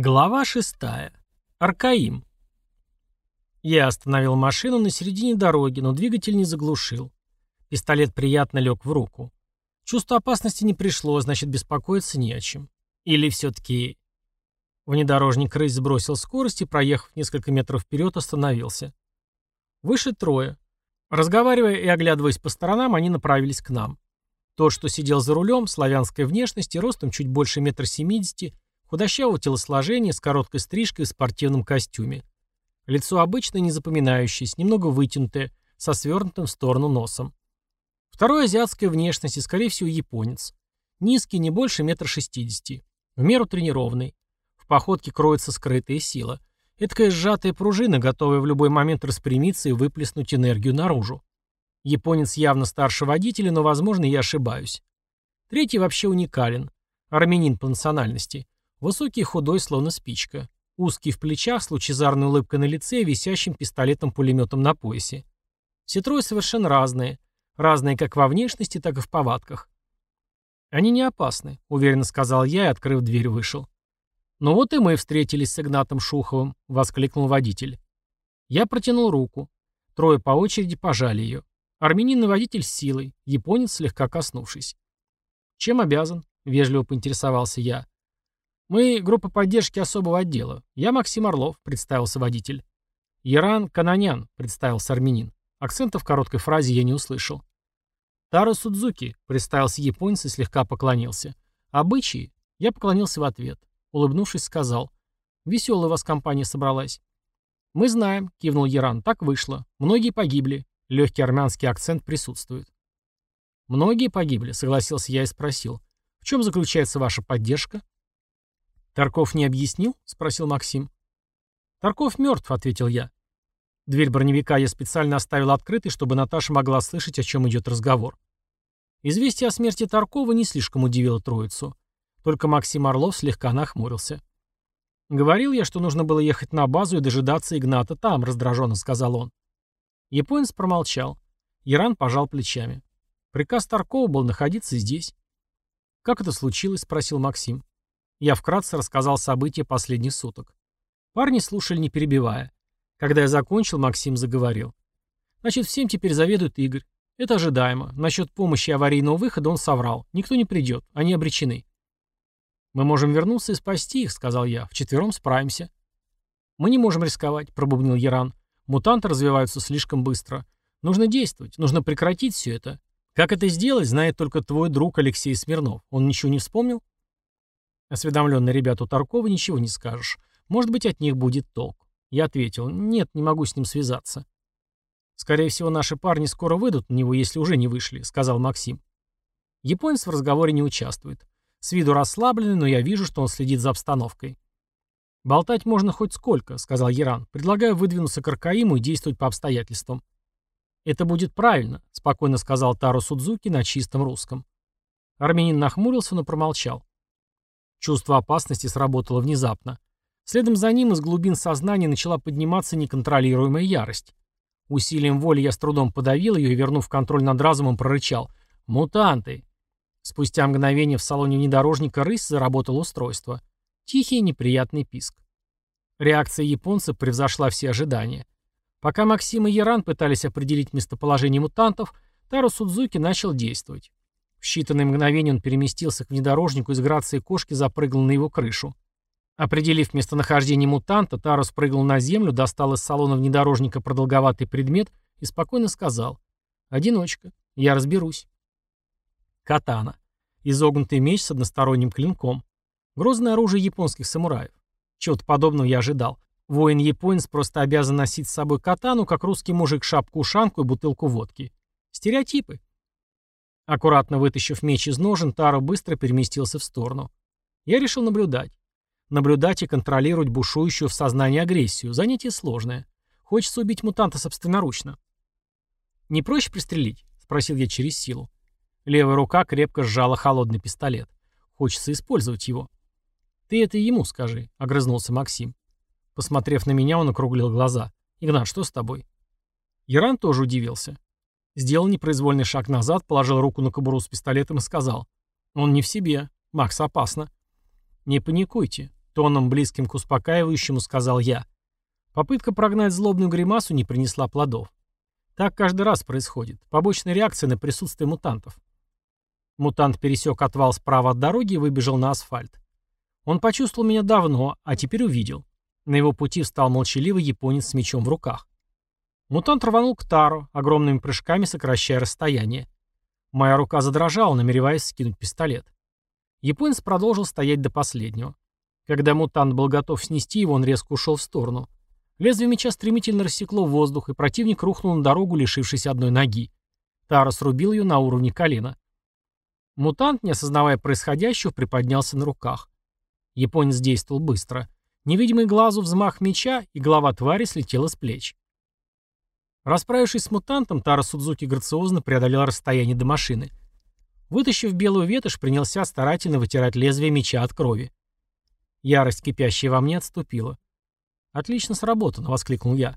Глава шестая. Аркаим. Я остановил машину на середине дороги, но двигатель не заглушил. Пистолет приятно лег в руку. Чувство опасности не пришло, значит, беспокоиться не о чем. Или все-таки... Внедорожник рысь сбросил скорость и, проехав несколько метров вперед, остановился. Выше трое. Разговаривая и оглядываясь по сторонам, они направились к нам. Тот, что сидел за рулем, славянской внешности, ростом чуть больше метра семидесяти, Худощавого телосложения, с короткой стрижкой в спортивном костюме. Лицо обычно не запоминающееся, немного вытянутое, со свернутым в сторону носом. Второй азиатской внешности, скорее всего, японец. Низкий, не больше метра шестидесяти. В меру тренированный. В походке кроется скрытая сила. Эдакая сжатая пружина, готовая в любой момент распрямиться и выплеснуть энергию наружу. Японец явно старше водителя, но, возможно, я ошибаюсь. Третий вообще уникален. Армянин по национальности. Высокий худой, словно спичка. Узкий в плечах, с лучезарной улыбкой на лице и висящим пистолетом-пулеметом на поясе. Все трое совершенно разные. Разные как во внешности, так и в повадках. «Они не опасны», — уверенно сказал я и, открыв дверь, вышел. «Ну вот и мы встретились с Игнатом Шуховым», — воскликнул водитель. Я протянул руку. Трое по очереди пожали ее. Армянин и водитель с силой, японец слегка коснувшись. «Чем обязан?» — вежливо поинтересовался я. «Мы — группа поддержки особого отдела. Я Максим Орлов», — представился водитель. «Яран Кананян», — представился армянин. Акцента в короткой фразе я не услышал. «Таро Судзуки», — представился японец и слегка поклонился. «Обычаи?» Я поклонился в ответ. Улыбнувшись, сказал. «Веселая у вас компания собралась». «Мы знаем», — кивнул Яран, — «так вышло. Многие погибли. Легкий армянский акцент присутствует». «Многие погибли», — согласился я и спросил. «В чем заключается ваша поддержка?» «Тарков не объяснил?» — спросил Максим. «Тарков мертв», — ответил я. Дверь броневика я специально оставил открытой, чтобы Наташа могла слышать, о чем идет разговор. Известие о смерти Таркова не слишком удивило троицу. Только Максим Орлов слегка нахмурился. «Говорил я, что нужно было ехать на базу и дожидаться Игната там», — раздраженно сказал он. Японец промолчал. Иран пожал плечами. Приказ Таркова был находиться здесь. «Как это случилось?» — спросил Максим. Я вкратце рассказал события последних суток. Парни слушали, не перебивая. Когда я закончил, Максим заговорил. Значит, всем теперь заведует Игорь. Это ожидаемо. Насчет помощи аварийного выхода он соврал. Никто не придет. Они обречены. «Мы можем вернуться и спасти их», — сказал я. «Вчетвером справимся». «Мы не можем рисковать», — пробубнил Яран. «Мутанты развиваются слишком быстро. Нужно действовать. Нужно прекратить все это. Как это сделать, знает только твой друг Алексей Смирнов. Он ничего не вспомнил?» Осведомленные ребята у Таркова ничего не скажешь. Может быть, от них будет толк. Я ответил, нет, не могу с ним связаться. Скорее всего, наши парни скоро выйдут на него, если уже не вышли, сказал Максим. Японец в разговоре не участвует. С виду расслабленный, но я вижу, что он следит за обстановкой. «Болтать можно хоть сколько», — сказал Яран. «Предлагаю выдвинуться к Аркаиму и действовать по обстоятельствам». «Это будет правильно», — спокойно сказал Таро Судзуки на чистом русском. Армянин нахмурился, но промолчал. Чувство опасности сработало внезапно. Следом за ним из глубин сознания начала подниматься неконтролируемая ярость. Усилием воли я с трудом подавил ее и, вернув контроль над разумом, прорычал «Мутанты!». Спустя мгновение в салоне внедорожника «Рысь» заработало устройство. Тихий неприятный писк. Реакция японца превзошла все ожидания. Пока Максим и Яран пытались определить местоположение мутантов, Таро Судзуки начал действовать. В считанные мгновения он переместился к внедорожнику и с грацией кошки запрыгнул на его крышу. Определив местонахождение мутанта, Таро спрыгнул на землю, достал из салона внедорожника продолговатый предмет и спокойно сказал «Одиночка, я разберусь». Катана. Изогнутый меч с односторонним клинком. Грозное оружие японских самураев. Чего-то подобного я ожидал. Воин-японец просто обязан носить с собой катану, как русский мужик шапку-ушанку и бутылку водки. Стереотипы. Аккуратно вытащив меч из ножен, Таро быстро переместился в сторону. Я решил наблюдать. Наблюдать и контролировать бушующую в сознании агрессию. Занятие сложное. Хочется убить мутанта собственноручно. «Не проще пристрелить?» — спросил я через силу. Левая рука крепко сжала холодный пистолет. Хочется использовать его. «Ты это ему скажи», — огрызнулся Максим. Посмотрев на меня, он округлил глаза. «Игнат, что с тобой?» Яран тоже удивился. Сделал непроизвольный шаг назад, положил руку на кобуру с пистолетом и сказал. «Он не в себе. Макс, опасно». «Не паникуйте», Тоном, близким к успокаивающему, сказал я. Попытка прогнать злобную гримасу не принесла плодов. Так каждый раз происходит. Побочная реакция на присутствие мутантов. Мутант пересек отвал справа от дороги и выбежал на асфальт. Он почувствовал меня давно, а теперь увидел. На его пути встал молчаливый японец с мечом в руках. Мутант рванул к Тару, огромными прыжками сокращая расстояние. Моя рука задрожала, намереваясь скинуть пистолет. Японец продолжил стоять до последнего. Когда мутант был готов снести его, он резко ушел в сторону. Лезвие меча стремительно рассекло воздух, и противник рухнул на дорогу, лишившись одной ноги. Тара срубил ее на уровне колена. Мутант, не осознавая происходящего, приподнялся на руках. Японец действовал быстро. Невидимый глазу взмах меча, и голова твари слетела с плеч. Расправившись с мутантом, Тара Судзуки грациозно преодолел расстояние до машины. Вытащив белую ветошь, принялся старательно вытирать лезвие меча от крови. Ярость, кипящая во мне, отступила. «Отлично сработано», — воскликнул я.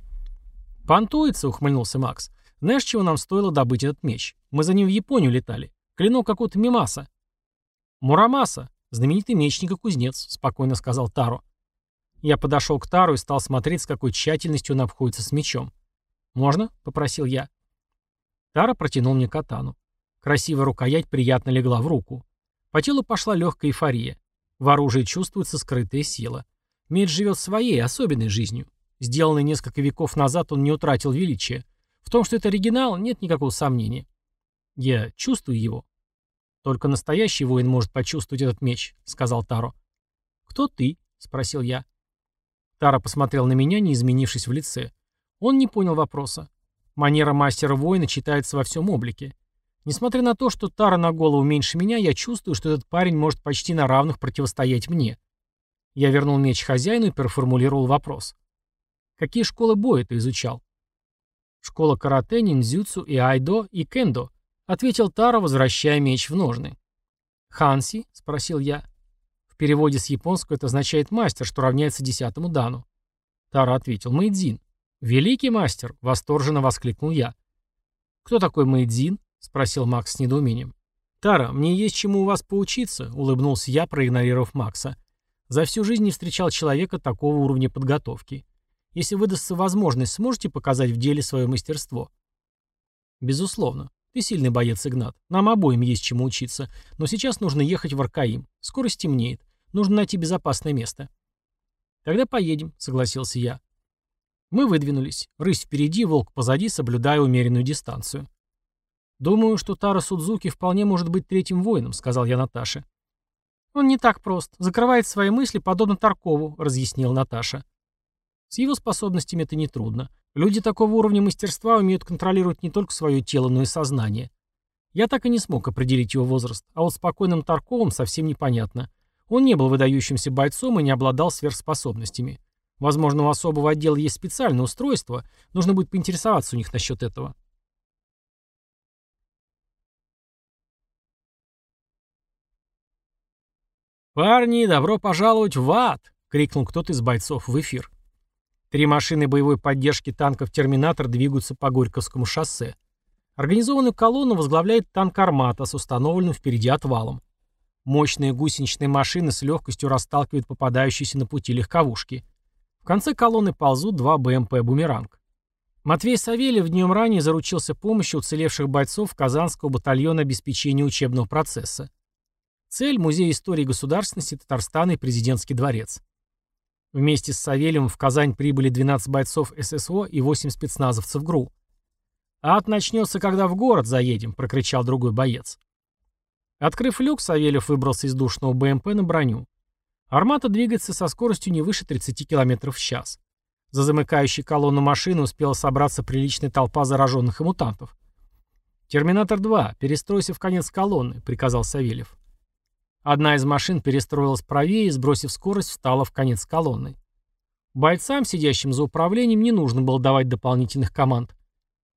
«Понтуется», — ухмыльнулся Макс. «Знаешь, чего нам стоило добыть этот меч? Мы за ним в Японию летали. Клинок какого-то Мимаса». «Мурамаса, знаменитый мечник и кузнец», — спокойно сказал Таро. Я подошел к Тару и стал смотреть, с какой тщательностью он обходится с мечом. «Можно?» — попросил я. Тара протянул мне катану. Красивая рукоять приятно легла в руку. По телу пошла легкая эйфория. В оружии чувствуется скрытая сила. Меч живет своей, особенной жизнью. Сделанный несколько веков назад, он не утратил величия. В том, что это оригинал, нет никакого сомнения. Я чувствую его. Только настоящий воин может почувствовать этот меч, сказал Таро. Кто ты? спросил я. Тара посмотрел на меня, не изменившись в лице. Он не понял вопроса. Манера мастера воина читается во всем облике. Несмотря на то, что Тара на голову меньше меня, я чувствую, что этот парень может почти на равных противостоять мне. Я вернул меч хозяину и переформулировал вопрос. Какие школы боя ты изучал? Школа карате, ниндзюцу и айдо и кендо, ответил Тара, возвращая меч в ножны. Ханси? спросил я. В переводе с японского это означает мастер, что равняется десятому дану. Тара ответил Мэйдзин. «Великий мастер!» — восторженно воскликнул я. «Кто такой Мэйдзин?» — спросил Макс с недоумением. «Тара, мне есть чему у вас поучиться», — улыбнулся я, проигнорировав Макса. «За всю жизнь не встречал человека такого уровня подготовки. Если выдастся возможность, сможете показать в деле свое мастерство?» «Безусловно. Ты сильный боец, Игнат. Нам обоим есть чему учиться. Но сейчас нужно ехать в Аркаим. Скоро стемнеет. Нужно найти безопасное место». «Тогда поедем», — согласился я. Мы выдвинулись. Рысь впереди, волк позади, соблюдая умеренную дистанцию. «Думаю, что Тара Судзуки вполне может быть третьим воином», — сказал я Наташе. «Он не так прост. Закрывает свои мысли, подобно Таркову», — разъяснила Наташа. «С его способностями это нетрудно. Люди такого уровня мастерства умеют контролировать не только свое тело, но и сознание. Я так и не смог определить его возраст, а вот спокойным Тарковым совсем непонятно. Он не был выдающимся бойцом и не обладал сверхспособностями. Возможно, у особого отдела есть специальное устройство. Нужно будет поинтересоваться у них насчет этого. «Парни, добро пожаловать в ад!» — крикнул кто-то из бойцов в эфир. Три машины боевой поддержки танков «Терминатор» двигаются по Горьковскому шоссе. Организованную колонну возглавляет танк «Армата» с установленным впереди отвалом. Мощные гусеничные машины с легкостью расталкивают попадающиеся на пути легковушки. В конце колонны ползут два БМП «Бумеранг». Матвей Савельев днем ранее заручился помощью уцелевших бойцов Казанского батальона обеспечения учебного процесса. Цель – Музей истории государственности Татарстана и Президентский дворец. Вместе с Савельевым в Казань прибыли 12 бойцов ССО и 8 спецназовцев ГРУ. «Ад начнется, когда в город заедем», – прокричал другой боец. Открыв люк, Савельев выбрался из душного БМП на броню. Армата двигается со скоростью не выше 30 км в час. За замыкающей колонну машины успела собраться приличная толпа зараженных и мутантов. «Терминатор-2, перестройся в конец колонны», — приказал Савельев. Одна из машин перестроилась правее и, сбросив скорость, встала в конец колонны. Бойцам, сидящим за управлением, не нужно было давать дополнительных команд.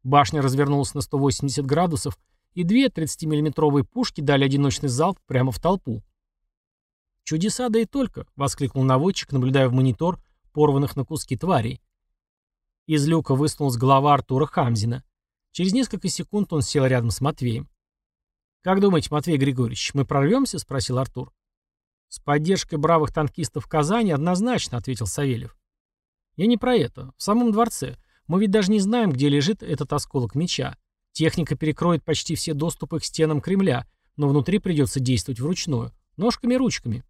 Башня развернулась на 180 градусов, и две 30-миллиметровые пушки дали одиночный залп прямо в толпу. «Чудеса, да и только!» — воскликнул наводчик, наблюдая в монитор порванных на куски тварей. Из люка высунулась голова Артура Хамзина. Через несколько секунд он сел рядом с Матвеем. «Как думаете, Матвей Григорьевич, мы прорвемся?» — спросил Артур. «С поддержкой бравых танкистов Казани однозначно», — ответил Савельев. «Я не про это. В самом дворце. Мы ведь даже не знаем, где лежит этот осколок меча. Техника перекроет почти все доступы к стенам Кремля, но внутри придется действовать вручную. Ножками-ручками».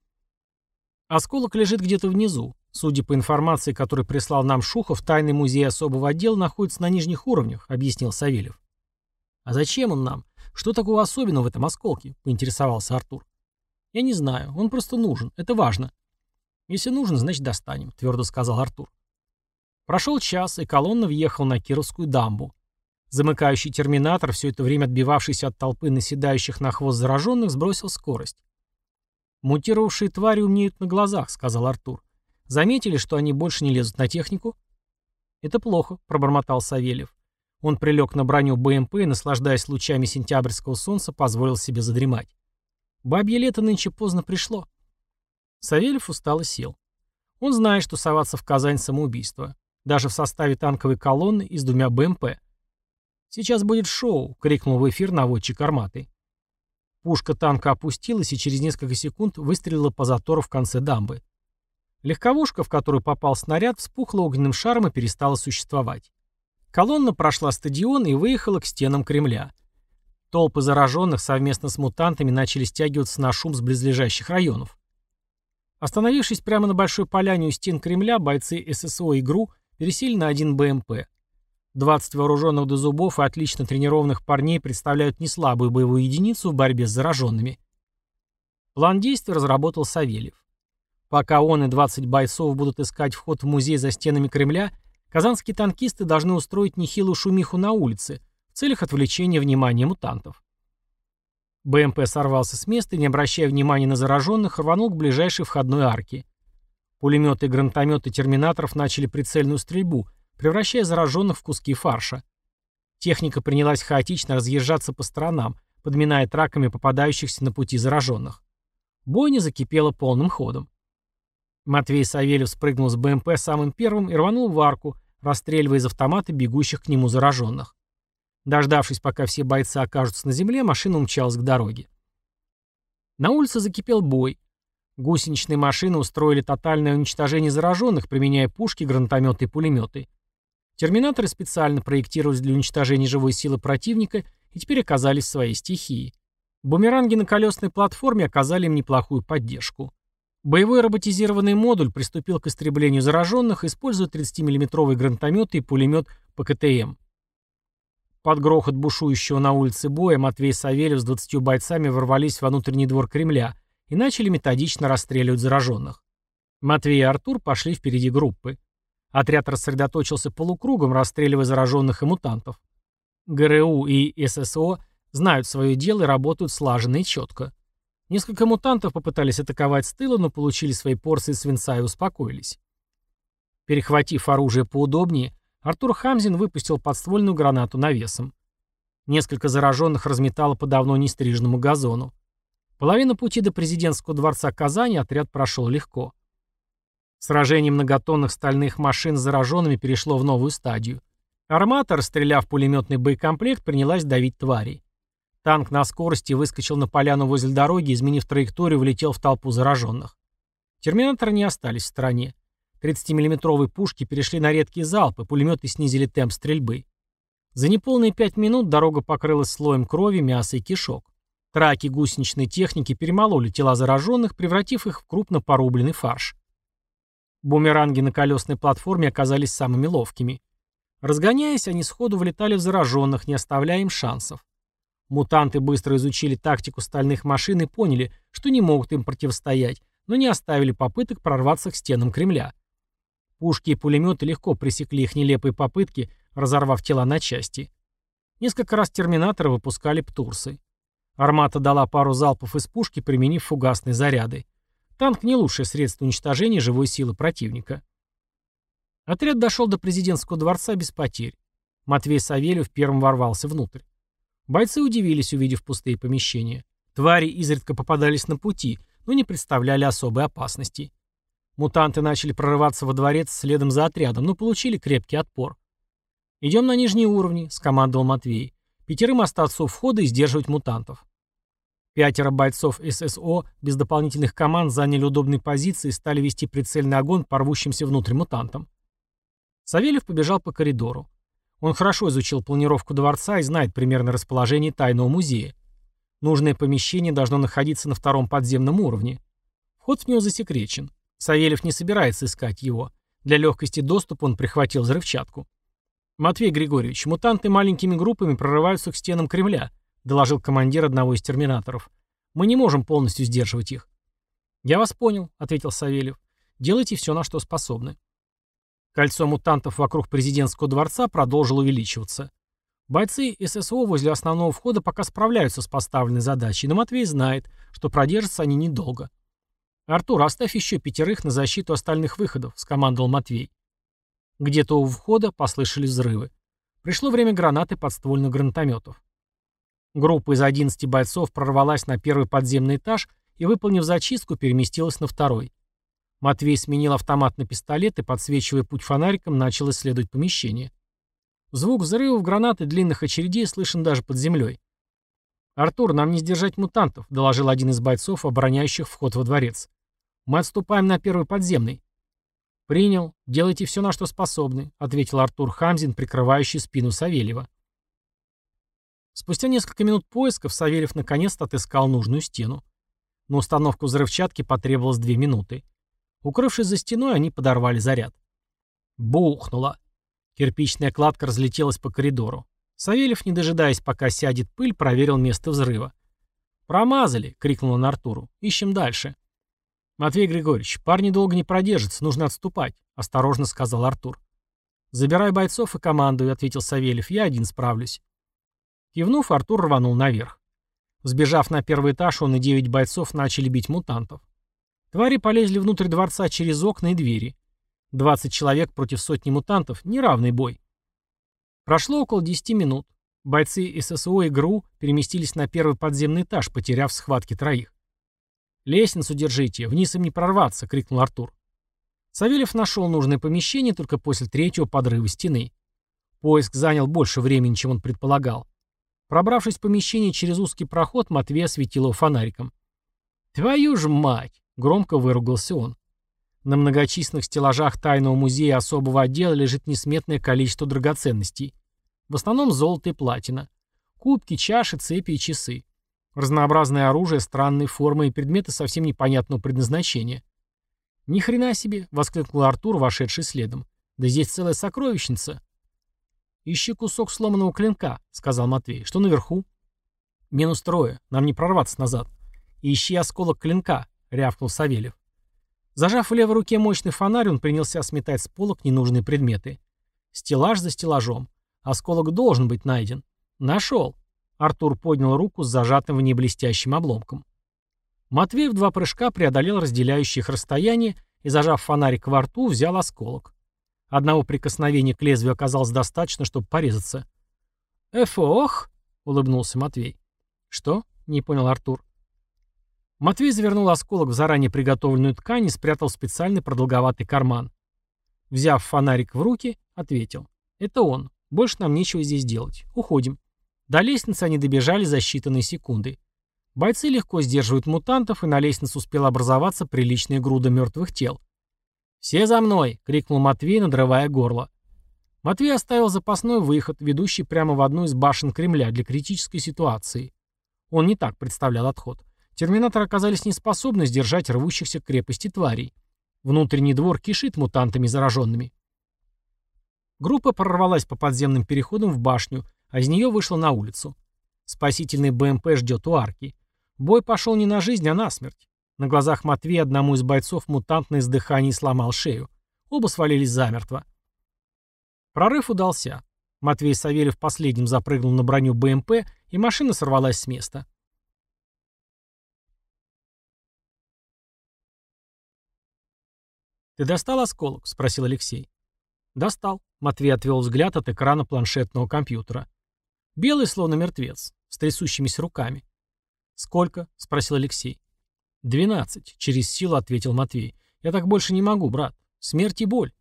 Осколок лежит где-то внизу. Судя по информации, которую прислал нам Шухов, тайный музей особого отдела находится на нижних уровнях, объяснил Савельев. А зачем он нам? Что такого особенного в этом осколке? Поинтересовался Артур. Я не знаю, он просто нужен, это важно. Если нужен, значит достанем, твердо сказал Артур. Прошел час, и колонна въехала на Кировскую дамбу. Замыкающий терминатор, все это время отбивавшийся от толпы наседающих на хвост зараженных, сбросил скорость. «Мутировавшие твари умнеют на глазах», — сказал Артур. «Заметили, что они больше не лезут на технику?» «Это плохо», — пробормотал Савельев. Он прилег на броню БМП и, наслаждаясь лучами сентябрьского солнца, позволил себе задремать. Бабье лето нынче поздно пришло. Савельев устало сел. Он знает, что соваться в Казань самоубийство. Даже в составе танковой колонны и с двумя БМП. «Сейчас будет шоу!» — крикнул в эфир наводчик арматы. Пушка танка опустилась и через несколько секунд выстрелила по затору в конце дамбы. Легковушка, в которую попал снаряд, вспухла огненным шаром и перестала существовать. Колонна прошла стадион и выехала к стенам Кремля. Толпы зараженных совместно с мутантами начали стягиваться на шум с близлежащих районов. Остановившись прямо на большой поляне у стен Кремля, бойцы ССО и ГРУ пересели на один БМП. 20 вооруженных до зубов и отлично тренированных парней представляют неслабую боевую единицу в борьбе с зараженными. План действий разработал Савельев. Пока он и 20 бойцов будут искать вход в музей за стенами Кремля, казанские танкисты должны устроить нехилую шумиху на улице в целях отвлечения внимания мутантов. БМП сорвался с места и, не обращая внимания на зараженных, рванул к ближайшей входной арке. Пулеметы гранатометы терминаторов начали прицельную стрельбу, превращая зараженных в куски фарша. Техника принялась хаотично разъезжаться по сторонам, подминая траками попадающихся на пути зараженных. Бойня закипела полным ходом. Матвей Савельев спрыгнул с БМП самым первым и рванул в арку, расстреливая из автомата бегущих к нему зараженных. Дождавшись, пока все бойцы окажутся на земле, машина умчалась к дороге. На улице закипел бой. Гусеничные машины устроили тотальное уничтожение зараженных, применяя пушки, гранатометы и пулеметы. Терминаторы специально проектировались для уничтожения живой силы противника и теперь оказались в своей стихии. Бумеранги на колесной платформе оказали им неплохую поддержку. Боевой роботизированный модуль приступил к истреблению зараженных, используя 30 миллиметровый гранатомет и пулемет по КТМ. Под грохот бушующего на улице боя Матвей Савельев с 20 бойцами ворвались во внутренний двор Кремля и начали методично расстреливать зараженных. Матвей и Артур пошли впереди группы. Отряд рассредоточился полукругом, расстреливая зараженных и мутантов. ГРУ и ССО знают свое дело и работают слаженно и четко. Несколько мутантов попытались атаковать с тыла, но получили свои порции свинца и успокоились. Перехватив оружие поудобнее, Артур Хамзин выпустил подствольную гранату навесом. Несколько зараженных разметало по давно нестриженному газону. Половина пути до президентского дворца Казани отряд прошел легко. Сражение многотонных стальных машин с зараженными перешло в новую стадию. Армата, расстреляв пулеметный боекомплект, принялась давить тварей. Танк на скорости выскочил на поляну возле дороги, изменив траекторию, влетел в толпу зараженных. Терминаторы не остались в стороне. 30-миллиметровые пушки перешли на редкие залпы, пулеметы снизили темп стрельбы. За неполные пять минут дорога покрылась слоем крови, мяса и кишок. Траки гусеничной техники перемололи тела зараженных, превратив их в крупно порубленный фарш. Бумеранги на колесной платформе оказались самыми ловкими. Разгоняясь, они сходу влетали в зараженных, не оставляя им шансов. Мутанты быстро изучили тактику стальных машин и поняли, что не могут им противостоять, но не оставили попыток прорваться к стенам Кремля. Пушки и пулеметы легко пресекли их нелепые попытки, разорвав тела на части. Несколько раз терминаторы выпускали птурсы. Армата дала пару залпов из пушки, применив фугасные заряды. Танк не лучшее средство уничтожения живой силы противника. Отряд дошел до президентского дворца без потерь. Матвей Савельев первым ворвался внутрь. Бойцы удивились, увидев пустые помещения. Твари изредка попадались на пути, но не представляли особой опасности. Мутанты начали прорываться во дворец следом за отрядом, но получили крепкий отпор. «Идем на нижние уровни», — скомандовал Матвей. «Пятерым остаться у входа и сдерживать мутантов». Пятеро бойцов ССО без дополнительных команд заняли удобные позиции и стали вести прицельный огонь по рвущимся внутрь мутантам. Савельев побежал по коридору. Он хорошо изучил планировку дворца и знает примерно расположение тайного музея. Нужное помещение должно находиться на втором подземном уровне. Вход в него засекречен. Савельев не собирается искать его. Для легкости доступа он прихватил взрывчатку. «Матвей Григорьевич, мутанты маленькими группами прорываются к стенам Кремля», доложил командир одного из терминаторов. «Мы не можем полностью сдерживать их». «Я вас понял», — ответил Савельев. «Делайте все, на что способны». Кольцо мутантов вокруг президентского дворца продолжило увеличиваться. Бойцы ССО возле основного входа пока справляются с поставленной задачей, но Матвей знает, что продержатся они недолго. «Артур, оставь еще пятерых на защиту остальных выходов», — скомандовал Матвей. Где-то у входа послышались взрывы. Пришло время гранаты подствольных гранатометов. Группа из 11 бойцов прорвалась на первый подземный этаж и, выполнив зачистку, переместилась на второй. Матвей сменил автомат на пистолет и, подсвечивая путь фонариком, начал исследовать помещение. Звук взрывов гранат и длинных очередей слышен даже под землей. «Артур, нам не сдержать мутантов», — доложил один из бойцов, обороняющих вход во дворец. «Мы отступаем на первый подземный». «Принял. Делайте все, на что способны», — ответил Артур Хамзин, прикрывающий спину Савельева. Спустя несколько минут поисков Савельев наконец-то отыскал нужную стену. На установку взрывчатки потребовалось две минуты. Укрывшись за стеной, они подорвали заряд. Бухнуло. Кирпичная кладка разлетелась по коридору. Савельев, не дожидаясь, пока сядет пыль, проверил место взрыва. «Промазали!» — крикнул он Артуру. «Ищем дальше». «Матвей Григорьевич, парни долго не продержатся, нужно отступать», — осторожно сказал Артур. «Забирай бойцов и командую», — ответил Савельев. «Я один справлюсь». Кивнув, Артур рванул наверх. Сбежав на первый этаж, он и девять бойцов начали бить мутантов. Твари полезли внутрь дворца через окна и двери. 20 человек против сотни мутантов — неравный бой. Прошло около 10 минут. Бойцы ССО и ГРУ переместились на первый подземный этаж, потеряв в схватке троих. «Лестницу держите, вниз им не прорваться!» — крикнул Артур. Савельев нашел нужное помещение только после третьего подрыва стены. Поиск занял больше времени, чем он предполагал. Пробравшись в помещение через узкий проход, Матвей осветил его фонариком. «Твою ж мать!» — громко выругался он. На многочисленных стеллажах тайного музея особого отдела лежит несметное количество драгоценностей. В основном золото и платина. Кубки, чаши, цепи и часы. Разнообразное оружие странной формы и предметы совсем непонятного предназначения. «Ни хрена себе!» — воскликнул Артур, вошедший следом. «Да здесь целая сокровищница!» «Ищи кусок сломанного клинка», — сказал Матвей. «Что наверху?» «Минус трое. Нам не прорваться назад». «Ищи осколок клинка», — рявкнул Савельев. Зажав в левой руке мощный фонарь, он принялся сметать с полок ненужные предметы. Стеллаж за стеллажом. Осколок должен быть найден. Нашел. Артур поднял руку с зажатым в ней блестящим обломком. Матвей в два прыжка преодолел разделяющие их расстояние и, зажав фонарик во рту, взял осколок. Одного прикосновения к лезвию оказалось достаточно, чтобы порезаться. «Эфох!» — улыбнулся Матвей. «Что?» — не понял Артур. Матвей завернул осколок в заранее приготовленную ткань и спрятал в специальный продолговатый карман. Взяв фонарик в руки, ответил. «Это он. Больше нам нечего здесь делать. Уходим». До лестницы они добежали за считанные секунды. Бойцы легко сдерживают мутантов, и на лестнице успела образоваться приличная груда мертвых тел. «Все за мной!» — крикнул Матвей, надрывая горло. Матвей оставил запасной выход, ведущий прямо в одну из башен Кремля для критической ситуации. Он не так представлял отход. Терминаторы оказались неспособны сдержать рвущихся к крепости тварей. Внутренний двор кишит мутантами зараженными. Группа прорвалась по подземным переходам в башню, а из нее вышла на улицу. Спасительный БМП ждет у арки. Бой пошел не на жизнь, а на смерть. На глазах Матвея одному из бойцов мутант на издыхании сломал шею. Оба свалились замертво. Прорыв удался. Матвей Савельев последним запрыгнул на броню БМП, и машина сорвалась с места. «Ты достал осколок?» — спросил Алексей. «Достал». Матвей отвел взгляд от экрана планшетного компьютера. Белый, словно мертвец, с трясущимися руками. «Сколько?» — спросил Алексей. «Двенадцать», — через силу ответил Матвей. «Я так больше не могу, брат. Смерть и боль».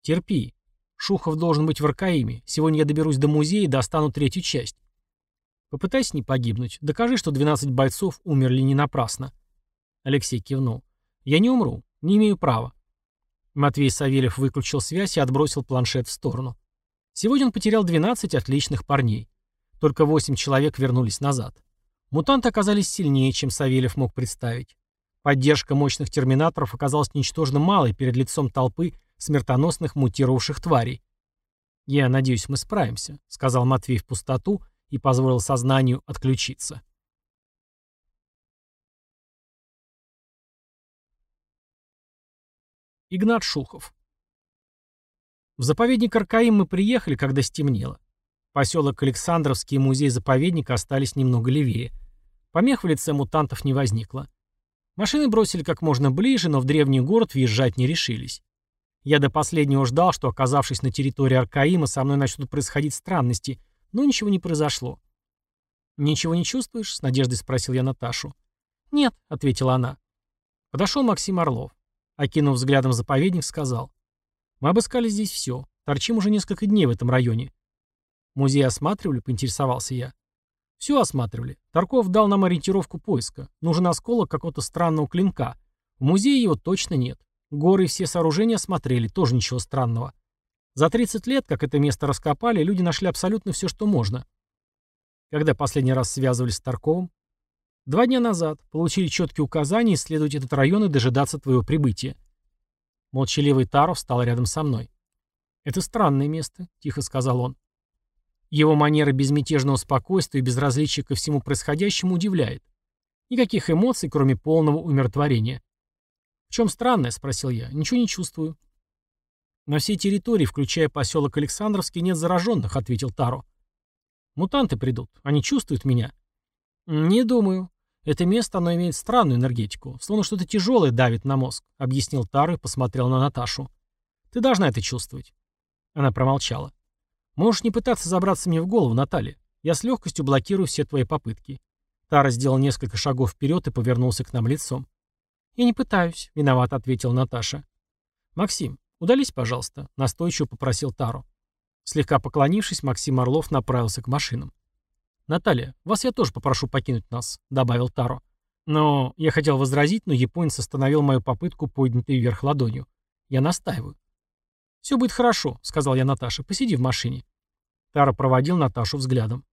«Терпи. Шухов должен быть в Аркаиме. Сегодня я доберусь до музея и достану третью часть». Попытайся не погибнуть. Докажи, что 12 бойцов умерли не напрасно. Алексей кивнул. Я не умру. Не имею права. Матвей Савельев выключил связь и отбросил планшет в сторону. Сегодня он потерял 12 отличных парней. Только 8 человек вернулись назад. Мутанты оказались сильнее, чем Савельев мог представить. Поддержка мощных терминаторов оказалась ничтожно малой перед лицом толпы смертоносных мутировавших тварей. «Я надеюсь, мы справимся», — сказал Матвей в пустоту и позволил сознанию отключиться. Игнат Шухов В заповедник Аркаим мы приехали, когда стемнело. Поселок Александровский и музей-заповедник остались немного левее. Помех в лице мутантов не возникло. Машины бросили как можно ближе, но в древний город въезжать не решились. Я до последнего ждал, что, оказавшись на территории Аркаима, со мной начнут происходить странности, но ничего не произошло. «Ничего не чувствуешь?» — с надеждой спросил я Наташу. «Нет», — ответила она. Подошел Максим Орлов. Окинув взглядом заповедник, сказал. «Мы обыскали здесь все. Торчим уже несколько дней в этом районе». «Музей осматривали?» — поинтересовался я. «Все осматривали. Тарков дал нам ориентировку поиска. Нужен осколок какого-то странного клинка. В музее его точно нет. Горы и все сооружения осмотрели, тоже ничего странного. За 30 лет, как это место раскопали, люди нашли абсолютно все, что можно. Когда последний раз связывались с Тарковым? Два дня назад. Получили четкие указания исследовать этот район и дожидаться твоего прибытия. Молчаливый Таров встал рядом со мной. «Это странное место», — тихо сказал он. Его манера безмятежного спокойствия и безразличия ко всему происходящему удивляет. Никаких эмоций, кроме полного умиротворения. «В чем странное?» — спросил я. «Ничего не чувствую». «На всей территории, включая поселок Александровский, нет зараженных», — ответил Таро. «Мутанты придут. Они чувствуют меня». «Не думаю. Это место, оно имеет странную энергетику. Словно что-то тяжелое давит на мозг», — объяснил Таро и посмотрел на Наташу. «Ты должна это чувствовать». Она промолчала. «Можешь не пытаться забраться мне в голову, Наталья. Я с легкостью блокирую все твои попытки». Тара сделал несколько шагов вперед и повернулся к нам лицом. «Я не пытаюсь», — виноват ответил Наташа. «Максим, удались, пожалуйста», — настойчиво попросил Тару. Слегка поклонившись, Максим Орлов направился к машинам. «Наталья, вас я тоже попрошу покинуть нас», — добавил Таро. Но я хотел возразить, но японец остановил мою попытку, поднятой вверх ладонью. Я настаиваю. «Все будет хорошо», — сказал я Наташе. «Посиди в машине». Таро проводил Наташу взглядом.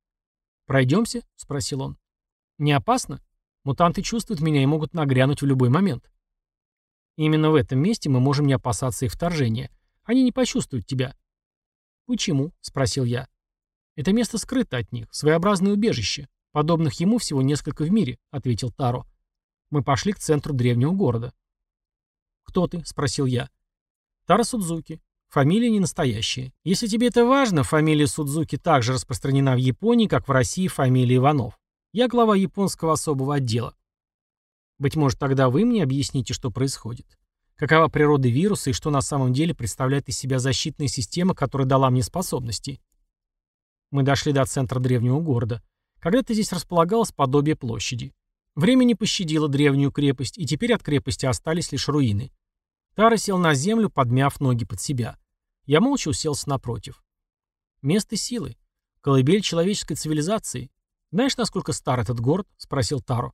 «Пройдемся?» — спросил он. «Не опасно?» Мутанты чувствуют меня и могут нагрянуть в любой момент. Именно в этом месте мы можем не опасаться их вторжения. Они не почувствуют тебя. «Почему?» — спросил я. «Это место скрыто от них, своеобразное убежище. Подобных ему всего несколько в мире», — ответил Таро. Мы пошли к центру древнего города. «Кто ты?» — спросил я. «Таро Судзуки. Фамилия не настоящая. Если тебе это важно, фамилия Судзуки также распространена в Японии, как в России фамилия Иванов. Я глава японского особого отдела. Быть может, тогда вы мне объясните, что происходит. Какова природа вируса и что на самом деле представляет из себя защитная система, которая дала мне способности? Мы дошли до центра древнего города. Когда-то здесь располагалось подобие площади. Время не пощадило древнюю крепость, и теперь от крепости остались лишь руины. Тара сел на землю, подмяв ноги под себя. Я молча уселся напротив. Место силы. Колыбель человеческой цивилизации. «Знаешь, насколько стар этот город?» — спросил Таро.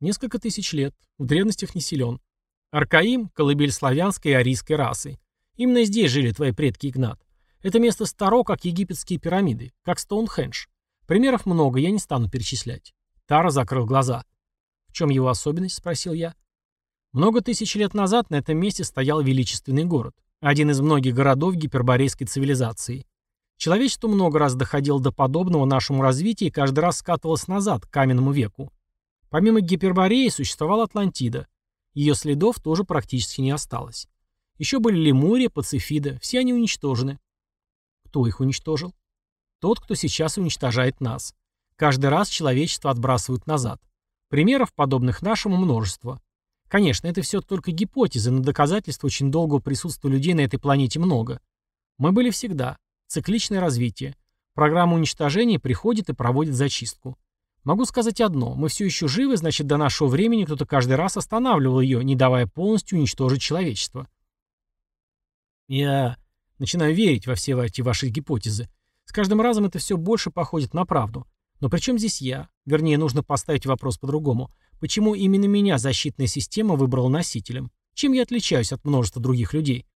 «Несколько тысяч лет. В древностях не силен. Аркаим — колыбель славянской и арийской расы. Именно здесь жили твои предки Игнат. Это место старо, как египетские пирамиды, как Стоунхендж. Примеров много, я не стану перечислять». Таро закрыл глаза. «В чем его особенность?» — спросил я. Много тысяч лет назад на этом месте стоял величественный город. Один из многих городов гиперборейской цивилизации. Человечество много раз доходило до подобного нашему развитию и каждый раз скатывалось назад, к каменному веку. Помимо Гипербореи существовала Атлантида. Ее следов тоже практически не осталось. Еще были Лемурия, Пацифида, все они уничтожены. Кто их уничтожил? Тот, кто сейчас уничтожает нас. Каждый раз человечество отбрасывают назад. Примеров, подобных нашему, множество. Конечно, это все только гипотезы, но доказательств очень долгого присутствия людей на этой планете много. Мы были всегда. Цикличное развитие. Программа уничтожения приходит и проводит зачистку. Могу сказать одно. Мы все еще живы, значит, до нашего времени кто-то каждый раз останавливал ее, не давая полностью уничтожить человечество. Я начинаю верить во все эти ваши гипотезы. С каждым разом это все больше походит на правду. Но при чем здесь я? Вернее, нужно поставить вопрос по-другому. Почему именно меня защитная система выбрала носителем? Чем я отличаюсь от множества других людей?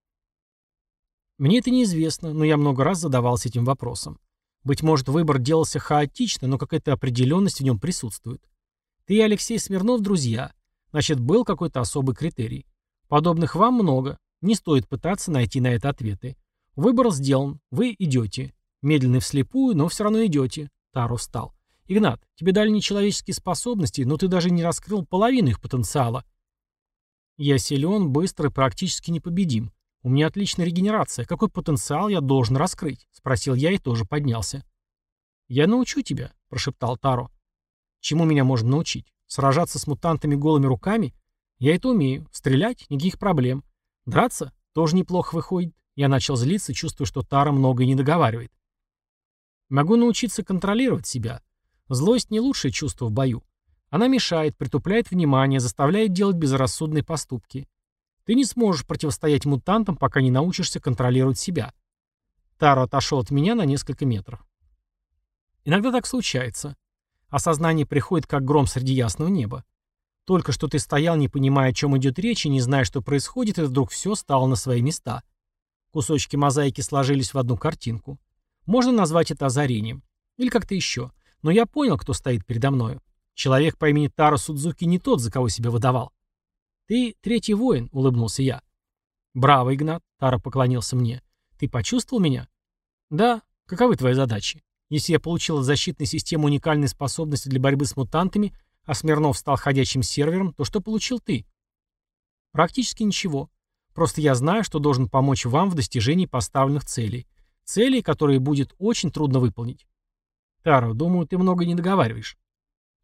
Мне это неизвестно, но я много раз задавался этим вопросом. Быть может, выбор делался хаотично, но какая-то определенность в нем присутствует. Ты и Алексей Смирнов друзья. Значит, был какой-то особый критерий. Подобных вам много. Не стоит пытаться найти на это ответы. Выбор сделан. Вы идете. Медленно вслепую, но все равно идете. Таро встал. Игнат, тебе дали нечеловеческие способности, но ты даже не раскрыл половину их потенциала. Я силен, быстр и практически непобедим. У меня отличная регенерация. Какой потенциал я должен раскрыть? Спросил я и тоже поднялся. Я научу тебя, прошептал Таро. Чему меня можно научить? Сражаться с мутантами голыми руками? Я это умею. Стрелять? Никаких проблем. Драться? Тоже неплохо выходит. Я начал злиться, чувствуя, что Тара многое не договаривает. Могу научиться контролировать себя. Злость не лучшее чувство в бою. Она мешает, притупляет внимание, заставляет делать безрассудные поступки. Ты не сможешь противостоять мутантам, пока не научишься контролировать себя. Таро отошел от меня на несколько метров. Иногда так случается. Осознание приходит как гром среди ясного неба. Только что ты стоял, не понимая, о чем идет речь, и не зная, что происходит, и вдруг все стало на свои места. Кусочки мозаики сложились в одну картинку. Можно назвать это озарением. Или как-то еще. Но я понял, кто стоит передо мною. Человек по имени Таро Судзуки не тот, за кого себя выдавал. «Ты третий воин», — улыбнулся я. «Браво, Игнат», — Таро поклонился мне. «Ты почувствовал меня?» «Да. Каковы твои задачи? Если я получил от защитной системы уникальные способности для борьбы с мутантами, а Смирнов стал ходячим сервером, то что получил ты?» «Практически ничего. Просто я знаю, что должен помочь вам в достижении поставленных целей. Целей, которые будет очень трудно выполнить. Таро, думаю, ты много не договариваешь.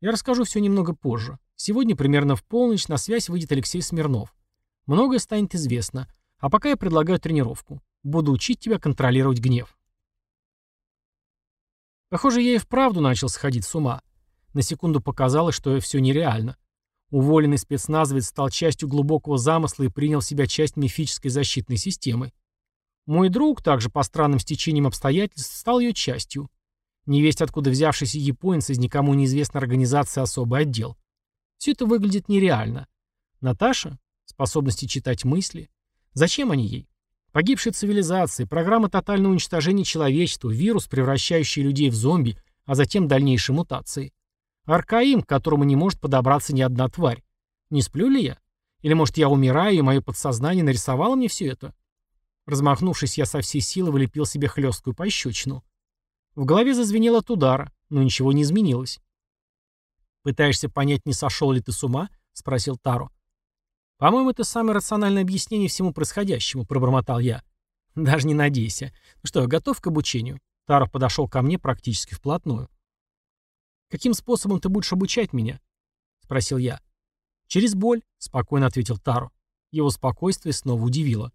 Я расскажу все немного позже. Сегодня примерно в полночь на связь выйдет Алексей Смирнов. Многое станет известно. А пока я предлагаю тренировку. Буду учить тебя контролировать гнев. Похоже, я и вправду начал сходить с ума. На секунду показалось, что все нереально. Уволенный спецназовец стал частью глубокого замысла и принял в себя часть мифической защитной системы. Мой друг, также по странным стечениям обстоятельств, стал ее частью. Невесть, откуда взявшийся японец из никому неизвестной организации особый отдел. Все это выглядит нереально. Наташа? Способности читать мысли? Зачем они ей? Погибшие цивилизации, программа тотального уничтожения человечества, вирус, превращающий людей в зомби, а затем дальнейшие мутации. Аркаим, к которому не может подобраться ни одна тварь. Не сплю ли я? Или, может, я умираю, и мое подсознание нарисовало мне все это? Размахнувшись, я со всей силы вылепил себе хлесткую пощечину. В голове зазвенело от удара, но ничего не изменилось. «Пытаешься понять, не сошел ли ты с ума?» — спросил Таро. «По-моему, это самое рациональное объяснение всему происходящему», — пробормотал я. «Даже не надейся. Ну что, готов к обучению?» Таро подошел ко мне практически вплотную. «Каким способом ты будешь обучать меня?» — спросил я. «Через боль», — спокойно ответил Таро. Его спокойствие снова удивило.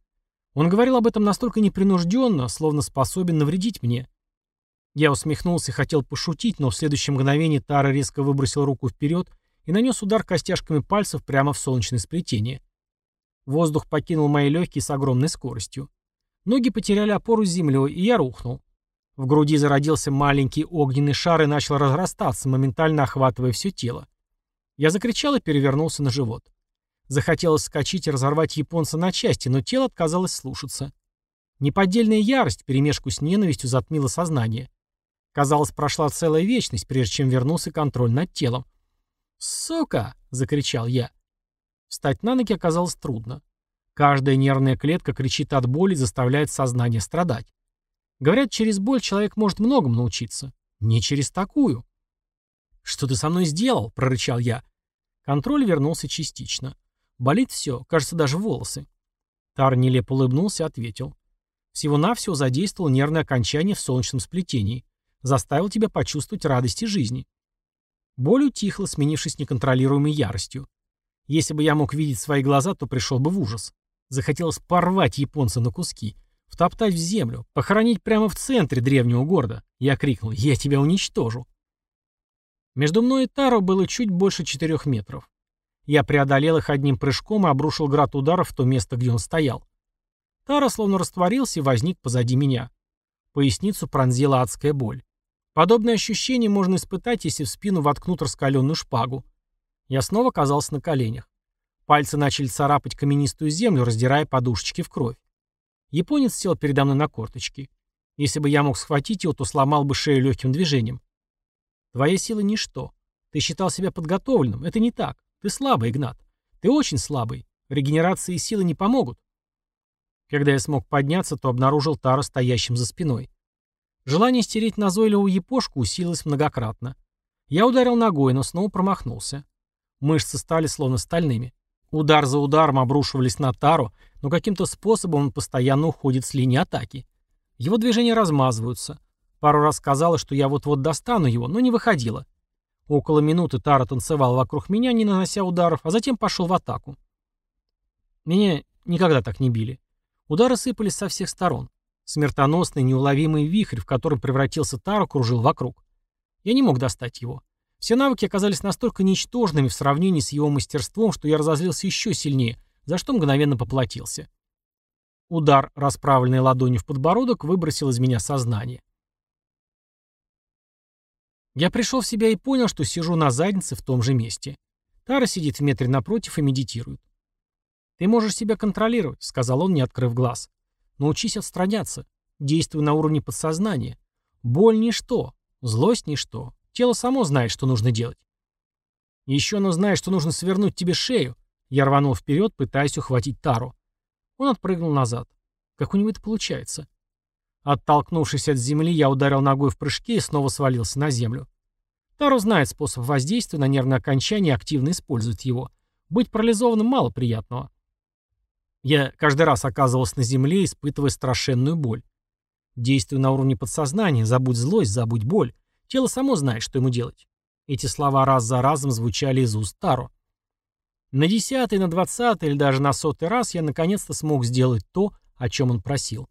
Он говорил об этом настолько непринужденно, словно способен навредить мне. Я усмехнулся и хотел пошутить, но в следующее мгновение Тара резко выбросил руку вперед и нанес удар костяшками пальцев прямо в солнечное сплетение. Воздух покинул мои легкие с огромной скоростью. Ноги потеряли опору с землей, и я рухнул. В груди зародился маленький огненный шар и начал разрастаться, моментально охватывая все тело. Я закричал и перевернулся на живот. Захотелось скачать и разорвать японца на части, но тело отказалось слушаться. Неподдельная ярость, перемешку с ненавистью, затмила сознание. Казалось, прошла целая вечность, прежде чем вернулся контроль над телом. «Сука!» — закричал я. Встать на ноги оказалось трудно. Каждая нервная клетка кричит от боли и заставляет сознание страдать. Говорят, через боль человек может многому научиться. Не через такую. «Что ты со мной сделал?» — прорычал я. Контроль вернулся частично. Болит все, кажется, даже волосы. Тар нелепо улыбнулся и ответил. Всего-навсего задействовал нервное окончание в солнечном сплетении. Заставил тебя почувствовать радости жизни. Боль утихла, сменившись неконтролируемой яростью. Если бы я мог видеть свои глаза, то пришел бы в ужас. Захотелось порвать японца на куски, втоптать в землю, похоронить прямо в центре древнего города. Я крикнул «Я тебя уничтожу!». Между мной и Таро было чуть больше четырех метров. Я преодолел их одним прыжком и обрушил град ударов в то место, где он стоял. Тара словно растворился и возник позади меня. Поясницу пронзила адская боль. Подобное ощущение можно испытать, если в спину воткнут раскаленную шпагу. Я снова оказался на коленях. Пальцы начали царапать каменистую землю, раздирая подушечки в кровь. Японец сел передо мной на корточки. Если бы я мог схватить его, то сломал бы шею легким движением. Твоя сила — ничто. Ты считал себя подготовленным. Это не так. Ты слабый, Игнат. Ты очень слабый. Регенерация и силы не помогут. Когда я смог подняться, то обнаружил Тара стоящим за спиной. Желание стереть назойливую епошку усилилось многократно. Я ударил ногой, но снова промахнулся. Мышцы стали словно стальными. Удар за ударом обрушивались на Тару, но каким-то способом он постоянно уходит с линии атаки. Его движения размазываются. Пару раз казалось, что я вот-вот достану его, но не выходило. Около минуты Тара танцевал вокруг меня, не нанося ударов, а затем пошел в атаку. Меня никогда так не били. Удары сыпались со всех сторон. Смертоносный неуловимый вихрь, в котором превратился Таро, кружил вокруг. Я не мог достать его. Все навыки оказались настолько ничтожными в сравнении с его мастерством, что я разозлился еще сильнее, за что мгновенно поплатился. Удар, расправленной ладонью в подбородок, выбросил из меня сознание. Я пришел в себя и понял, что сижу на заднице в том же месте. Тара сидит в метре напротив и медитирует. «Ты можешь себя контролировать», — сказал он, не открыв глаз. «Научись отстраняться. Действуй на уровне подсознания. Боль — ничто. Злость — ничто. Тело само знает, что нужно делать». «Еще оно знает, что нужно свернуть тебе шею». Я рванул вперед, пытаясь ухватить Тару. Он отпрыгнул назад. Как у него это получается? Оттолкнувшись от земли, я ударил ногой в прыжке и снова свалился на землю. Таро знает способ воздействия на нервное окончание и активно использует его. Быть парализованным мало приятного. Я каждый раз оказывался на земле, испытывая страшенную боль. Действуй на уровне подсознания, забудь злость, забудь боль. Тело само знает, что ему делать. Эти слова раз за разом звучали из уст Таро. На десятый, на двадцатый или даже на сотый раз я наконец-то смог сделать то, о чем он просил.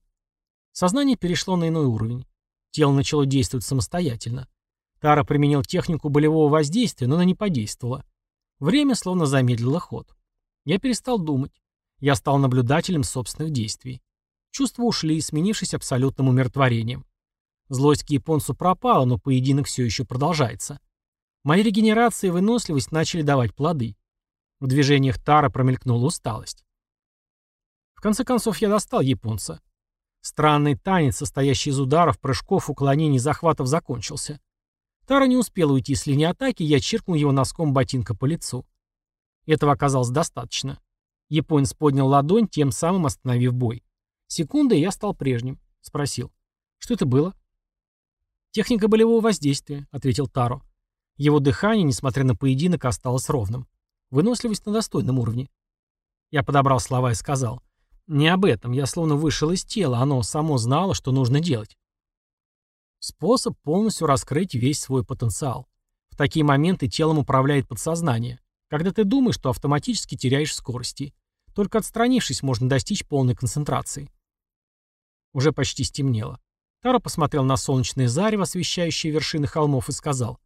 Сознание перешло на иной уровень. Тело начало действовать самостоятельно. Тара применил технику болевого воздействия, но она не подействовала. Время словно замедлило ход. Я перестал думать. Я стал наблюдателем собственных действий. Чувства ушли, сменившись абсолютным умиротворением. Злость к японцу пропала, но поединок все еще продолжается. Мои регенерация и выносливость начали давать плоды. В движениях Тара промелькнула усталость. В конце концов я достал японца. Странный танец, состоящий из ударов, прыжков, уклонений, захватов, закончился. Тара не успел уйти с линии атаки, я чиркнул его носком ботинка по лицу. Этого оказалось достаточно. Японец поднял ладонь, тем самым остановив бой. Секунда, и я стал прежним. Спросил. Что это было? «Техника болевого воздействия», — ответил Таро. Его дыхание, несмотря на поединок, осталось ровным. Выносливость на достойном уровне. Я подобрал слова и сказал. «Не об этом. Я словно вышел из тела. Оно само знало, что нужно делать». Способ полностью раскрыть весь свой потенциал. В такие моменты телом управляет подсознание. Когда ты думаешь, то автоматически теряешь скорости. Только отстранившись, можно достичь полной концентрации. Уже почти стемнело. Таро посмотрел на солнечное зарево, освещающее вершины холмов, и сказал.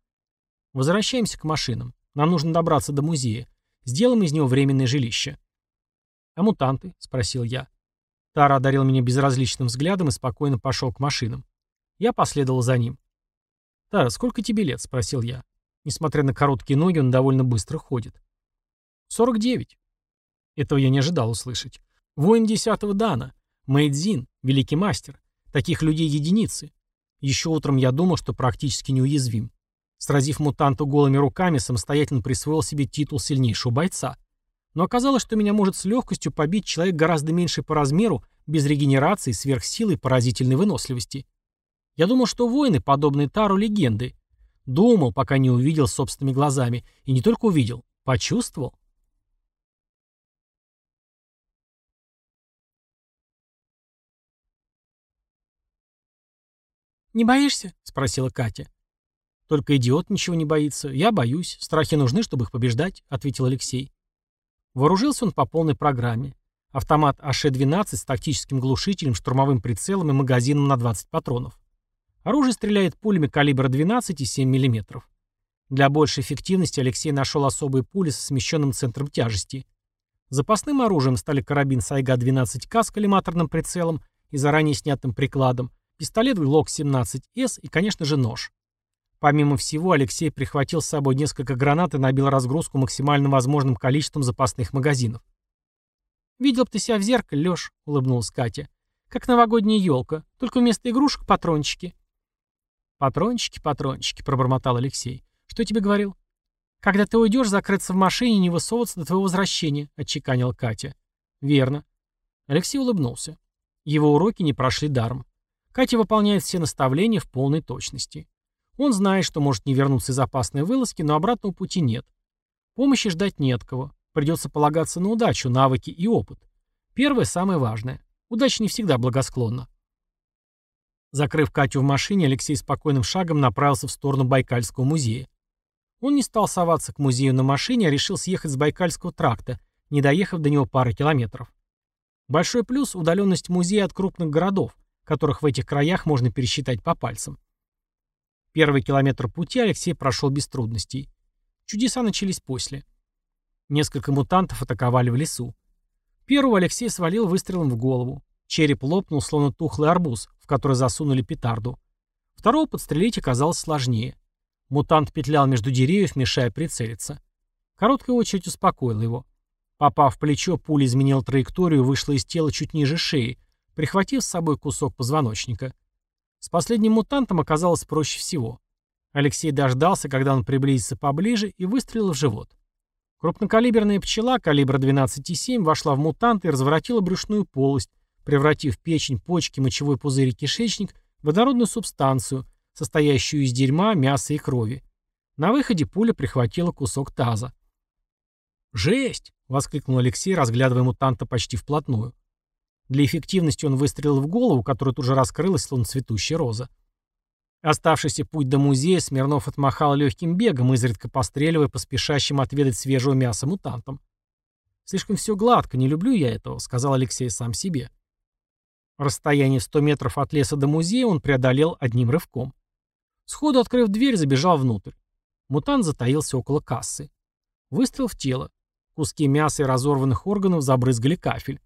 «Возвращаемся к машинам. Нам нужно добраться до музея. Сделаем из него временное жилище». «А мутанты?» — спросил я. Тара одарил меня безразличным взглядом и спокойно пошел к машинам. Я последовал за ним. «Тара, сколько тебе лет?» — спросил я. Несмотря на короткие ноги, он довольно быстро ходит. «Сорок девять». Этого я не ожидал услышать. «Воин десятого дана. Мэйдзин. Великий мастер. Таких людей единицы. Еще утром я думал, что практически неуязвим. Сразив мутанту голыми руками, самостоятельно присвоил себе титул сильнейшего бойца. Но оказалось, что меня может с легкостью побить человек гораздо меньше по размеру, без регенерации, сверхсилы и поразительной выносливости. Я думал, что воины, подобные Тару, легенды, Думал, пока не увидел собственными глазами. И не только увидел, почувствовал. «Не боишься?» — спросила Катя. «Только идиот ничего не боится. Я боюсь. Страхи нужны, чтобы их побеждать», — ответил Алексей. Вооружился он по полной программе. Автомат АШ-12 с тактическим глушителем, штурмовым прицелом и магазином на 20 патронов. Оружие стреляет пулями калибра 12 и 7 мм. Для большей эффективности Алексей нашел особые пули со смещенным центром тяжести. Запасным оружием стали карабин Сайга-12К с коллиматорным прицелом и заранее снятым прикладом, пистолет Glock 17S и, конечно же, нож. Помимо всего, Алексей прихватил с собой несколько гранат и набил разгрузку максимально возможным количеством запасных магазинов. «Видел б ты себя в зеркале, Лёш», — улыбнулась Катя. «Как новогодняя елка, только вместо игрушек патрончики». «Патрончики, патрончики», — пробормотал Алексей. «Что тебе говорил?» «Когда ты уйдешь, закрыться в машине и не высовываться до твоего возвращения», — отчеканила Катя. «Верно». Алексей улыбнулся. Его уроки не прошли даром. Катя выполняет все наставления в полной точности. Он знает, что может не вернуться из опасной вылазки, но обратного пути нет. Помощи ждать не от кого. Придется полагаться на удачу, навыки и опыт. Первое самое важное. Удача не всегда благосклонна. Закрыв Катю в машине, Алексей спокойным шагом направился в сторону Байкальского музея. Он не стал соваться к музею на машине, а решил съехать с Байкальского тракта, не доехав до него пары километров. Большой плюс – удаленность музея от крупных городов, которых в этих краях можно пересчитать по пальцам. Первый километр пути Алексей прошел без трудностей. Чудеса начались после. Несколько мутантов атаковали в лесу. Первого Алексей свалил выстрелом в голову. Череп лопнул, словно тухлый арбуз, в который засунули петарду. Второго подстрелить оказалось сложнее. Мутант петлял между деревьев, мешая прицелиться. Короткая очередь успокоила его. Попав в плечо, пуля изменила траекторию, вышла из тела чуть ниже шеи, прихватив с собой кусок позвоночника. С последним мутантом оказалось проще всего. Алексей дождался, когда он приблизится поближе, и выстрелил в живот. Крупнокалиберная пчела калибра 12,7 вошла в мутанта и разворотила брюшную полость, превратив печень, почки, мочевой пузырь и кишечник в водородную субстанцию, состоящую из дерьма, мяса и крови. На выходе пуля прихватила кусок таза. «Жесть!» — воскликнул Алексей, разглядывая мутанта почти вплотную. Для эффективности он выстрелил в голову, которая тут же раскрылась, словно цветущая роза. Оставшийся путь до музея Смирнов отмахал легким бегом, изредка постреливая по спешащим отведать свежего мяса мутантам. «Слишком все гладко, не люблю я этого», — сказал Алексей сам себе. Расстояние в 100 метров от леса до музея он преодолел одним рывком. Сходу открыв дверь, забежал внутрь. Мутант затаился около кассы. Выстрел в тело. Куски мяса и разорванных органов забрызгали кафель.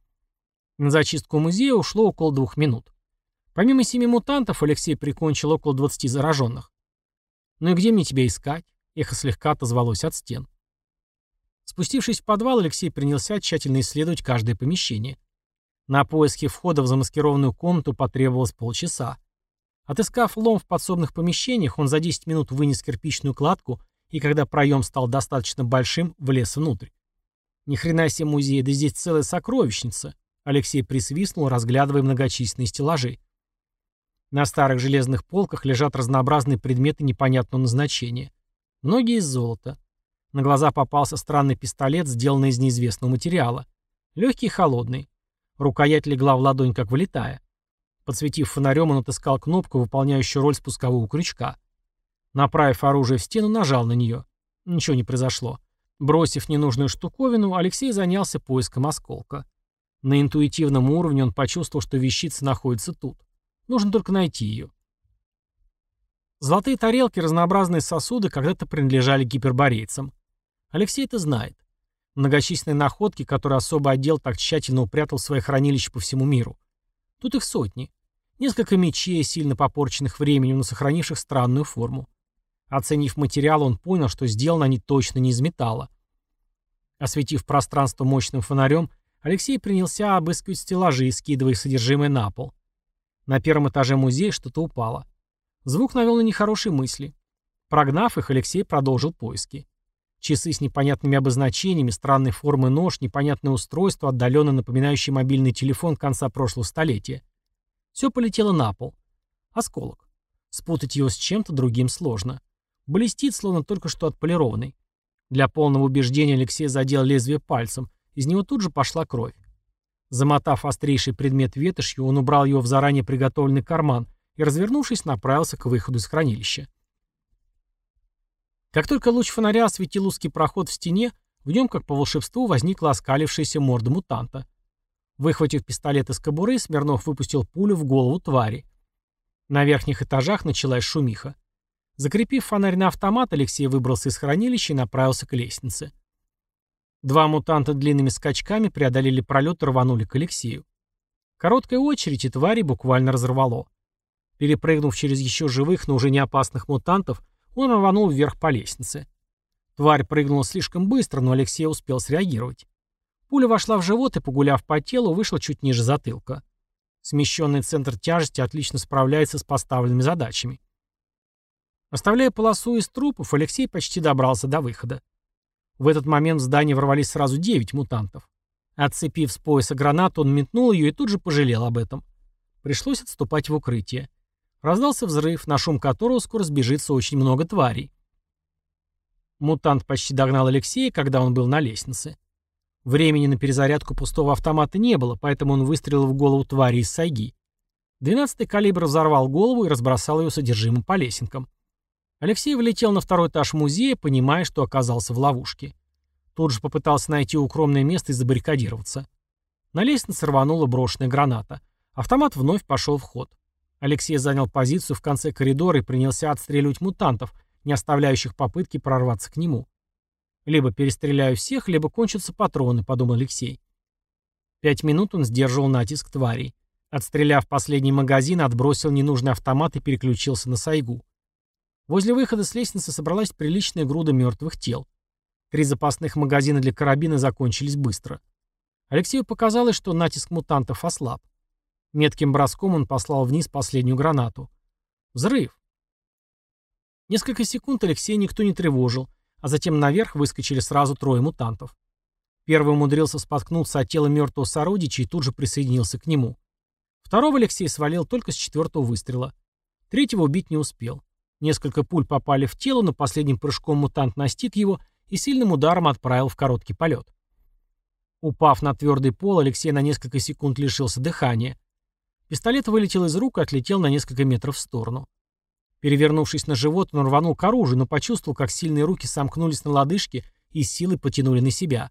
На зачистку музея ушло около двух минут. Помимо семи мутантов, Алексей прикончил около 20 зараженных. «Ну и где мне тебя искать?» Эхо слегка отозвалось от стен. Спустившись в подвал, Алексей принялся тщательно исследовать каждое помещение. На поиски входа в замаскированную комнату потребовалось полчаса. Отыскав лом в подсобных помещениях, он за 10 минут вынес кирпичную кладку и, когда проем стал достаточно большим, влез внутрь. Ни хрена себе музей, да здесь целая сокровищница. Алексей присвистнул, разглядывая многочисленные стеллажи. На старых железных полках лежат разнообразные предметы непонятного назначения. Многие из золота. На глаза попался странный пистолет, сделанный из неизвестного материала. Легкий и холодный. Рукоять легла в ладонь, как вылетая. Подсветив фонарем, он отыскал кнопку, выполняющую роль спускового крючка. Направив оружие в стену, нажал на нее. Ничего не произошло. Бросив ненужную штуковину, Алексей занялся поиском осколка. На интуитивном уровне он почувствовал, что вещица находится тут. Нужно только найти ее. Золотые тарелки, разнообразные сосуды когда-то принадлежали гиперборейцам. Алексей это знает. Многочисленные находки, которые особый отдел так тщательно упрятал в свои хранилища по всему миру. Тут их сотни. Несколько мечей, сильно попорченных временем, но сохранивших странную форму. Оценив материал, он понял, что сделаны они точно не из металла. Осветив пространство мощным фонарем, Алексей принялся обыскивать стеллажи, скидывая содержимое на пол. На первом этаже музея что-то упало. Звук навел на нехорошие мысли. Прогнав их, Алексей продолжил поиски. Часы с непонятными обозначениями, странной формы нож, непонятное устройство, отдаленно напоминающее мобильный телефон конца прошлого столетия. Все полетело на пол. Осколок. Спутать его с чем-то другим сложно. Блестит, словно только что отполированный. Для полного убеждения Алексей задел лезвие пальцем, из него тут же пошла кровь. Замотав острейший предмет ветошью, он убрал его в заранее приготовленный карман и, развернувшись, направился к выходу из хранилища. Как только луч фонаря осветил узкий проход в стене, в нем, как по волшебству, возникла оскалившаяся морда мутанта. Выхватив пистолет из кобуры, Смирнов выпустил пулю в голову твари. На верхних этажах началась шумиха. Закрепив фонарь на автомат, Алексей выбрался из хранилища и направился к лестнице. Два мутанта длинными скачками преодолели пролет и рванули к Алексею. Короткая очередь и твари буквально разорвало. Перепрыгнув через еще живых, но уже не опасных мутантов, Он рванул вверх по лестнице. Тварь прыгнула слишком быстро, но Алексей успел среагировать. Пуля вошла в живот и, погуляв по телу, вышла чуть ниже затылка. Смещенный центр тяжести отлично справляется с поставленными задачами. Оставляя полосу из трупов, Алексей почти добрался до выхода. В этот момент в здание ворвались сразу девять мутантов. Отцепив с пояса гранату, он метнул ее и тут же пожалел об этом. Пришлось отступать в укрытие. Раздался взрыв, на шум которого скоро сбежится очень много тварей. Мутант почти догнал Алексея, когда он был на лестнице. Времени на перезарядку пустого автомата не было, поэтому он выстрелил в голову твари из сайги. Двенадцатый калибр взорвал голову и разбросал ее содержимым по лесенкам. Алексей влетел на второй этаж музея, понимая, что оказался в ловушке. Тут же попытался найти укромное место и забаррикадироваться. На лестнице рванула брошенная граната. Автомат вновь пошел в ход. Алексей занял позицию в конце коридора и принялся отстреливать мутантов, не оставляющих попытки прорваться к нему. Либо перестреляю всех, либо кончатся патроны, подумал Алексей. Пять минут он сдерживал натиск тварей. Отстреляв последний магазин, отбросил ненужный автомат и переключился на сайгу. Возле выхода с лестницы собралась приличная груда мертвых тел. Три запасных магазина для карабина закончились быстро. Алексею показалось, что натиск мутантов ослаб. Метким броском он послал вниз последнюю гранату. Взрыв. Несколько секунд Алексея никто не тревожил, а затем наверх выскочили сразу трое мутантов. Первый умудрился споткнуться от тела мертвого сородича и тут же присоединился к нему. Второго Алексей свалил только с четвертого выстрела. Третьего убить не успел. Несколько пуль попали в тело, но последним прыжком мутант настиг его и сильным ударом отправил в короткий полет. Упав на твердый пол, Алексей на несколько секунд лишился дыхания. Пистолет вылетел из рук и отлетел на несколько метров в сторону. Перевернувшись на живот, он рванул к оружию, но почувствовал, как сильные руки сомкнулись на лодыжке и силой потянули на себя.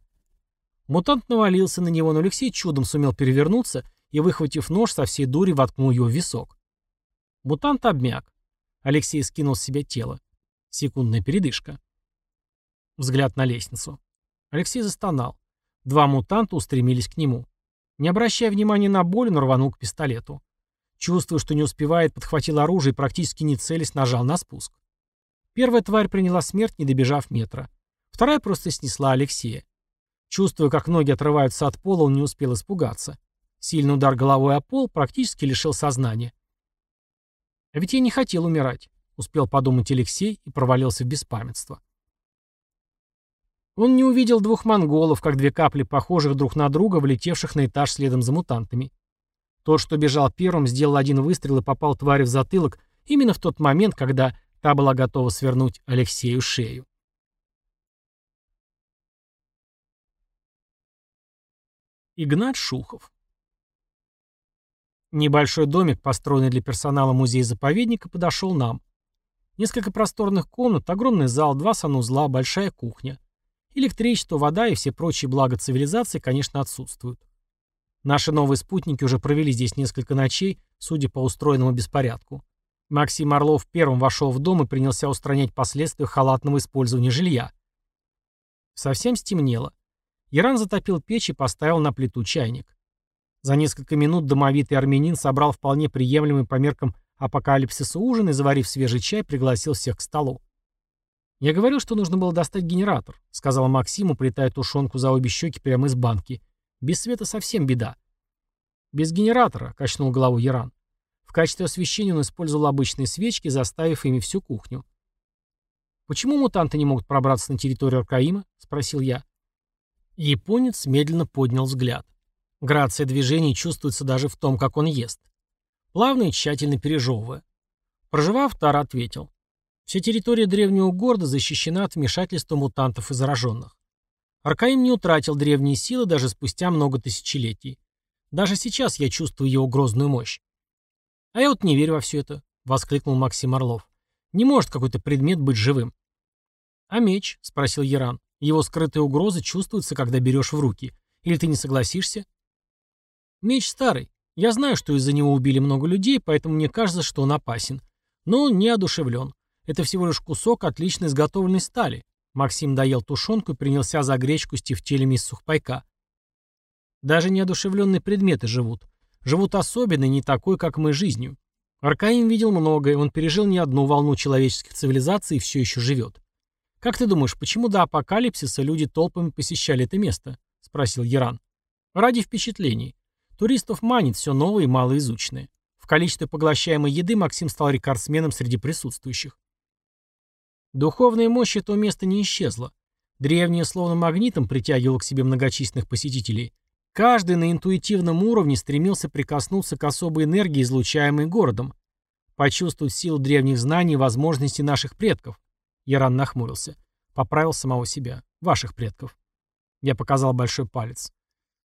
Мутант навалился на него, но Алексей чудом сумел перевернуться и, выхватив нож, со всей дури воткнул его в висок. Мутант обмяк. Алексей скинул с себя тело. Секундная передышка. Взгляд на лестницу. Алексей застонал. Два мутанта устремились к нему. Не обращая внимания на боль, он рванул к пистолету. Чувствуя, что не успевает, подхватил оружие и практически не целясь нажал на спуск. Первая тварь приняла смерть, не добежав метра. Вторая просто снесла Алексея. Чувствуя, как ноги отрываются от пола, он не успел испугаться. Сильный удар головой о пол практически лишил сознания. А ведь я не хотел умирать, успел подумать Алексей и провалился в беспамятство. Он не увидел двух монголов, как две капли похожих друг на друга, влетевших на этаж следом за мутантами. Тот, что бежал первым, сделал один выстрел и попал твари в затылок именно в тот момент, когда та была готова свернуть Алексею шею. Игнат Шухов Небольшой домик, построенный для персонала музея-заповедника, подошел нам. Несколько просторных комнат, огромный зал, два санузла, большая кухня. Электричество, вода и все прочие блага цивилизации, конечно, отсутствуют. Наши новые спутники уже провели здесь несколько ночей, судя по устроенному беспорядку. Максим Орлов первым вошел в дом и принялся устранять последствия халатного использования жилья. Совсем стемнело. Иран затопил печь и поставил на плиту чайник. За несколько минут домовитый армянин собрал вполне приемлемый по меркам апокалипсиса ужин и, заварив свежий чай, пригласил всех к столу. «Я говорил, что нужно было достать генератор», — сказал Максим, уплетая тушенку за обе щеки прямо из банки. «Без света совсем беда». «Без генератора», — качнул голову Яран. В качестве освещения он использовал обычные свечки, заставив ими всю кухню. «Почему мутанты не могут пробраться на территорию Аркаима?» — спросил я. Японец медленно поднял взгляд. Грация движений чувствуется даже в том, как он ест. Плавно и тщательно пережевывая. Проживав, Тара ответил. Вся территория древнего города защищена от вмешательства мутантов и зараженных. Аркаим не утратил древние силы даже спустя много тысячелетий. Даже сейчас я чувствую его грозную мощь. «А я вот не верю во все это», — воскликнул Максим Орлов. «Не может какой-то предмет быть живым». «А меч?» — спросил Яран. «Его скрытые угрозы чувствуются, когда берешь в руки. Или ты не согласишься?» Меч старый. Я знаю, что из-за него убили много людей, поэтому мне кажется, что он опасен. Но он не одушевлен. Это всего лишь кусок отлично изготовленной стали. Максим доел тушенку и принялся за гречку с тефтелями из сухпайка. Даже неодушевленные предметы живут. Живут особенной, не такой, как мы, жизнью. Аркаим видел многое, он пережил не одну волну человеческих цивилизаций и все еще живет. «Как ты думаешь, почему до апокалипсиса люди толпами посещали это место?» — спросил Яран. «Ради впечатлений. Туристов манит все новое и малоизученное. В количестве поглощаемой еды Максим стал рекордсменом среди присутствующих. Духовная мощь этого места не исчезла. Древнее словно магнитом притягивало к себе многочисленных посетителей. Каждый на интуитивном уровне стремился прикоснуться к особой энергии, излучаемой городом, почувствовать силу древних знаний и возможностей наших предков. Яран нахмурился. Поправил самого себя. Ваших предков. Я показал большой палец.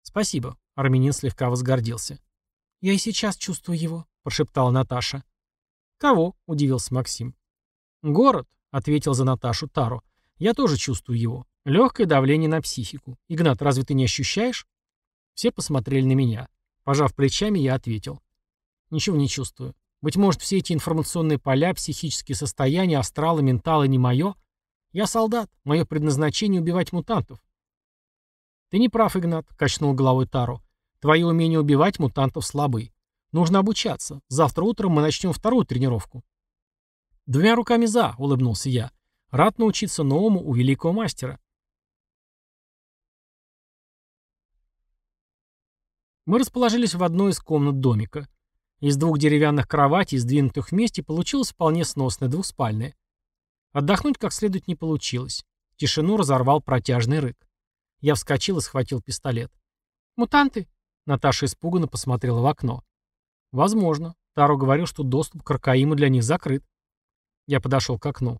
Спасибо. Армянин слегка возгордился. «Я и сейчас чувствую его», — прошептала Наташа. «Кого?» — удивился Максим. «Город», — ответил за Наташу Тару. «Я тоже чувствую его. Легкое давление на психику. Игнат, разве ты не ощущаешь?» Все посмотрели на меня. Пожав плечами, я ответил. «Ничего не чувствую. Быть может, все эти информационные поля, психические состояния, астралы, менталы не мое? Я солдат. Мое предназначение — убивать мутантов». «Ты не прав, Игнат», — качнул головой Тару. Твои умения убивать мутантов слабы. Нужно обучаться. Завтра утром мы начнем вторую тренировку. Двумя руками за, улыбнулся я. Рад научиться новому у великого мастера. Мы расположились в одной из комнат домика. Из двух деревянных кроватей, сдвинутых вместе, получилось вполне сносное двухспальное. Отдохнуть как следует не получилось. Тишину разорвал протяжный рык. Я вскочил и схватил пистолет. «Мутанты!» Наташа испуганно посмотрела в окно. «Возможно. Таро говорил, что доступ к Аркаиму для них закрыт». Я подошел к окну.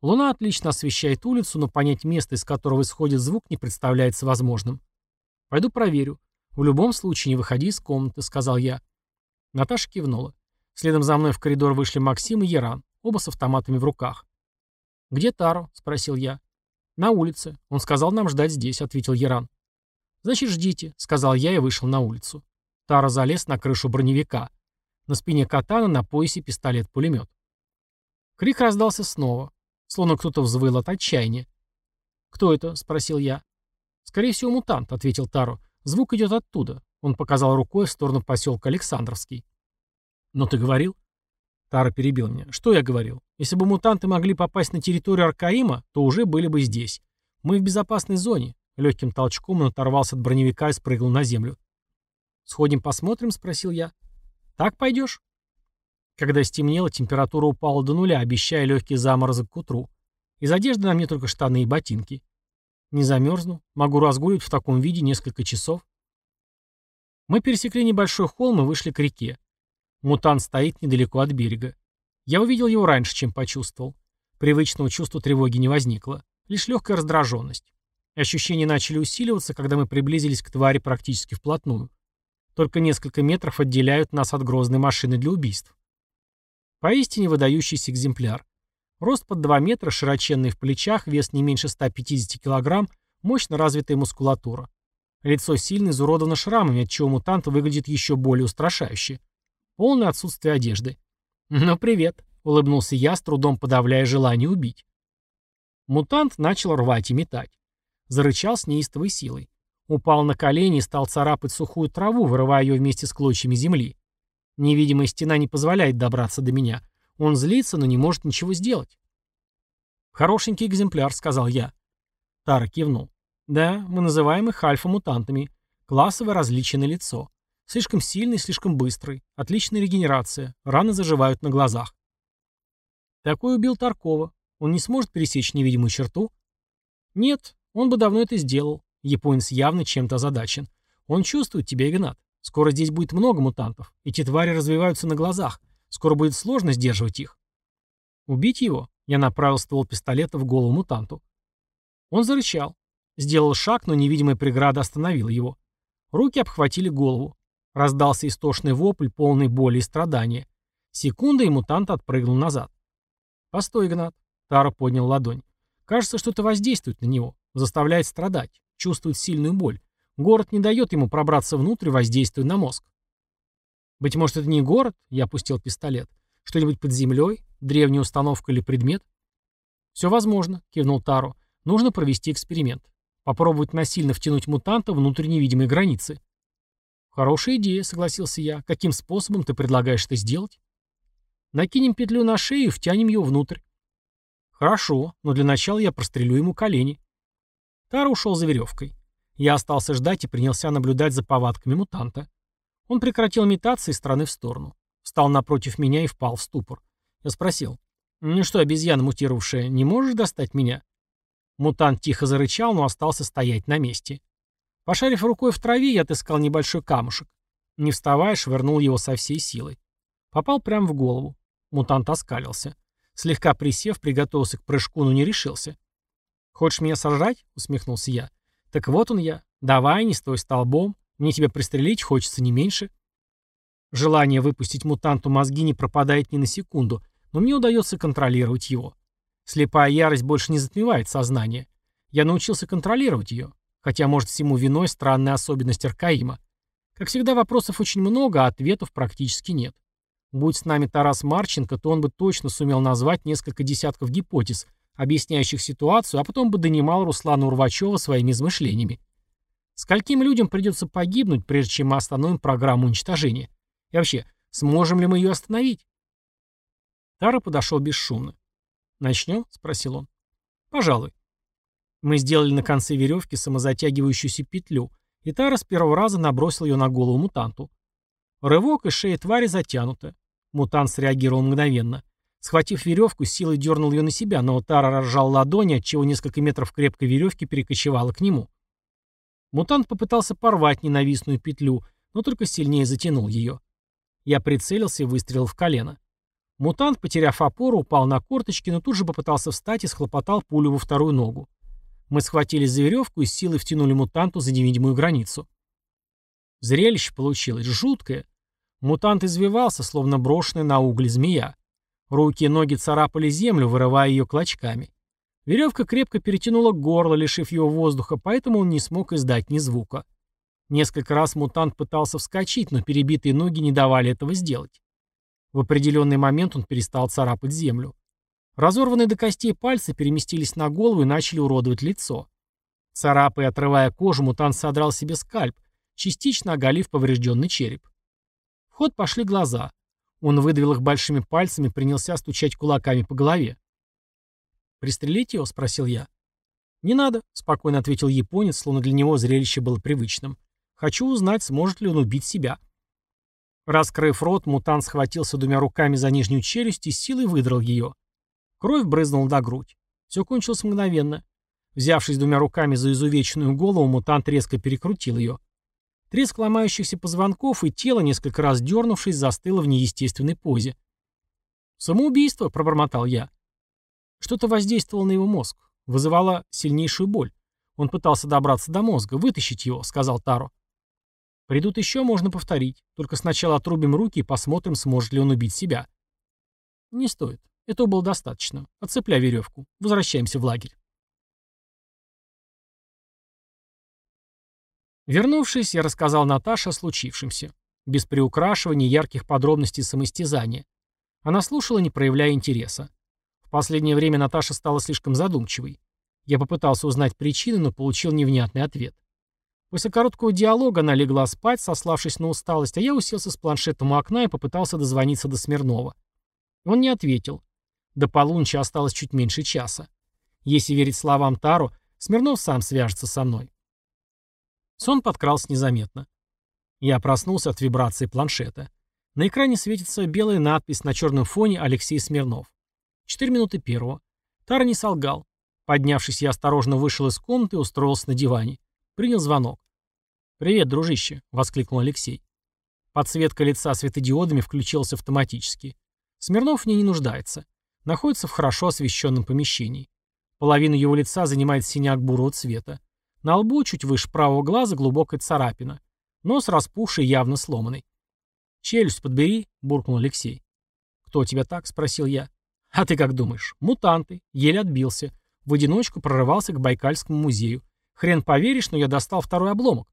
Луна отлично освещает улицу, но понять место, из которого исходит звук, не представляется возможным. «Пойду проверю. В любом случае не выходи из комнаты», — сказал я. Наташа кивнула. Следом за мной в коридор вышли Максим и Яран, оба с автоматами в руках. «Где Таро?» — спросил я. «На улице. Он сказал нам ждать здесь», — ответил Яран. «Значит, ждите», — сказал я и вышел на улицу. Тара залез на крышу броневика. На спине катана, на поясе пистолет-пулемет. Крик раздался снова, словно кто-то взвыл от отчаяния. «Кто это?» — спросил я. «Скорее всего, мутант», — ответил Таро. «Звук идет оттуда». Он показал рукой в сторону поселка Александровский. «Но ты говорил?» Тара перебил меня. «Что я говорил? Если бы мутанты могли попасть на территорию Аркаима, то уже были бы здесь. Мы в безопасной зоне. Легким толчком он оторвался от броневика и спрыгнул на землю. «Сходим посмотрим?» — спросил я. «Так пойдешь?» Когда стемнело, температура упала до нуля, обещая легкий заморозок к утру. Из одежды на мне только штаны и ботинки. Не замерзну. Могу разгуливать в таком виде несколько часов. Мы пересекли небольшой холм и вышли к реке. Мутант стоит недалеко от берега. Я увидел его раньше, чем почувствовал. Привычного чувства тревоги не возникло. Лишь легкая раздраженность. Ощущения начали усиливаться, когда мы приблизились к твари практически вплотную. Только несколько метров отделяют нас от грозной машины для убийств. Поистине выдающийся экземпляр. Рост под 2 метра, широченный в плечах, вес не меньше 150 килограмм, мощно развитая мускулатура. Лицо сильно изуродовано шрамами, отчего мутант выглядит еще более устрашающе. Полное отсутствие одежды. «Ну, привет», — улыбнулся я, с трудом подавляя желание убить. Мутант начал рвать и метать. Зарычал с неистовой силой. Упал на колени и стал царапать сухую траву, вырывая ее вместе с клочьями земли. Невидимая стена не позволяет добраться до меня. Он злится, но не может ничего сделать. «Хорошенький экземпляр», — сказал я. Тара кивнул. «Да, мы называем их альфа-мутантами. Классовое различие на лицо. Слишком сильный, слишком быстрый. Отличная регенерация. Раны заживают на глазах». Такой убил Таркова. Он не сможет пересечь невидимую черту? Нет, он бы давно это сделал. Японец явно чем-то озадачен. Он чувствует тебя, Игнат. Скоро здесь будет много мутантов. Эти твари развиваются на глазах. Скоро будет сложно сдерживать их. Убить его? Я направил ствол пистолета в голову мутанту. Он зарычал. Сделал шаг, но невидимая преграда остановила его. Руки обхватили голову. Раздался истошный вопль, полный боли и страдания. Секунда, и мутант отпрыгнул назад. «Постой, Игнат». Тара поднял ладонь. «Кажется, что-то воздействует на него. Заставляет страдать, чувствует сильную боль. Город не дает ему пробраться внутрь, воздействуя на мозг. Быть может, это не город? Я опустил пистолет. Что-нибудь под землей? Древняя установка или предмет? Все возможно, кивнул Таро. Нужно провести эксперимент. Попробовать насильно втянуть мутанта внутрь невидимой границы. Хорошая идея, согласился я. Каким способом ты предлагаешь это сделать? Накинем петлю на шею и втянем его внутрь. Хорошо, но для начала я прострелю ему колени. Тара ушел за веревкой. Я остался ждать и принялся наблюдать за повадками мутанта. Он прекратил метаться из стороны в сторону. Встал напротив меня и впал в ступор. Я спросил, «Ну что, обезьяна мутировавшая, не можешь достать меня?» Мутант тихо зарычал, но остался стоять на месте. Пошарив рукой в траве, я отыскал небольшой камушек. Не вставая, швырнул его со всей силой. Попал прямо в голову. Мутант оскалился. Слегка присев, приготовился к прыжку, но не решился. «Хочешь меня сожрать?» — усмехнулся я. «Так вот он я. Давай, не стой столбом. Мне тебя пристрелить хочется не меньше». Желание выпустить мутанту мозги не пропадает ни на секунду, но мне удается контролировать его. Слепая ярость больше не затмевает сознание. Я научился контролировать ее, хотя, может, всему виной странная особенность Аркаима. Как всегда, вопросов очень много, а ответов практически нет. Будь с нами Тарас Марченко, то он бы точно сумел назвать несколько десятков гипотез, объясняющих ситуацию, а потом бы донимал Руслана Урвачева своими измышлениями. Скольким людям придется погибнуть, прежде чем мы остановим программу уничтожения? И вообще, сможем ли мы ее остановить? Тара подошел бесшумно. «Начнем?» — спросил он. «Пожалуй». Мы сделали на конце веревки самозатягивающуюся петлю, и Тара с первого раза набросил ее на голову мутанту. Рывок, и шея твари затянута. Мутант среагировал мгновенно. Схватив веревку, силой дернул ее на себя, но Тара разжал ладони, отчего несколько метров крепкой веревки перекочевало к нему. Мутант попытался порвать ненавистную петлю, но только сильнее затянул ее. Я прицелился и выстрелил в колено. Мутант, потеряв опору, упал на корточки, но тут же попытался встать и схлопотал пулю во вторую ногу. Мы схватились за веревку и силой втянули мутанту за невидимую границу. Зрелище получилось жуткое. Мутант извивался, словно брошенный на угли змея. Руки и ноги царапали землю, вырывая ее клочками. Веревка крепко перетянула горло, лишив его воздуха, поэтому он не смог издать ни звука. Несколько раз мутант пытался вскочить, но перебитые ноги не давали этого сделать. В определенный момент он перестал царапать землю. Разорванные до костей пальцы переместились на голову и начали уродовать лицо. Царапая и отрывая кожу, мутант содрал себе скальп, частично оголив поврежденный череп. В ход пошли глаза. Он выдавил их большими пальцами и принялся стучать кулаками по голове. «Пристрелить его?» — спросил я. «Не надо», — спокойно ответил японец, словно для него зрелище было привычным. «Хочу узнать, сможет ли он убить себя». Раскрыв рот, мутант схватился двумя руками за нижнюю челюсть и силой выдрал ее. Кровь брызнула до грудь. Все кончилось мгновенно. Взявшись двумя руками за изувеченную голову, мутант резко перекрутил ее. Треск ломающихся позвонков и тело, несколько раз дернувшись, застыло в неестественной позе. «Самоубийство», — пробормотал я. Что-то воздействовало на его мозг, вызывало сильнейшую боль. Он пытался добраться до мозга, вытащить его, — сказал Таро. «Придут еще, можно повторить. Только сначала отрубим руки и посмотрим, сможет ли он убить себя». «Не стоит. Этого было достаточно. Отцепляй веревку. Возвращаемся в лагерь». Вернувшись, я рассказал Наташе о случившемся. Без приукрашивания ярких подробностей самоистязания. Она слушала, не проявляя интереса. В последнее время Наташа стала слишком задумчивой. Я попытался узнать причины, но получил невнятный ответ. После короткого диалога она легла спать, сославшись на усталость, а я уселся с планшетом у окна и попытался дозвониться до Смирнова. Он не ответил. До полуночи осталось чуть меньше часа. Если верить словам Тару, Смирнов сам свяжется со мной. Сон подкрался незаметно. Я проснулся от вибрации планшета. На экране светится белая надпись на черном фоне «Алексей Смирнов». Четыре минуты первого. Тара не солгал. Поднявшись, я осторожно вышел из комнаты и устроился на диване. Принял звонок. «Привет, дружище», — воскликнул Алексей. Подсветка лица светодиодами включилась автоматически. Смирнов в ней не нуждается. Находится в хорошо освещенном помещении. Половину его лица занимает синяк бурого цвета. На лбу, чуть выше правого глаза, глубокая царапина. Нос распухший, явно сломанный. «Челюсть подбери», — буркнул Алексей. «Кто тебя так?» — спросил я. «А ты как думаешь? Мутанты. Еле отбился. В одиночку прорывался к Байкальскому музею. Хрен поверишь, но я достал второй обломок».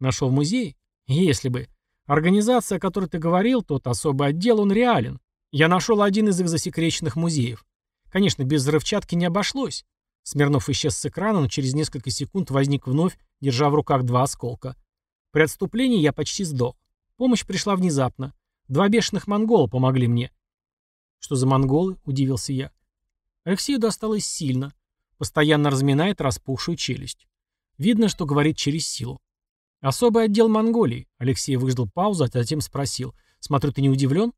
«Нашел в музее?» «Если бы. Организация, о которой ты говорил, тот особый отдел, он реален. Я нашел один из их засекреченных музеев. Конечно, без взрывчатки не обошлось. Смирнов исчез с экрана, но через несколько секунд возник вновь, держа в руках два осколка. При отступлении я почти сдох. Помощь пришла внезапно. Два бешеных монгола помогли мне. «Что за монголы?» – удивился я. Алексею досталось сильно. Постоянно разминает распухшую челюсть. Видно, что говорит через силу. «Особый отдел Монголии», — Алексей выждал паузу, а затем спросил. «Смотрю, ты не удивлен?»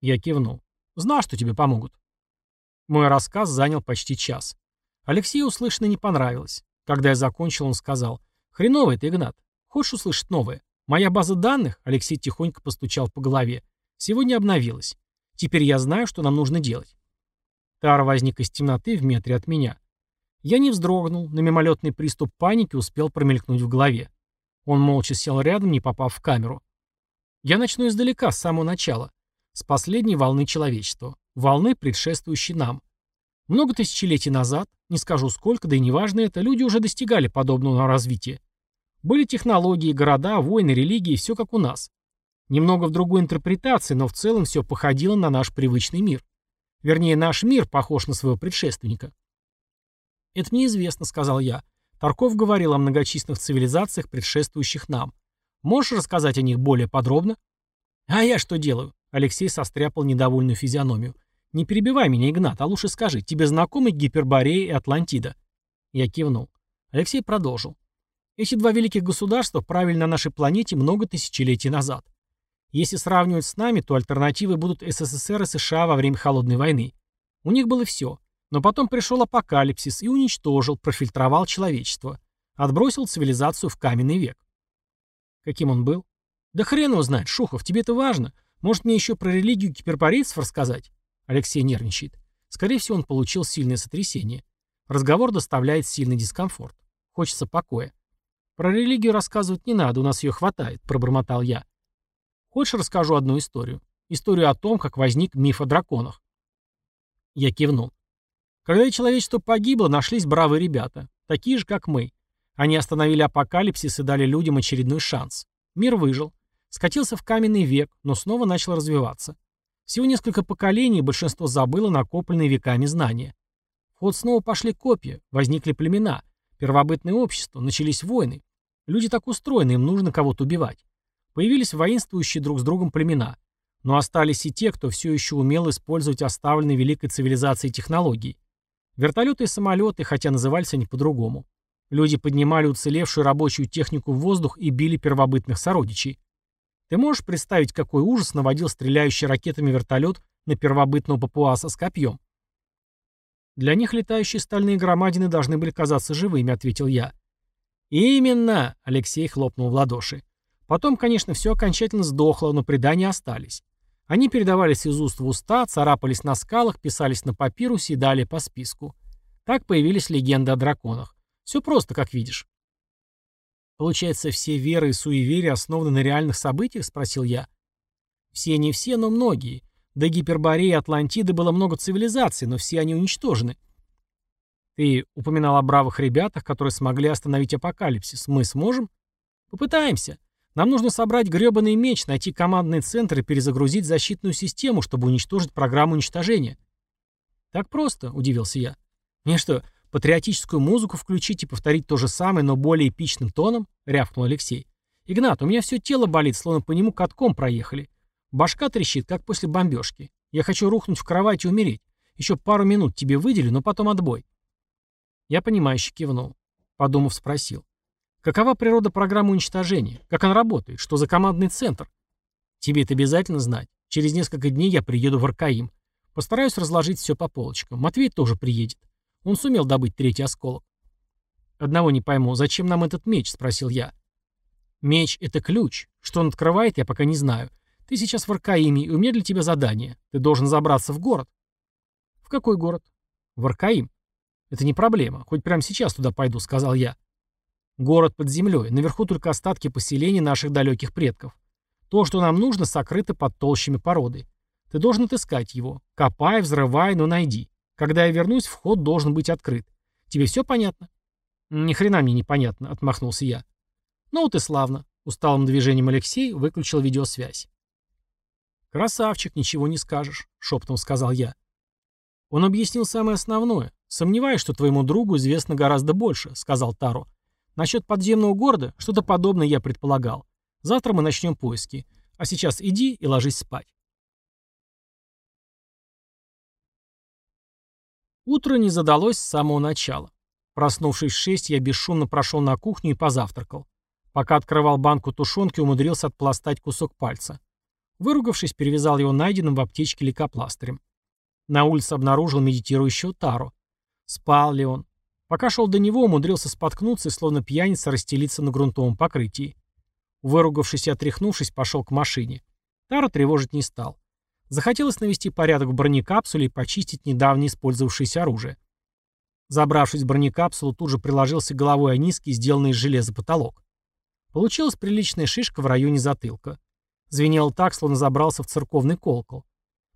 Я кивнул. «Знал, что тебе помогут». Мой рассказ занял почти час. Алексею услышанное не понравилось. Когда я закончил, он сказал. «Хреново это, Игнат. Хочешь услышать новое? Моя база данных, Алексей тихонько постучал по голове, сегодня обновилась. Теперь я знаю, что нам нужно делать. Тара возник из темноты в метре от меня. Я не вздрогнул, на мимолетный приступ паники успел промелькнуть в голове. Он молча сел рядом, не попав в камеру. Я начну издалека, с самого начала. С последней волны человечества. Волны, предшествующей нам. Много тысячелетий назад, не скажу сколько, да и неважно это, люди уже достигали подобного развития. Были технологии, города, войны, религии, все как у нас. Немного в другой интерпретации, но в целом все походило на наш привычный мир. Вернее, наш мир похож на своего предшественника. «Это мне известно», — сказал я. Тарков говорил о многочисленных цивилизациях, предшествующих нам. Можешь рассказать о них более подробно? А я что делаю? Алексей состряпал недовольную физиономию. Не перебивай меня, Игнат, а лучше скажи, тебе знакомы Гиперборея и Атлантида? Я кивнул. Алексей продолжил. Эти два великих государства правили на нашей планете много тысячелетий назад. Если сравнивать с нами, то альтернативы будут СССР и США во время Холодной войны. У них было все. Но потом пришел апокалипсис и уничтожил, профильтровал человечество. Отбросил цивилизацию в каменный век. Каким он был? Да хрен его знает, Шухов, тебе это важно. Может мне еще про религию киперпарийцев рассказать? Алексей нервничает. Скорее всего, он получил сильное сотрясение. Разговор доставляет сильный дискомфорт. Хочется покоя. «Про религию рассказывать не надо, у нас ее хватает», — пробормотал я. «Хочешь, расскажу одну историю? Историю о том, как возник миф о драконах». Я кивнул. Когда человечество погибло, нашлись бравые ребята, такие же, как мы. Они остановили апокалипсис и дали людям очередной шанс. Мир выжил. Скатился в каменный век, но снова начал развиваться. Всего несколько поколений, большинство забыло накопленные веками знания. В ход снова пошли копья, возникли племена, Первобытное общество, начались войны. Люди так устроены, им нужно кого-то убивать. Появились воинствующие друг с другом племена. Но остались и те, кто все еще умел использовать оставленные великой цивилизацией технологии. Вертолеты и самолеты, хотя назывались они по-другому. Люди поднимали уцелевшую рабочую технику в воздух и били первобытных сородичей. Ты можешь представить, какой ужас наводил стреляющий ракетами вертолет на первобытного папуаса с копьем? «Для них летающие стальные громадины должны были казаться живыми», — ответил я. «Именно!» — Алексей хлопнул в ладоши. Потом, конечно, все окончательно сдохло, но предания остались. Они передавались из уст в уста, царапались на скалах, писались на папирусе и далее по списку. Так появились легенды о драконах. Все просто, как видишь. «Получается, все веры и суеверия основаны на реальных событиях?» — спросил я. «Все не все, но многие. До Гипербореи и Атлантиды было много цивилизаций, но все они уничтожены. Ты упоминал о бравых ребятах, которые смогли остановить апокалипсис. Мы сможем? Попытаемся. Нам нужно собрать грёбаный меч, найти командный центр и перезагрузить защитную систему, чтобы уничтожить программу уничтожения. Так просто, удивился я. Мне что, патриотическую музыку включить и повторить то же самое, но более эпичным тоном? Рявкнул Алексей. Игнат, у меня все тело болит, словно по нему катком проехали. Башка трещит, как после бомбежки. Я хочу рухнуть в кровать и умереть. Еще пару минут тебе выделю, но потом отбой. Я понимающе кивнул. Подумав, спросил. Какова природа программы уничтожения? Как она работает? Что за командный центр? Тебе это обязательно знать. Через несколько дней я приеду в Аркаим. Постараюсь разложить все по полочкам. Матвей тоже приедет. Он сумел добыть третий осколок. Одного не пойму, зачем нам этот меч? Спросил я. Меч — это ключ. Что он открывает, я пока не знаю. Ты сейчас в Аркаиме, и у меня для тебя задание. Ты должен забраться в город. В какой город? В Аркаим. Это не проблема. Хоть прямо сейчас туда пойду, сказал я. Город под землей. Наверху только остатки поселений наших далеких предков. То, что нам нужно, сокрыто под толщами породы. Ты должен отыскать его. Копай, взрывай, но найди. Когда я вернусь, вход должен быть открыт. Тебе все понятно? Ни хрена мне не понятно, отмахнулся я. Ну вот и славно. Усталым движением Алексей выключил видеосвязь. «Красавчик, ничего не скажешь», — шепотом сказал я. Он объяснил самое основное. «Сомневаюсь, что твоему другу известно гораздо больше», — сказал Таро. «Насчет подземного города что-то подобное я предполагал. Завтра мы начнем поиски. А сейчас иди и ложись спать». Утро не задалось с самого начала. Проснувшись в шесть, я бесшумно прошел на кухню и позавтракал. Пока открывал банку тушенки, умудрился отпластать кусок пальца. Выругавшись, перевязал его найденным в аптечке лейкопластырем. На улице обнаружил медитирующего Тару. Спал ли он? Пока шел до него, умудрился споткнуться и словно пьяница расстелиться на грунтовом покрытии. Выругавшись и отряхнувшись, пошел к машине. Тару тревожить не стал. Захотелось навести порядок в бронекапсуле и почистить недавно использовавшееся оружие. Забравшись в бронекапсулу, тут же приложился головой о низкий, сделанный из железа потолок. Получилась приличная шишка в районе затылка. Звенел так, словно забрался в церковный колокол.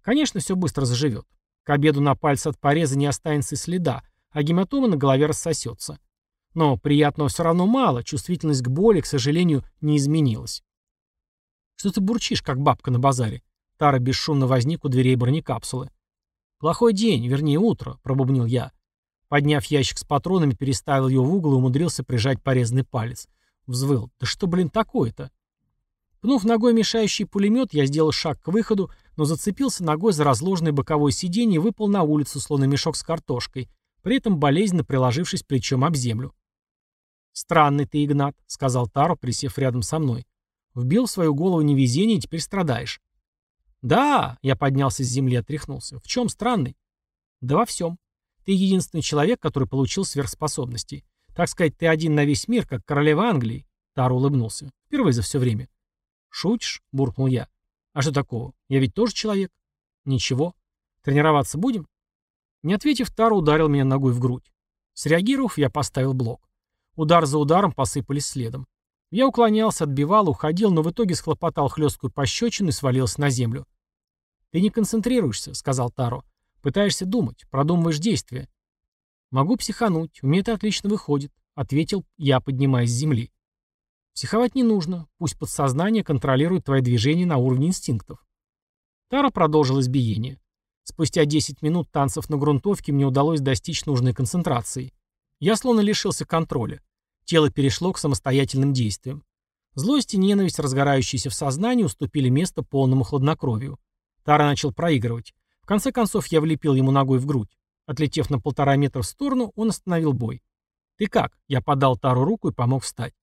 Конечно, все быстро заживет. К обеду на пальце от пореза не останется следа, а гематома на голове рассосется. Но приятного все равно мало, чувствительность к боли, к сожалению, не изменилась. «Что ты бурчишь, как бабка на базаре?» Тара бесшумно возник у дверей бронекапсулы. «Плохой день, вернее утро», — пробубнил я. Подняв ящик с патронами, переставил его в угол и умудрился прижать порезанный палец. Взвыл. «Да что, блин, такое-то?» Пнув ногой мешающий пулемет, я сделал шаг к выходу, но зацепился ногой за разложенное боковое сиденье и выпал на улицу, словно мешок с картошкой, при этом болезненно приложившись плечом об землю. «Странный ты, Игнат», — сказал Таро, присев рядом со мной. «Вбил в свою голову невезение и теперь страдаешь». «Да», — я поднялся с земли, отряхнулся. «В чем странный?» «Да во всем. Ты единственный человек, который получил сверхспособности. Так сказать, ты один на весь мир, как королева Англии». Таро улыбнулся. «Впервые за все время». «Шутишь?» — буркнул я. «А что такого? Я ведь тоже человек». «Ничего. Тренироваться будем?» Не ответив, Таро ударил меня ногой в грудь. Среагировав, я поставил блок. Удар за ударом посыпались следом. Я уклонялся, отбивал, уходил, но в итоге схлопотал хлесткую пощечину и свалился на землю. «Ты не концентрируешься», — сказал Таро. «Пытаешься думать, продумываешь действия». «Могу психануть, у меня это отлично выходит», — ответил я, поднимаясь с земли. «Психовать не нужно, пусть подсознание контролирует твои движения на уровне инстинктов». Таро продолжил избиение. Спустя 10 минут танцев на грунтовке мне удалось достичь нужной концентрации. Я словно лишился контроля. Тело перешло к самостоятельным действиям. Злость и ненависть, разгорающиеся в сознании, уступили место полному хладнокровию. Тара начал проигрывать. В конце концов, я влепил ему ногой в грудь. Отлетев на полтора метра в сторону, он остановил бой. «Ты как?» Я подал Тару руку и помог встать.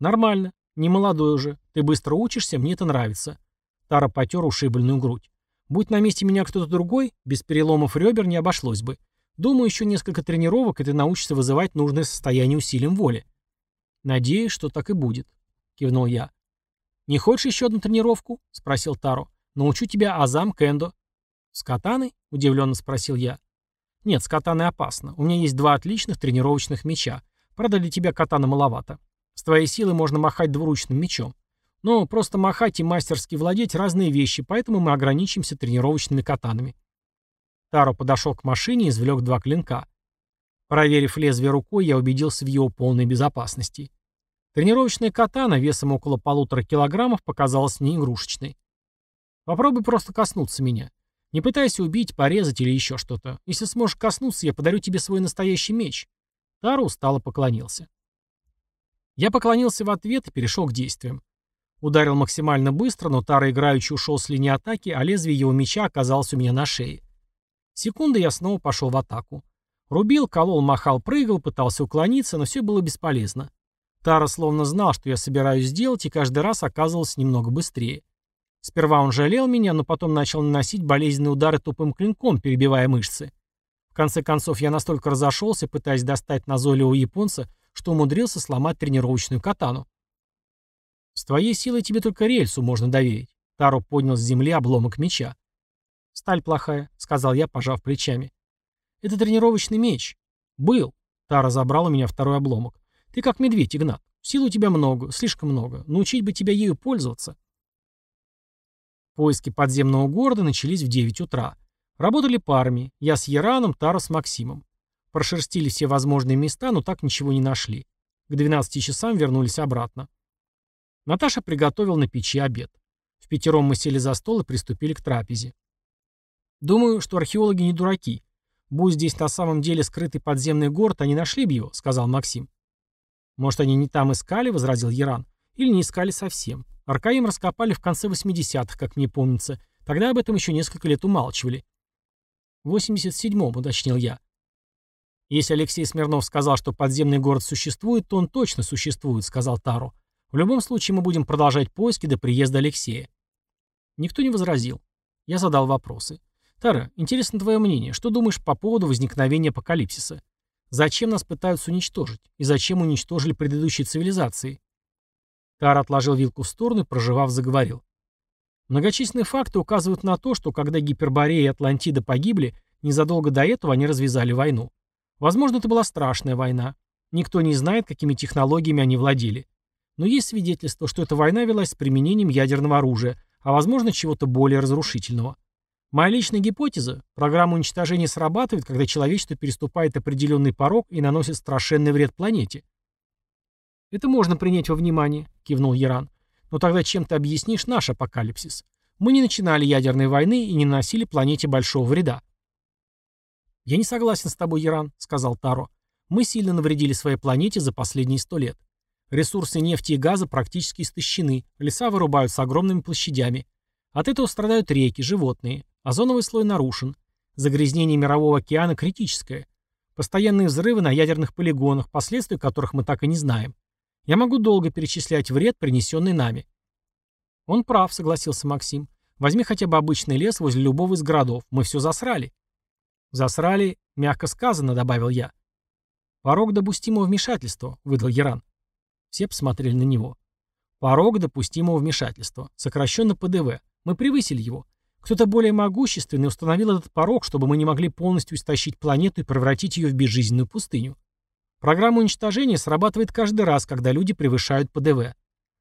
«Нормально. Не молодой уже. Ты быстро учишься, мне это нравится». Тара потер ушибленную грудь. «Будь на месте меня кто-то другой, без переломов ребер не обошлось бы. Думаю, еще несколько тренировок, и ты научишься вызывать нужное состояние усилием воли. «Надеюсь, что так и будет», — кивнул я. «Не хочешь еще одну тренировку?» — спросил Таро. «Научу тебя азам кендо». «С катаной?» — удивленно спросил я. «Нет, с катаной опасно. У меня есть два отличных тренировочных меча. Правда, для тебя катана маловато. С твоей силой можно махать двуручным мечом. Но просто махать и мастерски владеть разные вещи, поэтому мы ограничимся тренировочными катанами». Таро подошел к машине и извлек два клинка. Проверив лезвие рукой, я убедился в его полной безопасности. Тренировочная катана весом около полутора килограммов показалась мне игрушечной. Попробуй просто коснуться меня. Не пытайся убить, порезать или еще что-то. Если сможешь коснуться, я подарю тебе свой настоящий меч. Тару устало поклонился. Я поклонился в ответ и перешел к действиям. Ударил максимально быстро, но Тара играючи ушел с линии атаки, а лезвие его меча оказалось у меня на шее. Секунды я снова пошел в атаку. Рубил, колол, махал, прыгал, пытался уклониться, но все было бесполезно. Тара словно знал, что я собираюсь сделать, и каждый раз оказывался немного быстрее. Сперва он жалел меня, но потом начал наносить болезненные удары тупым клинком, перебивая мышцы. В конце концов, я настолько разошелся, пытаясь достать назойливого японца, что умудрился сломать тренировочную катану. «С твоей силой тебе только рельсу можно доверить», — Таро поднял с земли обломок меча. «Сталь плохая», — сказал я, пожав плечами. Это тренировочный меч. Был. Тара забрала у меня второй обломок. Ты как медведь, Игнат. Сил у тебя много, слишком много. Научить бы тебя ею пользоваться. Поиски подземного города начались в 9 утра. Работали парами. Я с Яраном, Тара с Максимом. Прошерстили все возможные места, но так ничего не нашли. К 12 часам вернулись обратно. Наташа приготовила на печи обед. В пятером мы сели за стол и приступили к трапезе. Думаю, что археологи не дураки. «Будь здесь на самом деле скрытый подземный город, они нашли бы его», — сказал Максим. «Может, они не там искали?» — возразил Яран. «Или не искали совсем. Аркаим раскопали в конце 80-х, как мне помнится. Тогда об этом еще несколько лет умалчивали». «В 87-м», — уточнил я. «Если Алексей Смирнов сказал, что подземный город существует, то он точно существует», — сказал Тару. «В любом случае мы будем продолжать поиски до приезда Алексея». Никто не возразил. Я задал вопросы. «Тара, интересно твое мнение. Что думаешь по поводу возникновения апокалипсиса? Зачем нас пытаются уничтожить? И зачем уничтожили предыдущие цивилизации?» Тара отложил вилку в сторону и, проживав, заговорил. Многочисленные факты указывают на то, что когда Гиперборея и Атлантида погибли, незадолго до этого они развязали войну. Возможно, это была страшная война. Никто не знает, какими технологиями они владели. Но есть свидетельство, что эта война велась с применением ядерного оружия, а возможно, чего-то более разрушительного. Моя личная гипотеза – программа уничтожения срабатывает, когда человечество переступает определенный порог и наносит страшенный вред планете. «Это можно принять во внимание», – кивнул Яран. «Но тогда чем ты объяснишь наш апокалипсис? Мы не начинали ядерной войны и не наносили планете большого вреда». «Я не согласен с тобой, Иран», — сказал Таро. «Мы сильно навредили своей планете за последние сто лет. Ресурсы нефти и газа практически истощены, леса вырубают с огромными площадями. От этого страдают реки, животные. Озоновый слой нарушен. Загрязнение мирового океана критическое. Постоянные взрывы на ядерных полигонах, последствия которых мы так и не знаем. Я могу долго перечислять вред, принесенный нами». «Он прав», — согласился Максим. «Возьми хотя бы обычный лес возле любого из городов. Мы все засрали». «Засрали, мягко сказано», — добавил я. «Порог допустимого вмешательства», — выдал Яран. Все посмотрели на него. «Порог допустимого вмешательства. Сокращенно ПДВ. Мы превысили его. Кто-то более могущественный установил этот порог, чтобы мы не могли полностью истощить планету и превратить ее в безжизненную пустыню. Программа уничтожения срабатывает каждый раз, когда люди превышают ПДВ.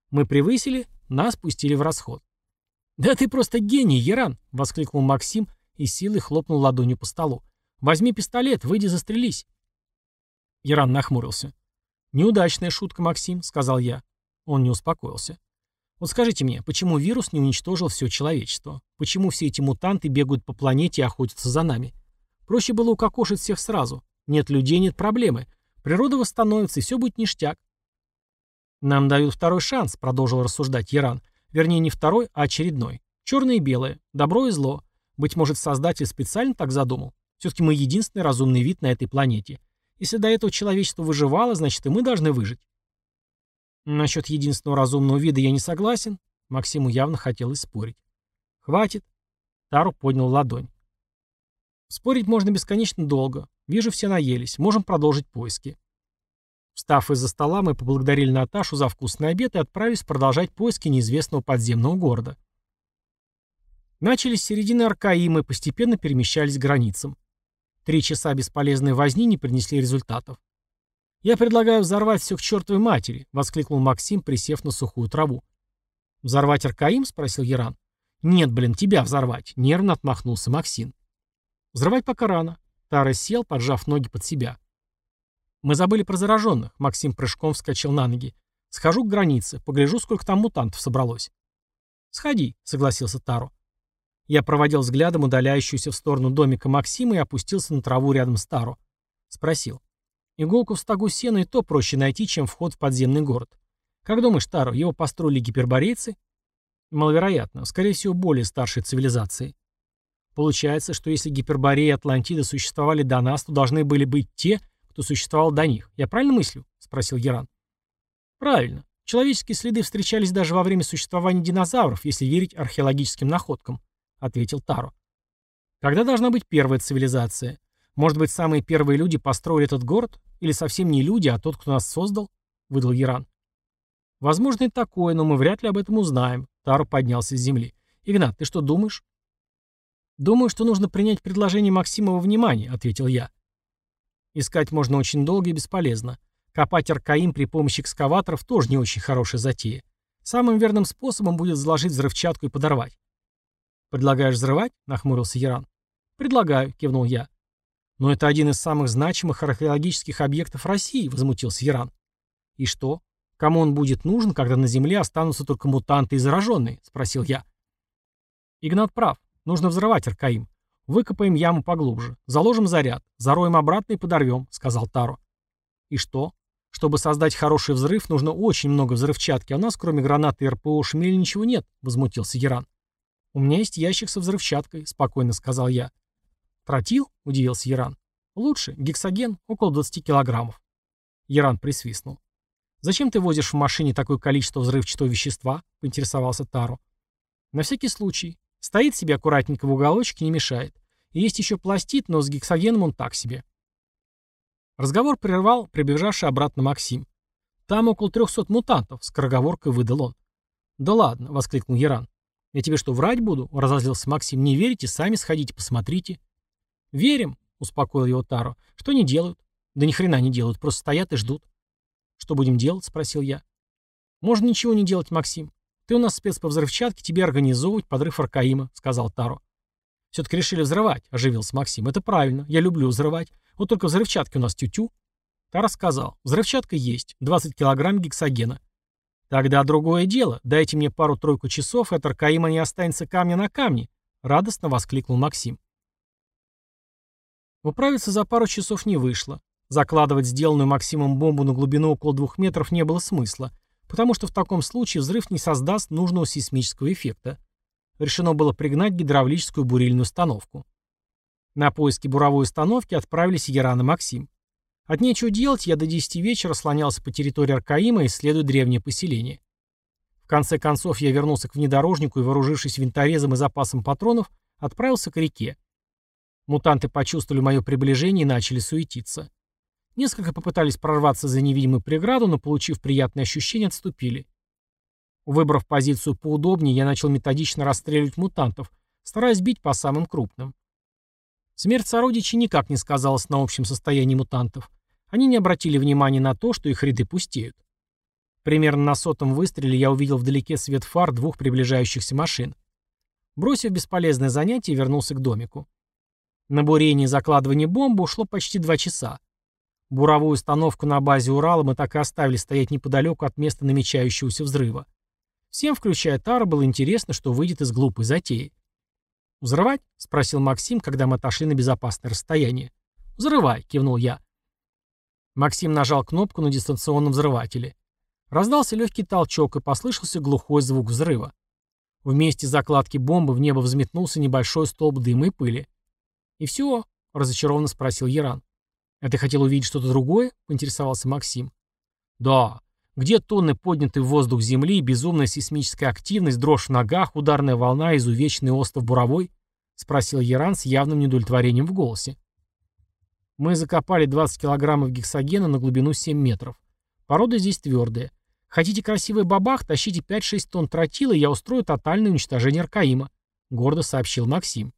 Мы превысили, нас пустили в расход. «Да ты просто гений, Яран!» — воскликнул Максим и силой хлопнул ладонью по столу. «Возьми пистолет, выйди застрелись». Яран нахмурился. «Неудачная шутка, Максим», — сказал я. Он не успокоился. «Вот скажите мне, почему вирус не уничтожил все человечество? Почему все эти мутанты бегают по планете и охотятся за нами? Проще было укокошить всех сразу. Нет людей, нет проблемы. Природа восстановится, и все будет ништяк». «Нам дают второй шанс», — продолжил рассуждать Яран. «Вернее, не второй, а очередной. Черное и белое, добро и зло. Быть может, Создатель специально так задумал? Все-таки мы единственный разумный вид на этой планете. Если до этого человечество выживало, значит и мы должны выжить. Насчет единственного разумного вида я не согласен. Максиму явно хотелось спорить. Хватит. Тару поднял ладонь. Спорить можно бесконечно долго. Вижу, все наелись. Можем продолжить поиски. Встав из-за стола, мы поблагодарили Наташу за вкусный обед и отправились продолжать поиски неизвестного подземного города. Начались с середины Аркаима и постепенно перемещались к границам. Три часа бесполезной возни не принесли результатов. «Я предлагаю взорвать все к чертовой матери», — воскликнул Максим, присев на сухую траву. «Взорвать Аркаим?» — спросил Яран. «Нет, блин, тебя взорвать», — нервно отмахнулся Максим. «Взрывать пока рано». Тара сел, поджав ноги под себя. «Мы забыли про зараженных», — Максим прыжком вскочил на ноги. «Схожу к границе, погляжу, сколько там мутантов собралось». «Сходи», — согласился Таро. Я проводил взглядом удаляющуюся в сторону домика Максима и опустился на траву рядом с Таро. Спросил. Иголку в стогу сена и то проще найти, чем вход в подземный город. Как думаешь, Таро, его построили гиперборейцы? Маловероятно. Скорее всего, более старшие цивилизации. Получается, что если Гиперборея и Атлантида существовали до нас, то должны были быть те, кто существовал до них. Я правильно мыслю? Спросил Геран. Правильно. Человеческие следы встречались даже во время существования динозавров, если верить археологическим находкам ответил Таро. Когда должна быть первая цивилизация? Может быть, самые первые люди построили этот город? Или совсем не люди, а тот, кто нас создал? Выдал Яран. Возможно и такое, но мы вряд ли об этом узнаем. Таро поднялся с земли. Игнат, ты что думаешь? Думаю, что нужно принять предложение Максимова внимания, ответил я. Искать можно очень долго и бесполезно. Копать Аркаим при помощи экскаваторов тоже не очень хорошая затея. Самым верным способом будет заложить взрывчатку и подорвать. «Предлагаешь взрывать?» — нахмурился Яран. «Предлагаю», — кивнул я. «Но это один из самых значимых археологических объектов России», — возмутился Яран. «И что? Кому он будет нужен, когда на Земле останутся только мутанты и зараженные?» — спросил я. Игнат прав. Нужно взрывать Аркаим. Выкопаем яму поглубже. Заложим заряд. Зароем обратно и подорвем», — сказал Таро. «И что? Чтобы создать хороший взрыв, нужно очень много взрывчатки, а у нас, кроме гранаты и РПО «Шмель», ничего нет», — возмутился Яран. «У меня есть ящик со взрывчаткой», — спокойно сказал я. «Тротил?» — удивился Яран. Лучше. Гексоген около 20 килограммов. Яран присвистнул. «Зачем ты возишь в машине такое количество взрывчатого вещества?» — поинтересовался Таро. «На всякий случай. Стоит себе аккуратненько в уголочке, не мешает. И есть еще пластид, но с гексогеном он так себе». Разговор прервал прибежавший обратно Максим. «Там около трехсот мутантов», — скороговоркой выдал он. «Да ладно», — воскликнул Яран. «Я тебе что, врать буду?» — разозлился Максим. «Не верите? Сами сходите, посмотрите». «Верим», — успокоил его Таро. «Что не делают?» «Да ни хрена не делают, просто стоят и ждут». «Что будем делать?» — спросил я. «Можно ничего не делать, Максим. Ты у нас спец по взрывчатке, тебе организовывать подрыв Аркаима», — сказал Таро. «Все-таки решили взрывать», — оживился Максим. «Это правильно. Я люблю взрывать. Вот только взрывчатки у нас тю-тю». Таро сказал. «Взрывчатка есть. 20 килограмм гексогена». «Тогда другое дело. Дайте мне пару-тройку часов, и от Аркаима не останется камня на камне», — радостно воскликнул Максим. Управиться за пару часов не вышло. Закладывать сделанную Максимом бомбу на глубину около двух метров не было смысла, потому что в таком случае взрыв не создаст нужного сейсмического эффекта. Решено было пригнать гидравлическую бурильную установку. На поиски буровой установки отправились Яран и Максим. От нечего делать, я до 10 вечера слонялся по территории Аркаима, исследуя древнее поселение. В конце концов, я вернулся к внедорожнику и, вооружившись винторезом и запасом патронов, отправился к реке. Мутанты почувствовали мое приближение и начали суетиться. Несколько попытались прорваться за невидимую преграду, но, получив приятное ощущение, отступили. Выбрав позицию поудобнее, я начал методично расстреливать мутантов, стараясь бить по самым крупным. Смерть сородичей никак не сказалась на общем состоянии мутантов. Они не обратили внимания на то, что их ряды пустеют. Примерно на сотом выстреле я увидел вдалеке свет фар двух приближающихся машин. Бросив бесполезное занятие, вернулся к домику. На бурение и закладывание бомбы ушло почти два часа. Буровую установку на базе Урала мы так и оставили стоять неподалеку от места намечающегося взрыва. Всем, включая Тара, было интересно, что выйдет из глупой затеи. «Взрывать?» — спросил Максим, когда мы отошли на безопасное расстояние. «Взрывай», — кивнул я. Максим нажал кнопку на дистанционном взрывателе. Раздался легкий толчок, и послышался глухой звук взрыва. В месте закладки бомбы в небо взметнулся небольшой столб дыма и пыли. «И все?» — разочарованно спросил Яран. «А ты хотел увидеть что-то другое?» — поинтересовался Максим. «Да. Где тонны поднятый в воздух земли, безумная сейсмическая активность, дрожь в ногах, ударная волна, изувеченный остров Буровой?» — спросил Яран с явным недовлетворением в голосе. «Мы закопали 20 килограммов гексогена на глубину 7 метров. Порода здесь твердая. Хотите красивый бабах, тащите 5-6 тонн тротила, и я устрою тотальное уничтожение Аркаима», — гордо сообщил Максим.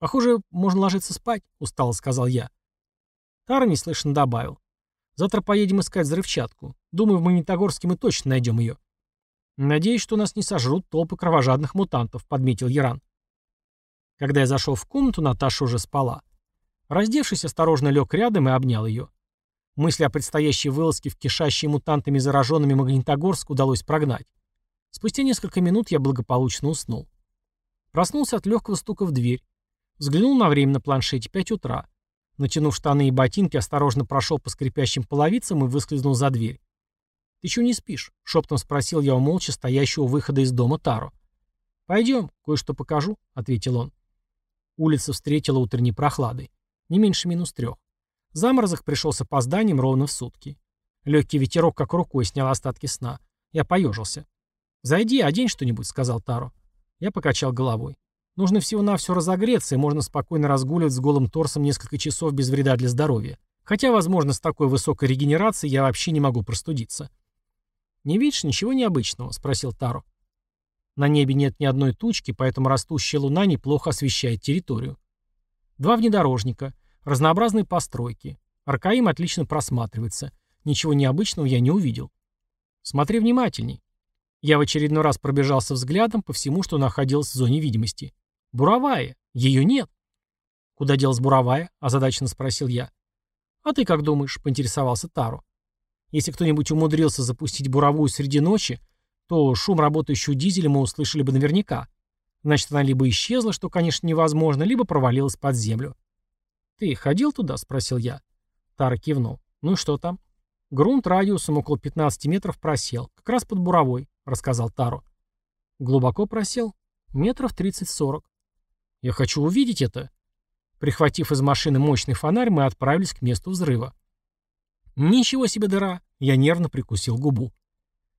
«Похоже, можно ложиться спать», — устало сказал я. Тара неслышно добавил. «Завтра поедем искать взрывчатку. Думаю, в Магнитогорске мы точно найдем ее». «Надеюсь, что нас не сожрут толпы кровожадных мутантов», — подметил Яран. Когда я зашел в комнату, Наташа уже спала. Раздевшись, осторожно лег рядом и обнял ее. Мысли о предстоящей вылазке в кишащий мутантами зараженными Магнитогорск удалось прогнать. Спустя несколько минут я благополучно уснул. Проснулся от легкого стука в дверь. Взглянул на время на планшете, 5 утра. Натянув штаны и ботинки, осторожно прошел по скрипящим половицам и выскользнул за дверь. «Ты чего не спишь?» — шептом спросил я у молча стоящего выхода из дома Таро. «Пойдем, кое-что покажу», — ответил он. Улица встретила утренней прохладой. Не меньше минус трех. Заморозок пришел с опозданием ровно в сутки. Легкий ветерок как рукой снял остатки сна. Я поежился. «Зайди, одень что-нибудь», — сказал Таро. Я покачал головой. Нужно всего-навсего разогреться, и можно спокойно разгуливать с голым торсом несколько часов без вреда для здоровья. Хотя, возможно, с такой высокой регенерацией я вообще не могу простудиться. «Не видишь ничего необычного?» — спросил Таро. На небе нет ни одной тучки, поэтому растущая луна неплохо освещает территорию. Два внедорожника, разнообразные постройки. Аркаим отлично просматривается. Ничего необычного я не увидел. Смотри внимательней. Я в очередной раз пробежался взглядом по всему, что находилось в зоне видимости. «Буровая! Ее нет!» «Куда делась Буровая?» – озадаченно спросил я. «А ты как думаешь?» – поинтересовался Тару. «Если кто-нибудь умудрился запустить буровую среди ночи, то шум работающего дизеля мы услышали бы наверняка. Значит, она либо исчезла, что, конечно, невозможно, либо провалилась под землю». «Ты ходил туда?» – спросил я. Тара кивнул. «Ну и что там?» «Грунт радиусом около 15 метров просел, как раз под буровой», – рассказал Тару. «Глубоко просел? Метров 30-40. «Я хочу увидеть это». Прихватив из машины мощный фонарь, мы отправились к месту взрыва. Ничего себе дыра! Я нервно прикусил губу.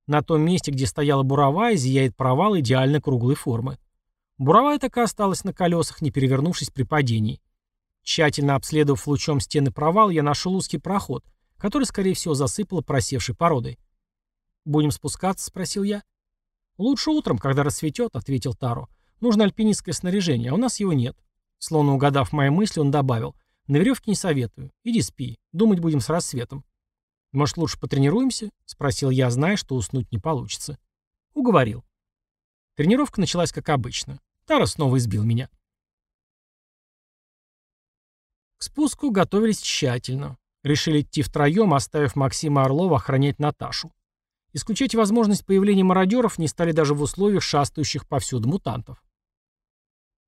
На том месте, где стояла буровая, зияет провал идеально круглой формы. Буровая так и осталась на колесах, не перевернувшись при падении. Тщательно обследовав лучом стены провал, я нашел узкий проход, который, скорее всего, засыпало просевшей породой. «Будем спускаться?» — спросил я. «Лучше утром, когда рассветет», — ответил Таро. «Нужно альпинистское снаряжение, а у нас его нет». Словно угадав мои мысли, он добавил. «На веревке не советую. Иди спи. Думать будем с рассветом». «Может, лучше потренируемся?» — спросил я, зная, что уснуть не получится. Уговорил. Тренировка началась как обычно. Тара снова избил меня. К спуску готовились тщательно. Решили идти втроем, оставив Максима Орлова охранять Наташу. Исключать возможность появления мародеров не стали даже в условиях шастающих повсюду мутантов.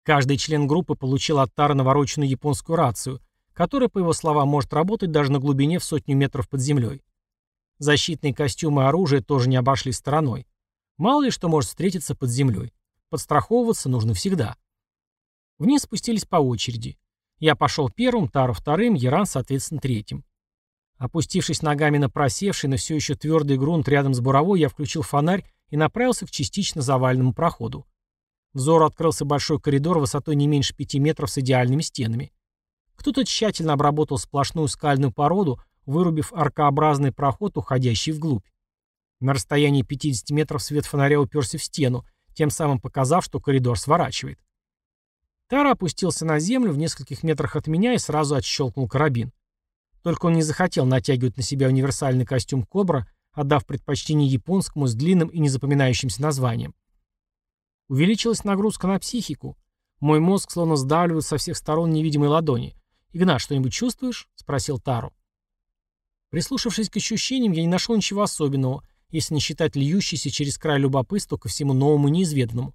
Каждый член группы получил от Тара навороченную японскую рацию, которая, по его словам, может работать даже на глубине в сотню метров под землей. Защитные костюмы и оружие тоже не обошли стороной. Мало ли что может встретиться под землей. Подстраховываться нужно всегда. Вниз спустились по очереди. Я пошел первым, Тару вторым, Яран, соответственно, третьим. Опустившись ногами на просевший, но все еще твердый грунт рядом с буровой, я включил фонарь и направился к частично заваленному проходу. Взору открылся большой коридор высотой не меньше пяти метров с идеальными стенами. Кто-то тщательно обработал сплошную скальную породу, вырубив аркообразный проход, уходящий вглубь. На расстоянии 50 метров свет фонаря уперся в стену, тем самым показав, что коридор сворачивает. Тара опустился на землю в нескольких метрах от меня и сразу отщелкнул карабин. Только он не захотел натягивать на себя универсальный костюм «Кобра», отдав предпочтение японскому с длинным и незапоминающимся названием. Увеличилась нагрузка на психику. Мой мозг словно сдавливает со всех сторон невидимой ладони. «Игнат, что-нибудь чувствуешь?» — спросил Тару. Прислушавшись к ощущениям, я не нашел ничего особенного, если не считать льющейся через край любопытства ко всему новому и неизведанному.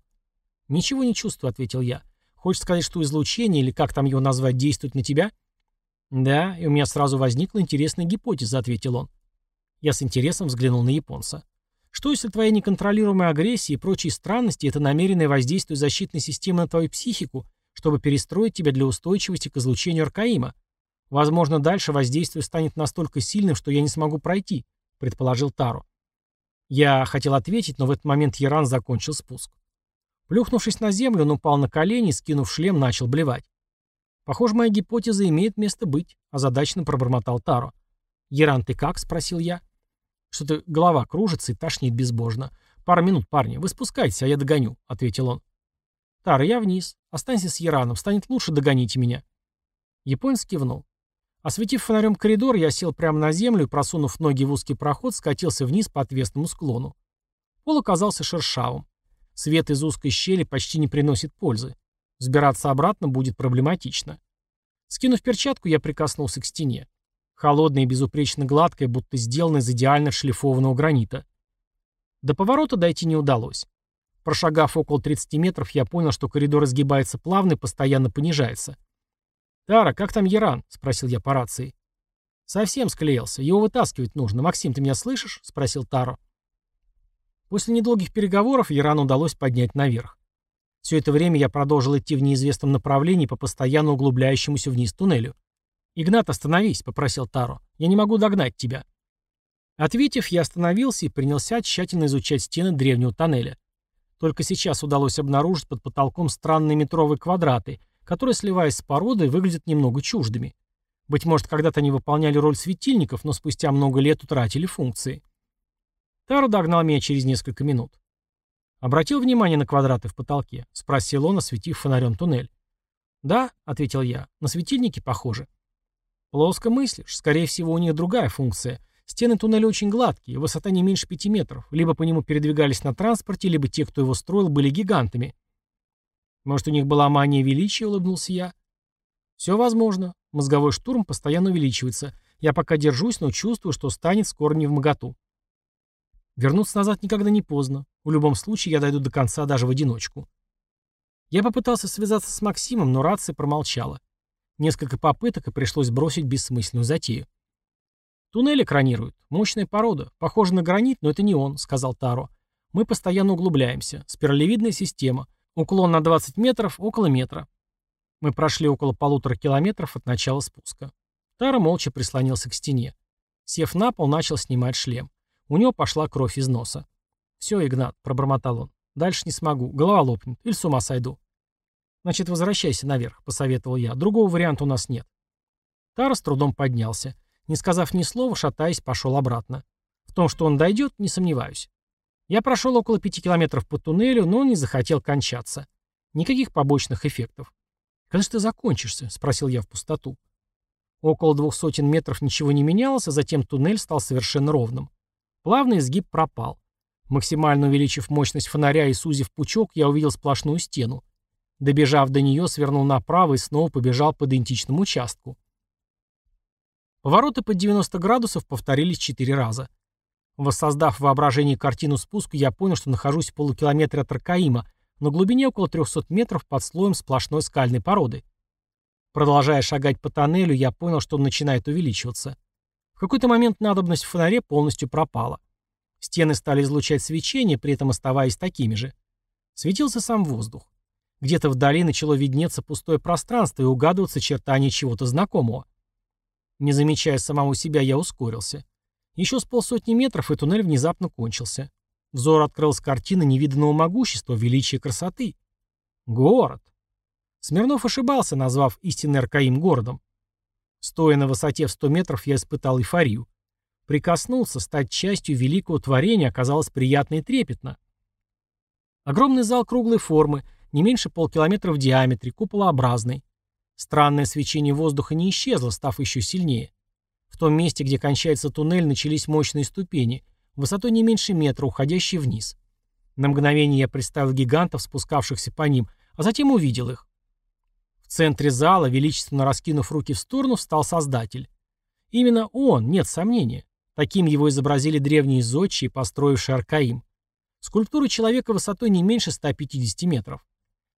«Ничего не чувствую», — ответил я. «Хочешь сказать, что излучение, или как там его назвать, действует на тебя?» «Да, и у меня сразу возникла интересная гипотеза», — ответил он. Я с интересом взглянул на японца. «Что, если твоя неконтролируемая агрессия и прочие странности — это намеренное воздействие защитной системы на твою психику, чтобы перестроить тебя для устойчивости к излучению Аркаима. Возможно, дальше воздействие станет настолько сильным, что я не смогу пройти, предположил Таро. Я хотел ответить, но в этот момент Яран закончил спуск. Плюхнувшись на землю, он упал на колени и, скинув шлем, начал блевать. Похоже, моя гипотеза имеет место быть, озадаченно пробормотал Таро. «Яран, ты как?» — спросил я. «Что-то голова кружится и тошнит безбожно. Пару минут, парни, вы спускайтесь, а я догоню», — ответил он. «Тара, я вниз. Останься с Яраном. Станет лучше, догоните меня». Японец кивнул. Осветив фонарем коридор, я сел прямо на землю и, просунув ноги в узкий проход, скатился вниз по отвесному склону. Пол оказался шершавым. Свет из узкой щели почти не приносит пользы. Сбираться обратно будет проблематично. Скинув перчатку, я прикоснулся к стене. Холодная и безупречно гладкая, будто сделанная из идеально шлифованного гранита. До поворота дойти не удалось. Прошагав около 30 метров, я понял, что коридор изгибается плавно и постоянно понижается. «Тара, как там Яран?» — спросил я по рации. «Совсем склеился. Его вытаскивать нужно. Максим, ты меня слышишь?» — спросил Таро. После недолгих переговоров Ярану удалось поднять наверх. Все это время я продолжил идти в неизвестном направлении по постоянно углубляющемуся вниз туннелю. «Игнат, остановись», — попросил Таро. «Я не могу догнать тебя». Ответив, я остановился и принялся тщательно изучать стены древнего тоннеля. Только сейчас удалось обнаружить под потолком странные метровые квадраты, которые, сливаясь с породой, выглядят немного чуждыми. Быть может, когда-то они выполняли роль светильников, но спустя много лет утратили функции. Таро догнал меня через несколько минут. «Обратил внимание на квадраты в потолке?» — спросил он, осветив фонарем туннель. «Да», — ответил я, — «на светильники похоже». «Плоско мыслишь. Скорее всего, у них другая функция. Стены туннеля очень гладкие, высота не меньше пяти метров. Либо по нему передвигались на транспорте, либо те, кто его строил, были гигантами. Может, у них была мания величия, улыбнулся я. Все возможно. Мозговой штурм постоянно увеличивается. Я пока держусь, но чувствую, что станет скоро не в моготу. Вернуться назад никогда не поздно. В любом случае, я дойду до конца даже в одиночку. Я попытался связаться с Максимом, но рация промолчала. Несколько попыток, и пришлось бросить бессмысленную затею. «Туннель экранируют. Мощная порода. Похоже на гранит, но это не он», — сказал Таро. «Мы постоянно углубляемся. Спиралевидная система. Уклон на 20 метров, около метра». Мы прошли около полутора километров от начала спуска. Тара молча прислонился к стене. Сев на пол, начал снимать шлем. У него пошла кровь из носа. «Все, Игнат», — пробормотал он. «Дальше не смогу. Голова лопнет. Или с ума сойду». «Значит, возвращайся наверх», — посоветовал я. «Другого варианта у нас нет». Тара с трудом поднялся. Не сказав ни слова, шатаясь, пошел обратно. В том, что он дойдет, не сомневаюсь. Я прошел около пяти километров по туннелю, но он не захотел кончаться. Никаких побочных эффектов. «Когда же ты закончишься?» — спросил я в пустоту. Около двух сотен метров ничего не менялось, а затем туннель стал совершенно ровным. Плавный изгиб пропал. Максимально увеличив мощность фонаря и сузив пучок, я увидел сплошную стену. Добежав до нее, свернул направо и снова побежал по идентичному участку. Повороты под 90 градусов повторились четыре раза. Воссоздав в воображении картину спуска, я понял, что нахожусь в полукилометре от Ракаима, на глубине около 300 метров под слоем сплошной скальной породы. Продолжая шагать по тоннелю, я понял, что он начинает увеличиваться. В какой-то момент надобность в фонаре полностью пропала. Стены стали излучать свечение, при этом оставаясь такими же. Светился сам воздух. Где-то вдали начало виднеться пустое пространство и угадываться чертания чего-то знакомого. Не замечая самого себя, я ускорился. Еще с полсотни метров, и туннель внезапно кончился. Взор открылась картина невиданного могущества, величия красоты. Город. Смирнов ошибался, назвав истинный Аркаим городом. Стоя на высоте в 100 метров, я испытал эйфорию. Прикоснулся, стать частью великого творения оказалось приятно и трепетно. Огромный зал круглой формы, не меньше полкилометра в диаметре, куполообразный. Странное свечение воздуха не исчезло, став еще сильнее. В том месте, где кончается туннель, начались мощные ступени, высотой не меньше метра, уходящие вниз. На мгновение я представил гигантов, спускавшихся по ним, а затем увидел их. В центре зала, величественно раскинув руки в сторону, встал Создатель. Именно он, нет сомнения. Таким его изобразили древние зодчие, построившие Аркаим. Скульптура человека высотой не меньше 150 метров.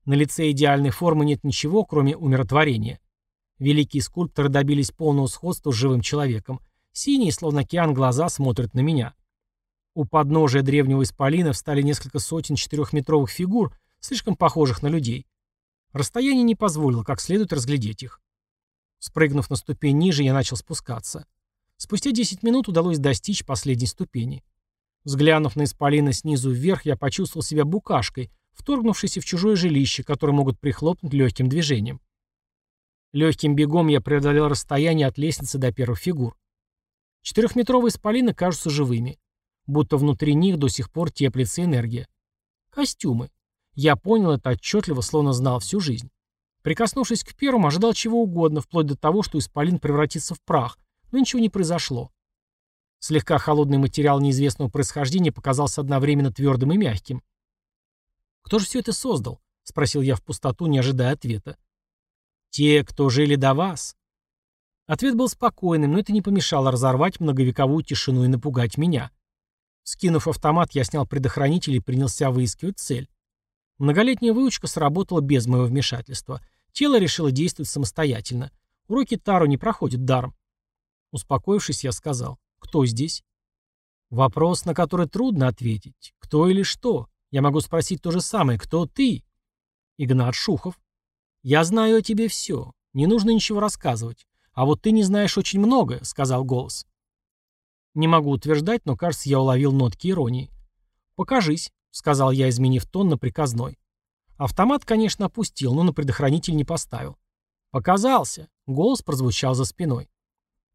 На лице идеальной формы нет ничего, кроме умиротворения. Великие скульпторы добились полного сходства с живым человеком. Синие, словно океан, глаза смотрят на меня. У подножия древнего исполина встали несколько сотен четырехметровых фигур, слишком похожих на людей. Расстояние не позволило как следует разглядеть их. Спрыгнув на ступень ниже, я начал спускаться. Спустя 10 минут удалось достичь последней ступени. Взглянув на исполина снизу вверх, я почувствовал себя букашкой, вторгнувшейся в чужое жилище, которое могут прихлопнуть легким движением. Легким бегом я преодолел расстояние от лестницы до первых фигур. Четырехметровые исполины кажутся живыми. Будто внутри них до сих пор теплится энергия. Костюмы. Я понял это отчетливо, словно знал всю жизнь. Прикоснувшись к первому, ожидал чего угодно, вплоть до того, что исполин превратится в прах, но ничего не произошло. Слегка холодный материал неизвестного происхождения показался одновременно твердым и мягким. «Кто же все это создал?» — спросил я в пустоту, не ожидая ответа. Те, кто жили до вас. Ответ был спокойным, но это не помешало разорвать многовековую тишину и напугать меня. Скинув автомат, я снял предохранитель и принялся выискивать цель. Многолетняя выучка сработала без моего вмешательства. Тело решило действовать самостоятельно. Уроки Тару не проходят даром. Успокоившись, я сказал, кто здесь? Вопрос, на который трудно ответить. Кто или что? Я могу спросить то же самое. Кто ты? Игнат Шухов. «Я знаю о тебе все. Не нужно ничего рассказывать. А вот ты не знаешь очень много», — сказал голос. Не могу утверждать, но, кажется, я уловил нотки иронии. «Покажись», — сказал я, изменив тон на приказной. Автомат, конечно, опустил, но на предохранитель не поставил. «Показался!» — голос прозвучал за спиной.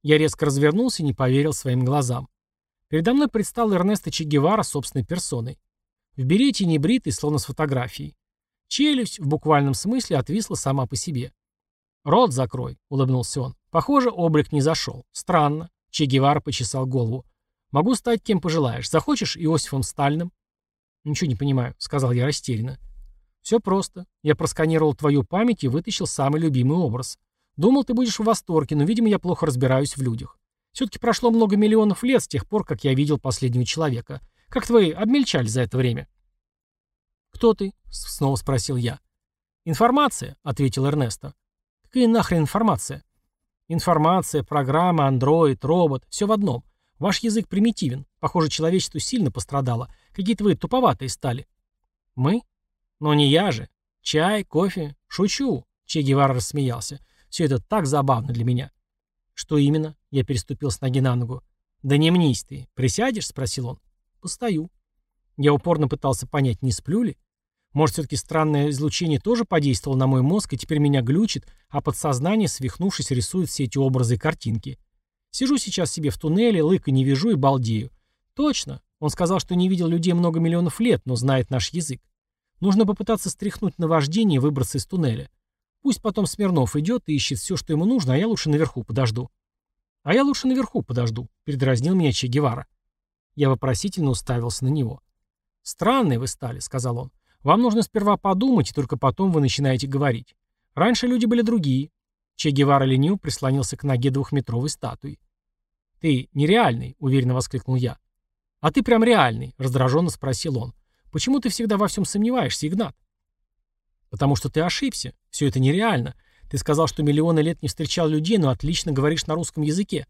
Я резко развернулся и не поверил своим глазам. Передо мной предстал Эрнесто Че Гевара собственной персоной. В берете небритый, словно с фотографией. Челюсть в буквальном смысле отвисла сама по себе. «Рот закрой», — улыбнулся он. «Похоже, облик не зашел. Странно». Че Гевара почесал голову. «Могу стать кем пожелаешь. Захочешь Иосифом Сталиным?» «Ничего не понимаю», — сказал я растерянно. «Все просто. Я просканировал твою память и вытащил самый любимый образ. Думал, ты будешь в восторге, но, видимо, я плохо разбираюсь в людях. Все-таки прошло много миллионов лет с тех пор, как я видел последнего человека. Как твои обмельчали за это время?» «Кто ты?» — снова спросил я. «Информация», — ответил Эрнесто. «Какая нахрен информация?» «Информация, программа, андроид, робот — все в одном. Ваш язык примитивен. Похоже, человечество сильно пострадало. Какие-то вы туповатые стали». «Мы? Но не я же. Чай, кофе. Шучу. Че Гевара рассмеялся. Все это так забавно для меня. Что именно? Я переступил с ноги на ногу. Да не мнись ты. Присядешь? Спросил он. Постою. Я упорно пытался понять, не сплю ли. Может, все-таки странное излучение тоже подействовало на мой мозг, и теперь меня глючит, а подсознание, свихнувшись, рисует все эти образы и картинки. Сижу сейчас себе в туннеле, лыка не вижу и балдею. Точно. Он сказал, что не видел людей много миллионов лет, но знает наш язык. Нужно попытаться стряхнуть наваждение и выбраться из туннеля. Пусть потом Смирнов идет и ищет все, что ему нужно, а я лучше наверху подожду. А я лучше наверху подожду, передразнил меня Че Гевара. Я вопросительно уставился на него. «Странные вы стали», — сказал он. «Вам нужно сперва подумать, и только потом вы начинаете говорить. Раньше люди были другие». Че Гевара ленив прислонился к ноге двухметровой статуи. «Ты нереальный», — уверенно воскликнул я. «А ты прям реальный», — раздраженно спросил он. «Почему ты всегда во всем сомневаешься, Игнат?» «Потому что ты ошибся. Все это нереально. Ты сказал, что миллионы лет не встречал людей, но отлично говоришь на русском языке».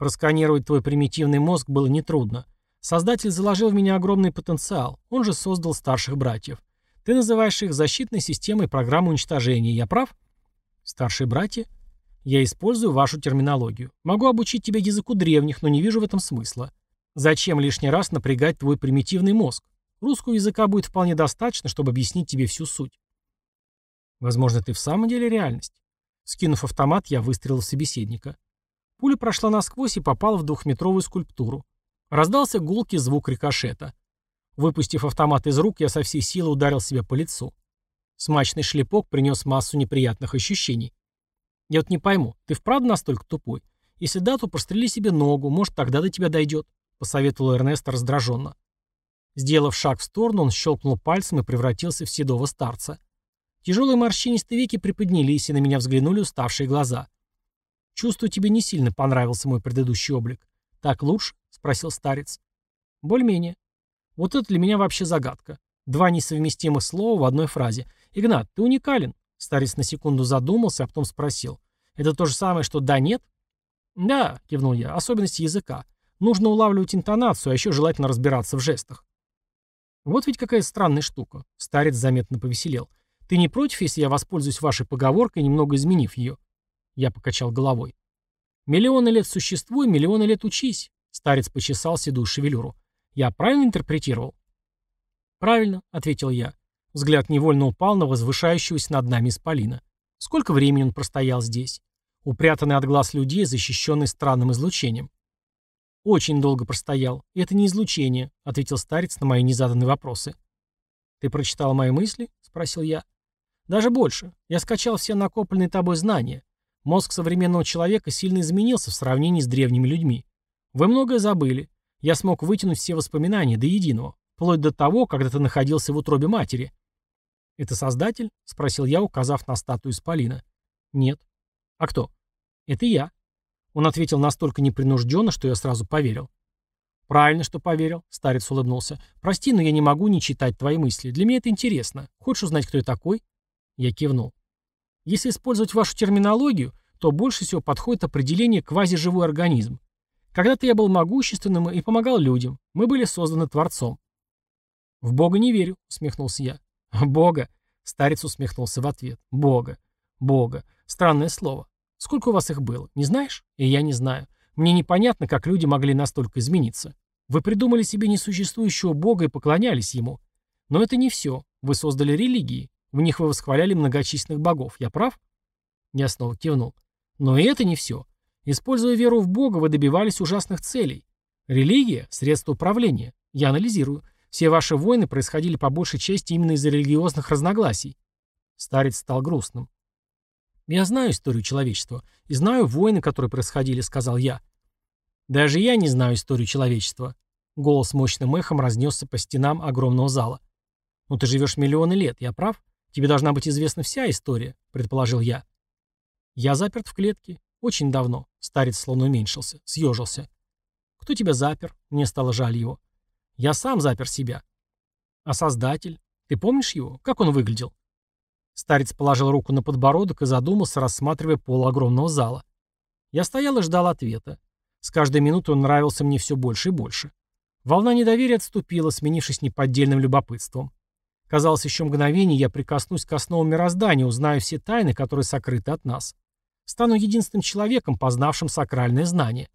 Просканировать твой примитивный мозг было нетрудно. Создатель заложил в меня огромный потенциал. Он же создал старших братьев. Ты называешь их защитной системой программы уничтожения. Я прав? Старшие братья? Я использую вашу терминологию. Могу обучить тебя языку древних, но не вижу в этом смысла. Зачем лишний раз напрягать твой примитивный мозг? Русского языка будет вполне достаточно, чтобы объяснить тебе всю суть. Возможно, ты в самом деле реальность. Скинув автомат, я выстрелил в собеседника. Пуля прошла насквозь и попала в двухметровую скульптуру. Раздался гулкий звук рикошета. Выпустив автомат из рук, я со всей силы ударил себя по лицу. Смачный шлепок принес массу неприятных ощущений. Я вот не пойму, ты вправду настолько тупой? Если да, то прострели себе ногу, может, тогда до тебя дойдет посоветовал Эрнест раздраженно. Сделав шаг в сторону, он щелкнул пальцем и превратился в седого старца. Тяжелые морщинистые веки приподнялись, и на меня взглянули уставшие глаза. «Чувствую, тебе не сильно понравился мой предыдущий облик. Так лучше?» — спросил старец. «Более-менее. Вот это для меня вообще загадка. Два несовместимых слова в одной фразе. Игнат, ты уникален». Старец на секунду задумался, а потом спросил. «Это то же самое, что «да-нет»?» «Да», — кивнул я, — «особенности языка. Нужно улавливать интонацию, а еще желательно разбираться в жестах. Вот ведь какая странная штука. Старец заметно повеселел. Ты не против, если я воспользуюсь вашей поговоркой, немного изменив ее? Я покачал головой. Миллионы лет существуй, миллионы лет учись. Старец почесал седую шевелюру. Я правильно интерпретировал? Правильно, ответил я. Взгляд невольно упал на возвышающегося над нами исполина. Сколько времени он простоял здесь? Упрятанный от глаз людей, защищенный странным излучением. «Очень долго простоял. И это не излучение», — ответил старец на мои незаданные вопросы. «Ты прочитал мои мысли?» — спросил я. «Даже больше. Я скачал все накопленные тобой знания. Мозг современного человека сильно изменился в сравнении с древними людьми. Вы многое забыли. Я смог вытянуть все воспоминания до единого, вплоть до того, когда ты находился в утробе матери». «Это создатель?» — спросил я, указав на статую Исполина. «Нет». «А кто?» «Это я». Он ответил настолько непринужденно, что я сразу поверил. «Правильно, что поверил», — старец улыбнулся. «Прости, но я не могу не читать твои мысли. Для меня это интересно. Хочешь узнать, кто я такой?» Я кивнул. «Если использовать вашу терминологию, то больше всего подходит определение «квазиживой организм». Когда-то я был могущественным и помогал людям. Мы были созданы Творцом». «В Бога не верю», — усмехнулся я. «Бога?» — старец усмехнулся в ответ. «Бога. Бога. Странное слово. Сколько у вас их было? Не знаешь? И я не знаю. Мне непонятно, как люди могли настолько измениться. Вы придумали себе несуществующего бога и поклонялись ему. Но это не все. Вы создали религии. В них вы восхваляли многочисленных богов. Я прав? Я снова кивнул. Но и это не все. Используя веру в бога, вы добивались ужасных целей. Религия – средство управления. Я анализирую. Все ваши войны происходили по большей части именно из-за религиозных разногласий. Старец стал грустным. «Я знаю историю человечества. И знаю войны, которые происходили», — сказал я. «Даже я не знаю историю человечества». Голос мощным эхом разнесся по стенам огромного зала. «Ну ты живешь миллионы лет, я прав? Тебе должна быть известна вся история», — предположил я. «Я заперт в клетке. Очень давно». Старец словно уменьшился, съежился. «Кто тебя запер?» Мне стало жаль его. «Я сам запер себя». «А Создатель? Ты помнишь его? Как он выглядел?» Старец положил руку на подбородок и задумался, рассматривая пол огромного зала. Я стоял и ждал ответа. С каждой минутой он нравился мне все больше и больше. Волна недоверия отступила, сменившись неподдельным любопытством. Казалось, еще мгновение я прикоснусь к основам мироздания, узнаю все тайны, которые сокрыты от нас. Стану единственным человеком, познавшим сакральное знание.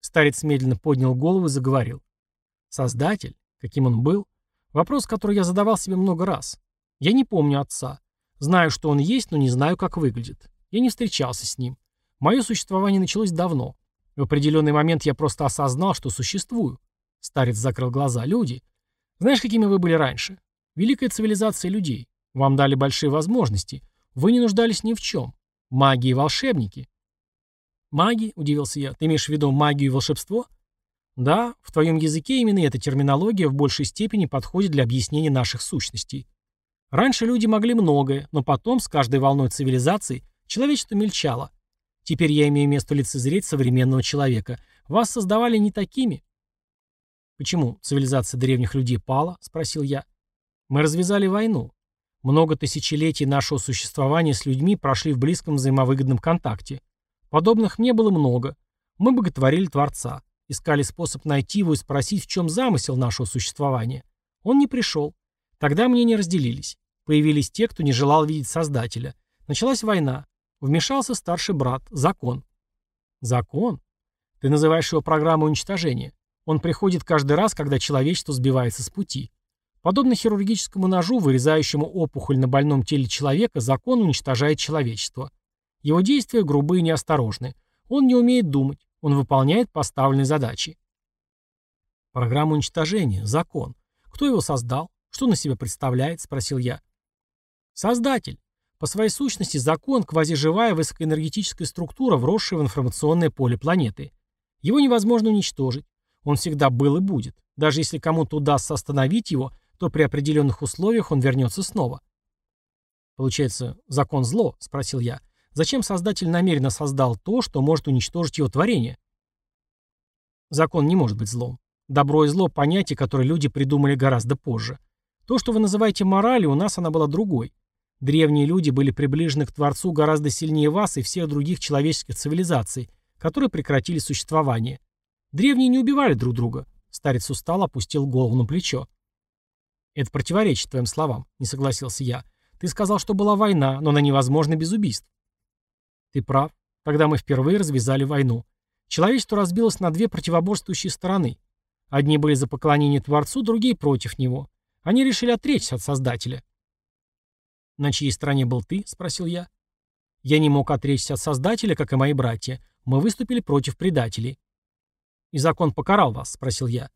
Старец медленно поднял голову и заговорил. Создатель, каким он был? Вопрос, который я задавал себе много раз. Я не помню отца. Знаю, что он есть, но не знаю, как выглядит. Я не встречался с ним. Мое существование началось давно. В определенный момент я просто осознал, что существую. Старец закрыл глаза. Люди. Знаешь, какими вы были раньше? Великая цивилизация людей. Вам дали большие возможности. Вы не нуждались ни в чем. Маги и волшебники. Маги, удивился я. Ты имеешь в виду магию и волшебство? Да, в твоем языке именно эта терминология в большей степени подходит для объяснения наших сущностей. Раньше люди могли многое, но потом, с каждой волной цивилизации, человечество мельчало. Теперь я имею место лицезреть современного человека. Вас создавали не такими. Почему цивилизация древних людей пала? Спросил я. Мы развязали войну. Много тысячелетий нашего существования с людьми прошли в близком взаимовыгодном контакте. Подобных мне было много. Мы боготворили Творца. Искали способ найти его и спросить, в чем замысел нашего существования. Он не пришел. Тогда мнения разделились. Появились те, кто не желал видеть Создателя. Началась война. Вмешался старший брат, закон. Закон? Ты называешь его программой уничтожения. Он приходит каждый раз, когда человечество сбивается с пути. Подобно хирургическому ножу, вырезающему опухоль на больном теле человека, закон уничтожает человечество. Его действия грубые и неосторожны. Он не умеет думать. Он выполняет поставленные задачи. Программа уничтожения, закон. Кто его создал? Что на себя представляет? Спросил я. Создатель. По своей сущности закон – квазиживая высокоэнергетическая структура, вросшая в информационное поле планеты. Его невозможно уничтожить. Он всегда был и будет. Даже если кому-то удастся остановить его, то при определенных условиях он вернется снова. Получается, закон зло? Спросил я. Зачем Создатель намеренно создал то, что может уничтожить его творение? Закон не может быть злом. Добро и зло – понятия, которые люди придумали гораздо позже. То, что вы называете моралью, у нас она была другой. Древние люди были приближены к Творцу гораздо сильнее вас и всех других человеческих цивилизаций, которые прекратили существование. Древние не убивали друг друга. Старец устал, опустил голову на плечо. «Это противоречит твоим словам», — не согласился я. «Ты сказал, что была война, но она невозможна без убийств». Ты прав. Тогда мы впервые развязали войну. Человечество разбилось на две противоборствующие стороны. Одни были за поклонение Творцу, другие против него. Они решили отречься от Создателя. «На чьей стороне был ты?» — спросил я. «Я не мог отречься от Создателя, как и мои братья. Мы выступили против предателей». «И закон покарал вас?» — спросил я.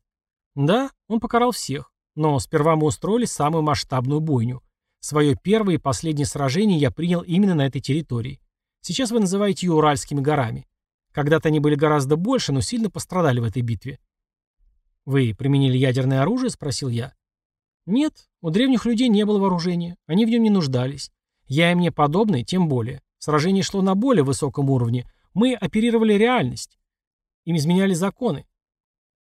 «Да, он покарал всех. Но сперва мы устроили самую масштабную бойню. Свое первое и последнее сражение я принял именно на этой территории. Сейчас вы называете ее Уральскими горами. Когда-то они были гораздо больше, но сильно пострадали в этой битве. «Вы применили ядерное оружие?» — спросил я. «Нет, у древних людей не было вооружения, они в нем не нуждались. Я и мне подобные, тем более. Сражение шло на более высоком уровне. Мы оперировали реальность. Им изменяли законы.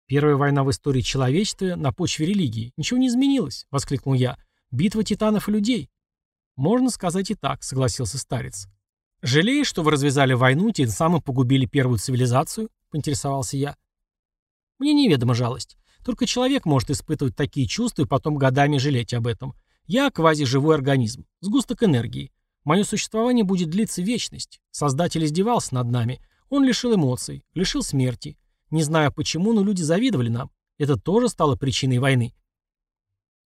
Первая война в истории человечества на почве религии. Ничего не изменилось, воскликнул я. Битва титанов и людей. Можно сказать и так, согласился старец. «Жалеешь, что вы развязали войну, тем самым погубили первую цивилизацию?» — поинтересовался я. «Мне неведома жалость. Только человек может испытывать такие чувства и потом годами жалеть об этом. Я квазиживой организм, сгусток энергии. Мое существование будет длиться вечность. Создатель издевался над нами. Он лишил эмоций, лишил смерти. Не знаю почему, но люди завидовали нам. Это тоже стало причиной войны.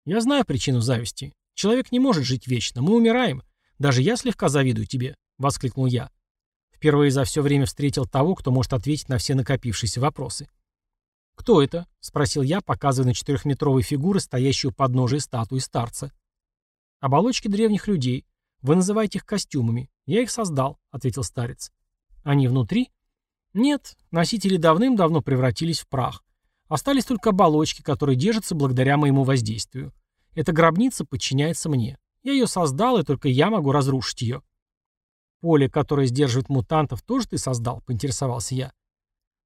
Я знаю причину зависти. Человек не может жить вечно. Мы умираем. Даже я слегка завидую тебе. — воскликнул я. Впервые за все время встретил того, кто может ответить на все накопившиеся вопросы. «Кто это?» — спросил я, показывая на четырехметровые фигуры, стоящую под подножия статуи старца. «Оболочки древних людей. Вы называете их костюмами. Я их создал», — ответил старец. «Они внутри?» «Нет, носители давным-давно превратились в прах. Остались только оболочки, которые держатся благодаря моему воздействию. Эта гробница подчиняется мне. Я ее создал, и только я могу разрушить ее». Поле, которое сдерживает мутантов, тоже ты создал?» — поинтересовался я.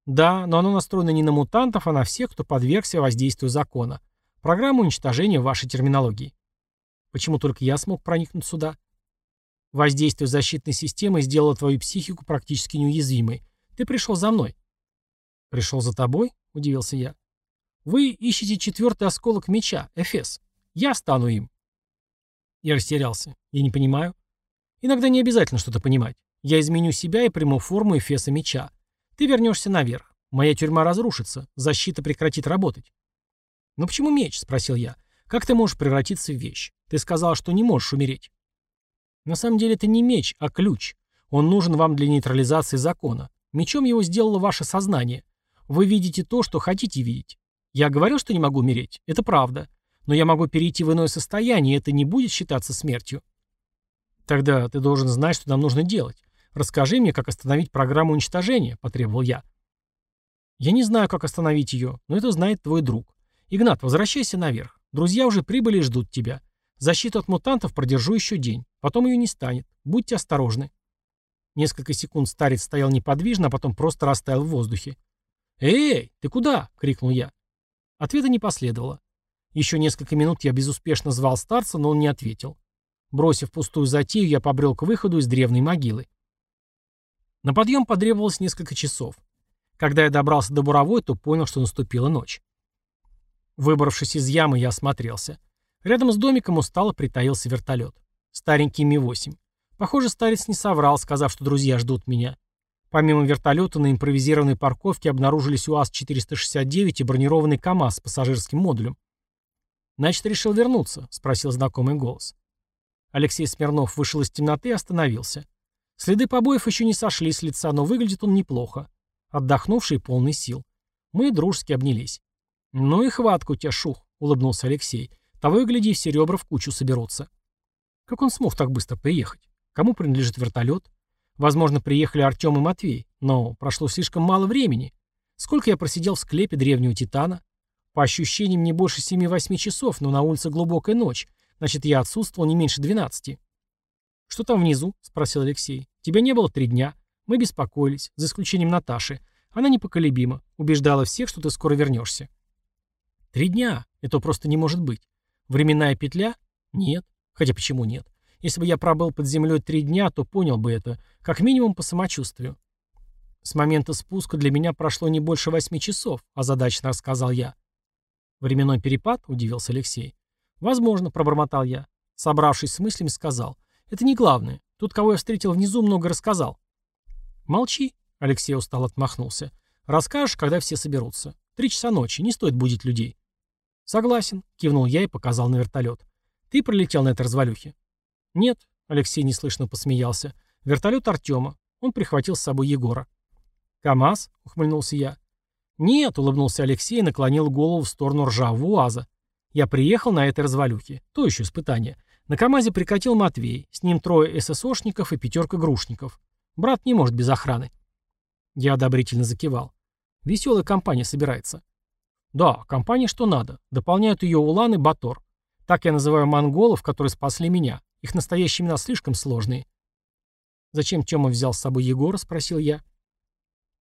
«Да, но оно настроено не на мутантов, а на всех, кто подвергся воздействию закона. Программа уничтожения вашей терминологии». «Почему только я смог проникнуть сюда?» «Воздействие защитной системы сделало твою психику практически неуязвимой. Ты пришел за мной». «Пришел за тобой?» — удивился я. «Вы ищете четвертый осколок меча, Эфес. Я стану им. Я растерялся. Я не понимаю. Иногда не обязательно что-то понимать. Я изменю себя и приму форму Эфеса меча. Ты вернешься наверх. Моя тюрьма разрушится. Защита прекратит работать. «Но почему меч?» — спросил я. «Как ты можешь превратиться в вещь? Ты сказал, что не можешь умереть». «На самом деле это не меч, а ключ. Он нужен вам для нейтрализации закона. Мечом его сделало ваше сознание. Вы видите то, что хотите видеть. Я говорил, что не могу умереть. Это правда. Но я могу перейти в иное состояние, и это не будет считаться смертью. Тогда ты должен знать, что нам нужно делать. Расскажи мне, как остановить программу уничтожения, потребовал я. Я не знаю, как остановить ее, но это знает твой друг. Игнат, возвращайся наверх. Друзья уже прибыли и ждут тебя. Защиту от мутантов продержу еще день. Потом ее не станет. Будьте осторожны. Несколько секунд старец стоял неподвижно, а потом просто растаял в воздухе. «Эй, ты куда?» — крикнул я. Ответа не последовало. Еще несколько минут я безуспешно звал старца, но он не ответил. Бросив пустую затею, я побрел к выходу из древней могилы. На подъем потребовалось несколько часов. Когда я добрался до буровой, то понял, что наступила ночь. Выбравшись из ямы, я осмотрелся. Рядом с домиком устало притаился вертолет. Старенький Ми-8. Похоже, старец не соврал, сказав, что друзья ждут меня. Помимо вертолета на импровизированной парковке обнаружились УАЗ-469 и бронированный КАМАЗ с пассажирским модулем. «Значит, решил вернуться?» — спросил знакомый голос. Алексей Смирнов вышел из темноты и остановился. Следы побоев еще не сошли с лица, но выглядит он неплохо. Отдохнувший полный сил. Мы дружески обнялись. «Ну и хватка у тебя, Шух», — улыбнулся Алексей. «Того и гляди, все ребра в кучу соберутся». Как он смог так быстро приехать? Кому принадлежит вертолет? Возможно, приехали Артем и Матвей, но прошло слишком мало времени. Сколько я просидел в склепе древнего Титана? По ощущениям, не больше 7-8 часов, но на улице глубокая ночь. Значит, я отсутствовал не меньше 12. «Что там внизу?» — спросил Алексей. «Тебя не было три дня. Мы беспокоились, за исключением Наташи. Она непоколебима, убеждала всех, что ты скоро вернешься». «Три дня? Это просто не может быть. Временная петля? Нет. Хотя почему нет? Если бы я пробыл под землей три дня, то понял бы это, как минимум по самочувствию. С момента спуска для меня прошло не больше восьми часов, озадаченно рассказал я. Временной перепад? Удивился Алексей. Возможно, пробормотал я. Собравшись с мыслями, сказал. Это не главное. Тут, кого я встретил внизу, много рассказал. Молчи, Алексей устал отмахнулся. Расскажешь, когда все соберутся. Три часа ночи, не стоит будить людей. Согласен, кивнул я и показал на вертолет. Ты пролетел на этой развалюхе? «Нет», — Алексей неслышно посмеялся. «Вертолет Артема. Он прихватил с собой Егора». «КамАЗ?» — ухмыльнулся я. «Нет», — улыбнулся Алексей и наклонил голову в сторону ржавого УАЗа. «Я приехал на этой развалюхе. То еще испытание. На КамАЗе прикатил Матвей. С ним трое ССОшников и пятерка грушников. Брат не может без охраны». Я одобрительно закивал. «Веселая компания собирается». «Да, компания что надо. Дополняют ее Улан и Батор. Так я называю монголов, которые спасли меня. Их настоящие имена слишком сложные. «Зачем Тёма взял с собой Егора?» — спросил я.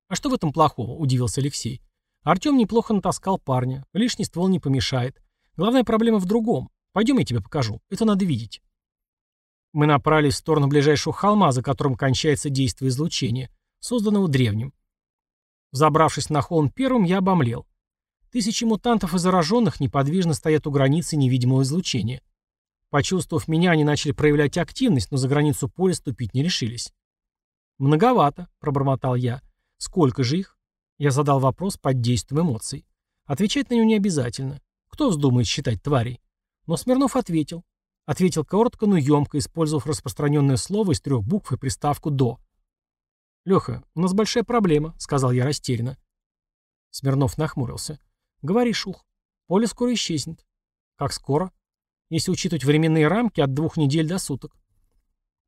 «А что в этом плохого?» — удивился Алексей. «Артём неплохо натаскал парня. Лишний ствол не помешает. Главная проблема в другом. Пойдем я тебе покажу. Это надо видеть». Мы направились в сторону ближайшего холма, за которым кончается действие излучения, созданного древним. Забравшись на холм первым, я обомлел. Тысячи мутантов и зараженных неподвижно стоят у границы невидимого излучения. Почувствовав меня, они начали проявлять активность, но за границу поля ступить не решились. «Многовато», — пробормотал я. «Сколько же их?» Я задал вопрос под действием эмоций. Отвечать на него не обязательно. Кто вздумает считать тварей? Но Смирнов ответил. Ответил коротко, но емко, использовав распространенное слово из трех букв и приставку «до». «Леха, у нас большая проблема», — сказал я растерянно. Смирнов нахмурился. «Говори, Шух. Поле скоро исчезнет». «Как скоро?» Если учитывать временные рамки, от двух недель до суток.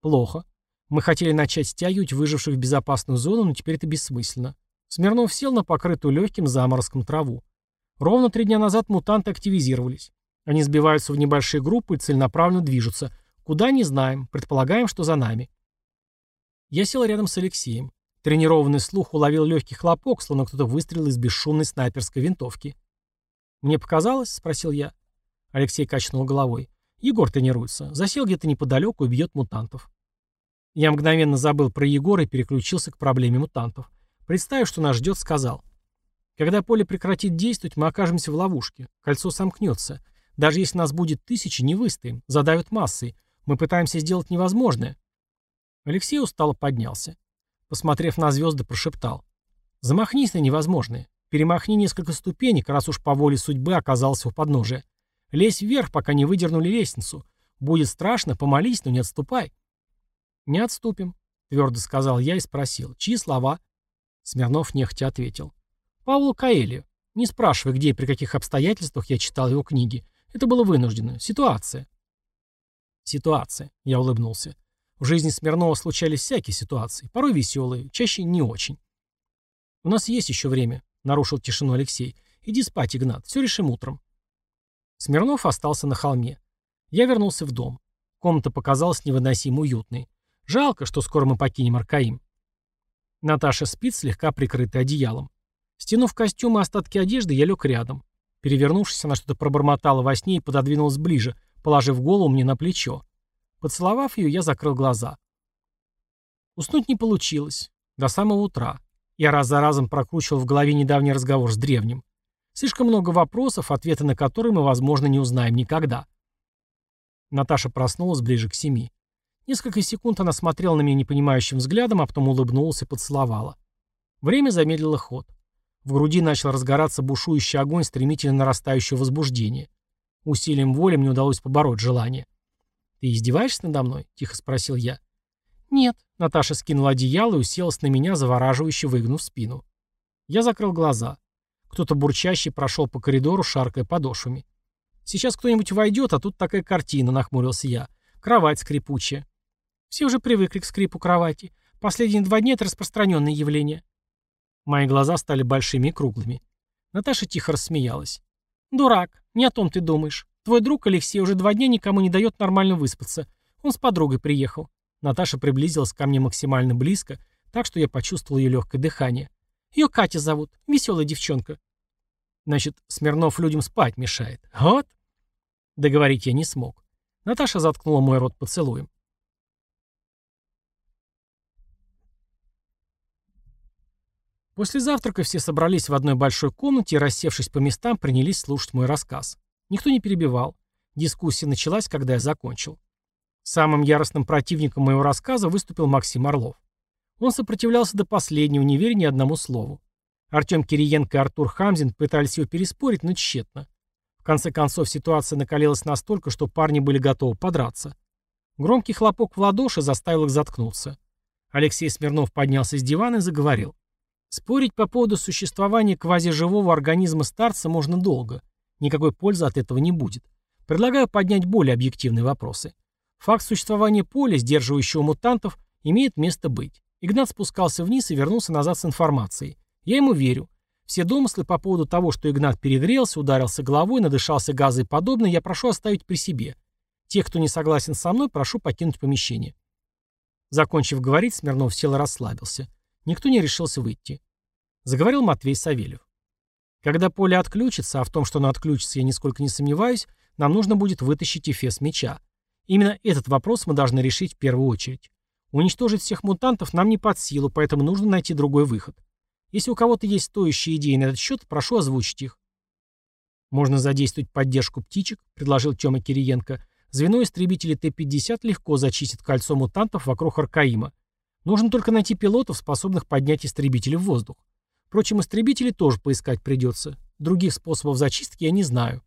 Плохо. Мы хотели начать стягивать выживших в безопасную зону, но теперь это бессмысленно. Смирнов сел на покрытую легким заморозком траву. Ровно три дня назад мутанты активизировались. Они сбиваются в небольшие группы и целенаправленно движутся. Куда, не знаем. Предполагаем, что за нами. Я сел рядом с Алексеем. Тренированный слух уловил легкий хлопок, словно кто-то выстрелил из бесшумной снайперской винтовки. «Мне показалось?» — спросил я. Алексей качнул головой. Егор тренируется. Засел где-то неподалеку и бьет мутантов. Я мгновенно забыл про Егора и переключился к проблеме мутантов. Представив, что нас ждет, сказал. Когда поле прекратит действовать, мы окажемся в ловушке. Кольцо сомкнется. Даже если нас будет тысячи, не выстоим. Задавят массой. Мы пытаемся сделать невозможное. Алексей устало поднялся. Посмотрев на звезды, прошептал. Замахнись на невозможное. Перемахни несколько ступенек, раз уж по воле судьбы оказался у подножия. Лезь вверх, пока не выдернули лестницу. Будет страшно, помолись, но не отступай. Не отступим, твердо сказал я и спросил. Чьи слова? Смирнов нехотя ответил. Павлу Каэлью. Не спрашивай, где и при каких обстоятельствах я читал его книги. Это было вынуждено. Ситуация. Ситуация. Я улыбнулся. В жизни Смирнова случались всякие ситуации. Порой веселые, чаще не очень. У нас есть еще время, нарушил тишину Алексей. Иди спать, Игнат. Все решим утром. Смирнов остался на холме. Я вернулся в дом. Комната показалась невыносимо уютной. Жалко, что скоро мы покинем Аркаим. Наташа спит, слегка прикрытая одеялом. Стянув костюм и остатки одежды, я лег рядом. Перевернувшись, она что-то пробормотала во сне и пододвинулась ближе, положив голову мне на плечо. Поцеловав ее, я закрыл глаза. Уснуть не получилось. До самого утра. Я раз за разом прокручивал в голове недавний разговор с древним. Слишком много вопросов, ответы на которые мы, возможно, не узнаем никогда. Наташа проснулась ближе к семи. Несколько секунд она смотрела на меня непонимающим взглядом, а потом улыбнулась и поцеловала. Время замедлило ход. В груди начал разгораться бушующий огонь стремительно нарастающего возбуждения. Усилием воли мне удалось побороть желание. «Ты издеваешься надо мной?» — тихо спросил я. «Нет». Наташа скинула одеяло и уселась на меня, завораживающе выгнув спину. Я закрыл глаза. Кто-то бурчащий прошел по коридору, шаркая подошвами. «Сейчас кто-нибудь войдет, а тут такая картина», — нахмурился я. «Кровать скрипучая». Все уже привыкли к скрипу кровати. Последние два дня это распространенное явление. Мои глаза стали большими и круглыми. Наташа тихо рассмеялась. «Дурак, не о том ты думаешь. Твой друг Алексей уже два дня никому не дает нормально выспаться. Он с подругой приехал». Наташа приблизилась ко мне максимально близко, так что я почувствовал ее легкое дыхание. Ее Катя зовут, веселая девчонка. Значит, Смирнов людям спать мешает. Вот. Договорить я не смог. Наташа заткнула мой рот поцелуем. После завтрака все собрались в одной большой комнате и, рассевшись по местам, принялись слушать мой рассказ. Никто не перебивал. Дискуссия началась, когда я закончил. Самым яростным противником моего рассказа выступил Максим Орлов. Он сопротивлялся до последнего, не веря ни одному слову. Артем Кириенко и Артур Хамзин пытались его переспорить, но тщетно. В конце концов, ситуация накалилась настолько, что парни были готовы подраться. Громкий хлопок в ладоши заставил их заткнуться. Алексей Смирнов поднялся с дивана и заговорил. Спорить по поводу существования квазиживого организма старца можно долго. Никакой пользы от этого не будет. Предлагаю поднять более объективные вопросы. Факт существования поля, сдерживающего мутантов, имеет место быть. Игнат спускался вниз и вернулся назад с информацией. Я ему верю. Все домыслы по поводу того, что Игнат перегрелся, ударился головой, надышался газой и подобное, я прошу оставить при себе. Тех, кто не согласен со мной, прошу покинуть помещение. Закончив говорить, Смирнов сел и расслабился. Никто не решился выйти. Заговорил Матвей Савельев. Когда поле отключится, а в том, что оно отключится, я нисколько не сомневаюсь, нам нужно будет вытащить эфес меча. Именно этот вопрос мы должны решить в первую очередь. Уничтожить всех мутантов нам не под силу, поэтому нужно найти другой выход. Если у кого-то есть стоящие идеи на этот счет, прошу озвучить их. Можно задействовать поддержку птичек, предложил Тёма Кириенко. Звено истребителей Т-50 легко зачистит кольцо мутантов вокруг Аркаима. Нужно только найти пилотов, способных поднять истребители в воздух. Впрочем, истребители тоже поискать придется. Других способов зачистки я не знаю.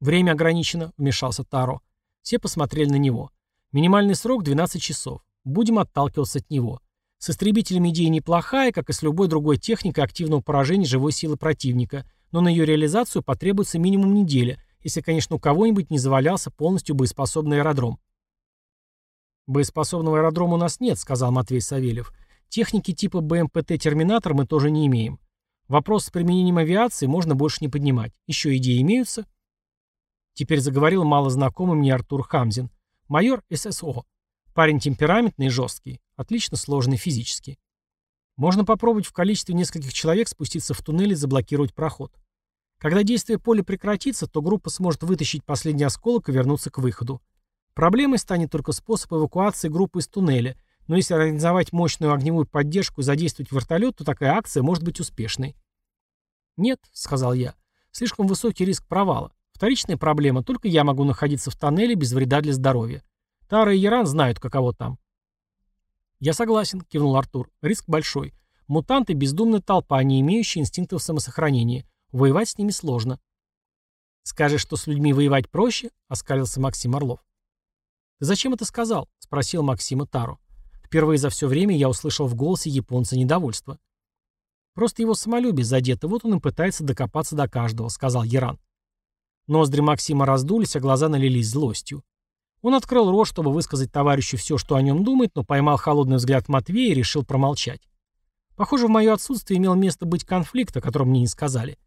Время ограничено, вмешался Таро. Все посмотрели на него. Минимальный срок 12 часов. Будем отталкиваться от него. С истребителями идея неплохая, как и с любой другой техникой активного поражения живой силы противника, но на ее реализацию потребуется минимум неделя, если, конечно, у кого-нибудь не завалялся полностью боеспособный аэродром. «Боеспособного аэродрома у нас нет», — сказал Матвей Савельев. «Техники типа БМПТ «Терминатор» мы тоже не имеем. Вопрос с применением авиации можно больше не поднимать. Еще идеи имеются?» Теперь заговорил малознакомый мне Артур Хамзин. Майор ССО. Парень темпераментный и жесткий. Отлично сложный физически. Можно попробовать в количестве нескольких человек спуститься в туннель и заблокировать проход. Когда действие поля прекратится, то группа сможет вытащить последний осколок и вернуться к выходу. Проблемой станет только способ эвакуации группы из туннеля, но если организовать мощную огневую поддержку и задействовать вертолет, то такая акция может быть успешной. «Нет», — сказал я, — «слишком высокий риск провала. Вторичная проблема, только я могу находиться в тоннеле без вреда для здоровья. Тара и Яран знают, каково там. «Я согласен», — кивнул Артур. «Риск большой. Мутанты — бездумная толпа, не имеющая инстинктов самосохранения. Воевать с ними сложно». «Скажешь, что с людьми воевать проще?» — оскалился Максим Орлов. «Ты зачем это сказал?» — спросил Максима Тару. Впервые за все время я услышал в голосе японца недовольство. «Просто его самолюбие задето, вот он и пытается докопаться до каждого», — сказал Яран. Ноздри Максима раздулись, а глаза налились злостью. Он открыл рот, чтобы высказать товарищу все, что о нем думает, но поймал холодный взгляд Матвея и решил промолчать. Похоже, в мое отсутствие имел место быть конфликт, о котором мне не сказали.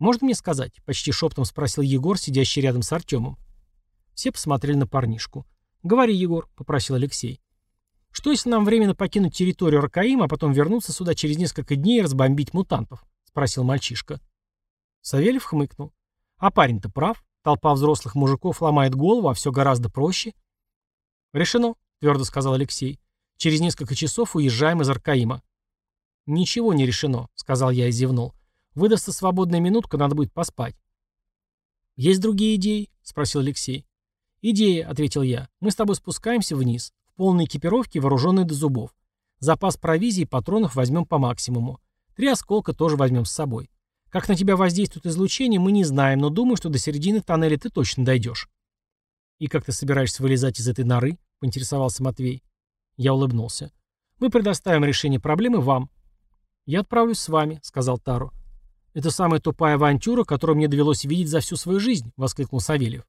«Можно мне сказать?» — почти шептом спросил Егор, сидящий рядом с Артемом. Все посмотрели на парнишку. «Говори, Егор», — попросил Алексей. «Что, если нам временно покинуть территорию Аркаима, а потом вернуться сюда через несколько дней и разбомбить мутантов?» — спросил мальчишка. Савельев хмыкнул. «А парень-то прав. Толпа взрослых мужиков ломает голову, а все гораздо проще. «Решено», — твердо сказал Алексей. «Через несколько часов уезжаем из Аркаима». «Ничего не решено», — сказал я и зевнул. «Выдастся свободная минутка, надо будет поспать». «Есть другие идеи?» — спросил Алексей. «Идея», — ответил я. «Мы с тобой спускаемся вниз, в полной экипировке, вооруженные до зубов. Запас провизии и патронов возьмем по максимуму. Три осколка тоже возьмем с собой. Как на тебя воздействует излучение, мы не знаем, но думаю, что до середины тоннеля ты точно дойдешь. «И как ты собираешься вылезать из этой норы?» — поинтересовался Матвей. Я улыбнулся. «Мы предоставим решение проблемы вам». «Я отправлюсь с вами», — сказал Тару. «Это самая тупая авантюра, которую мне довелось видеть за всю свою жизнь», — воскликнул Савельев.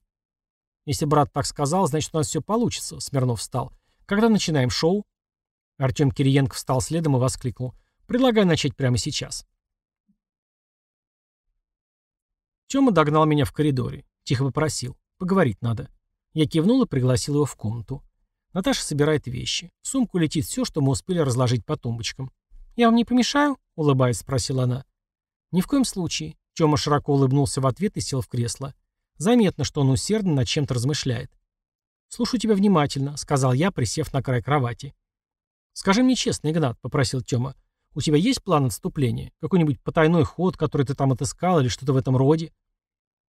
«Если брат так сказал, значит, у нас все получится», — Смирнов встал. «Когда начинаем шоу?» Артем Кириенко встал следом и воскликнул. «Предлагаю начать прямо сейчас». Тёма догнал меня в коридоре. Тихо попросил. Поговорить надо. Я кивнул и пригласил его в комнату. Наташа собирает вещи. В сумку летит все, что мы успели разложить по тумбочкам. «Я вам не помешаю?» — улыбаясь, спросила она. «Ни в коем случае». Тёма широко улыбнулся в ответ и сел в кресло. Заметно, что он усердно над чем-то размышляет. «Слушаю тебя внимательно», — сказал я, присев на край кровати. «Скажи мне честно, Игнат», — попросил Тёма. «У тебя есть план отступления? Какой-нибудь потайной ход, который ты там отыскал, или что-то в этом роде?»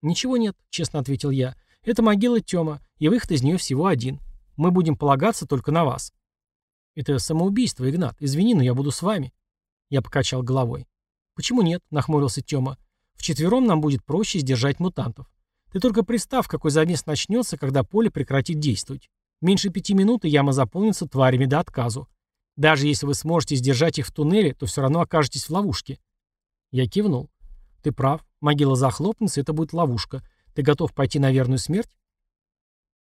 «Ничего нет», — честно ответил я. «Это могила Тёма, и выход из нее всего один. Мы будем полагаться только на вас». «Это самоубийство, Игнат. Извини, но я буду с вами». Я покачал головой. «Почему нет?» — нахмурился Тёма. «Вчетвером нам будет проще сдержать мутантов. Ты только представь, какой замес начнется, когда поле прекратит действовать. Меньше пяти минут, и яма заполнится тварями до отказу. Даже если вы сможете сдержать их в туннеле, то все равно окажетесь в ловушке». Я кивнул. «Ты прав. Могила захлопнется, это будет ловушка. Ты готов пойти на верную смерть?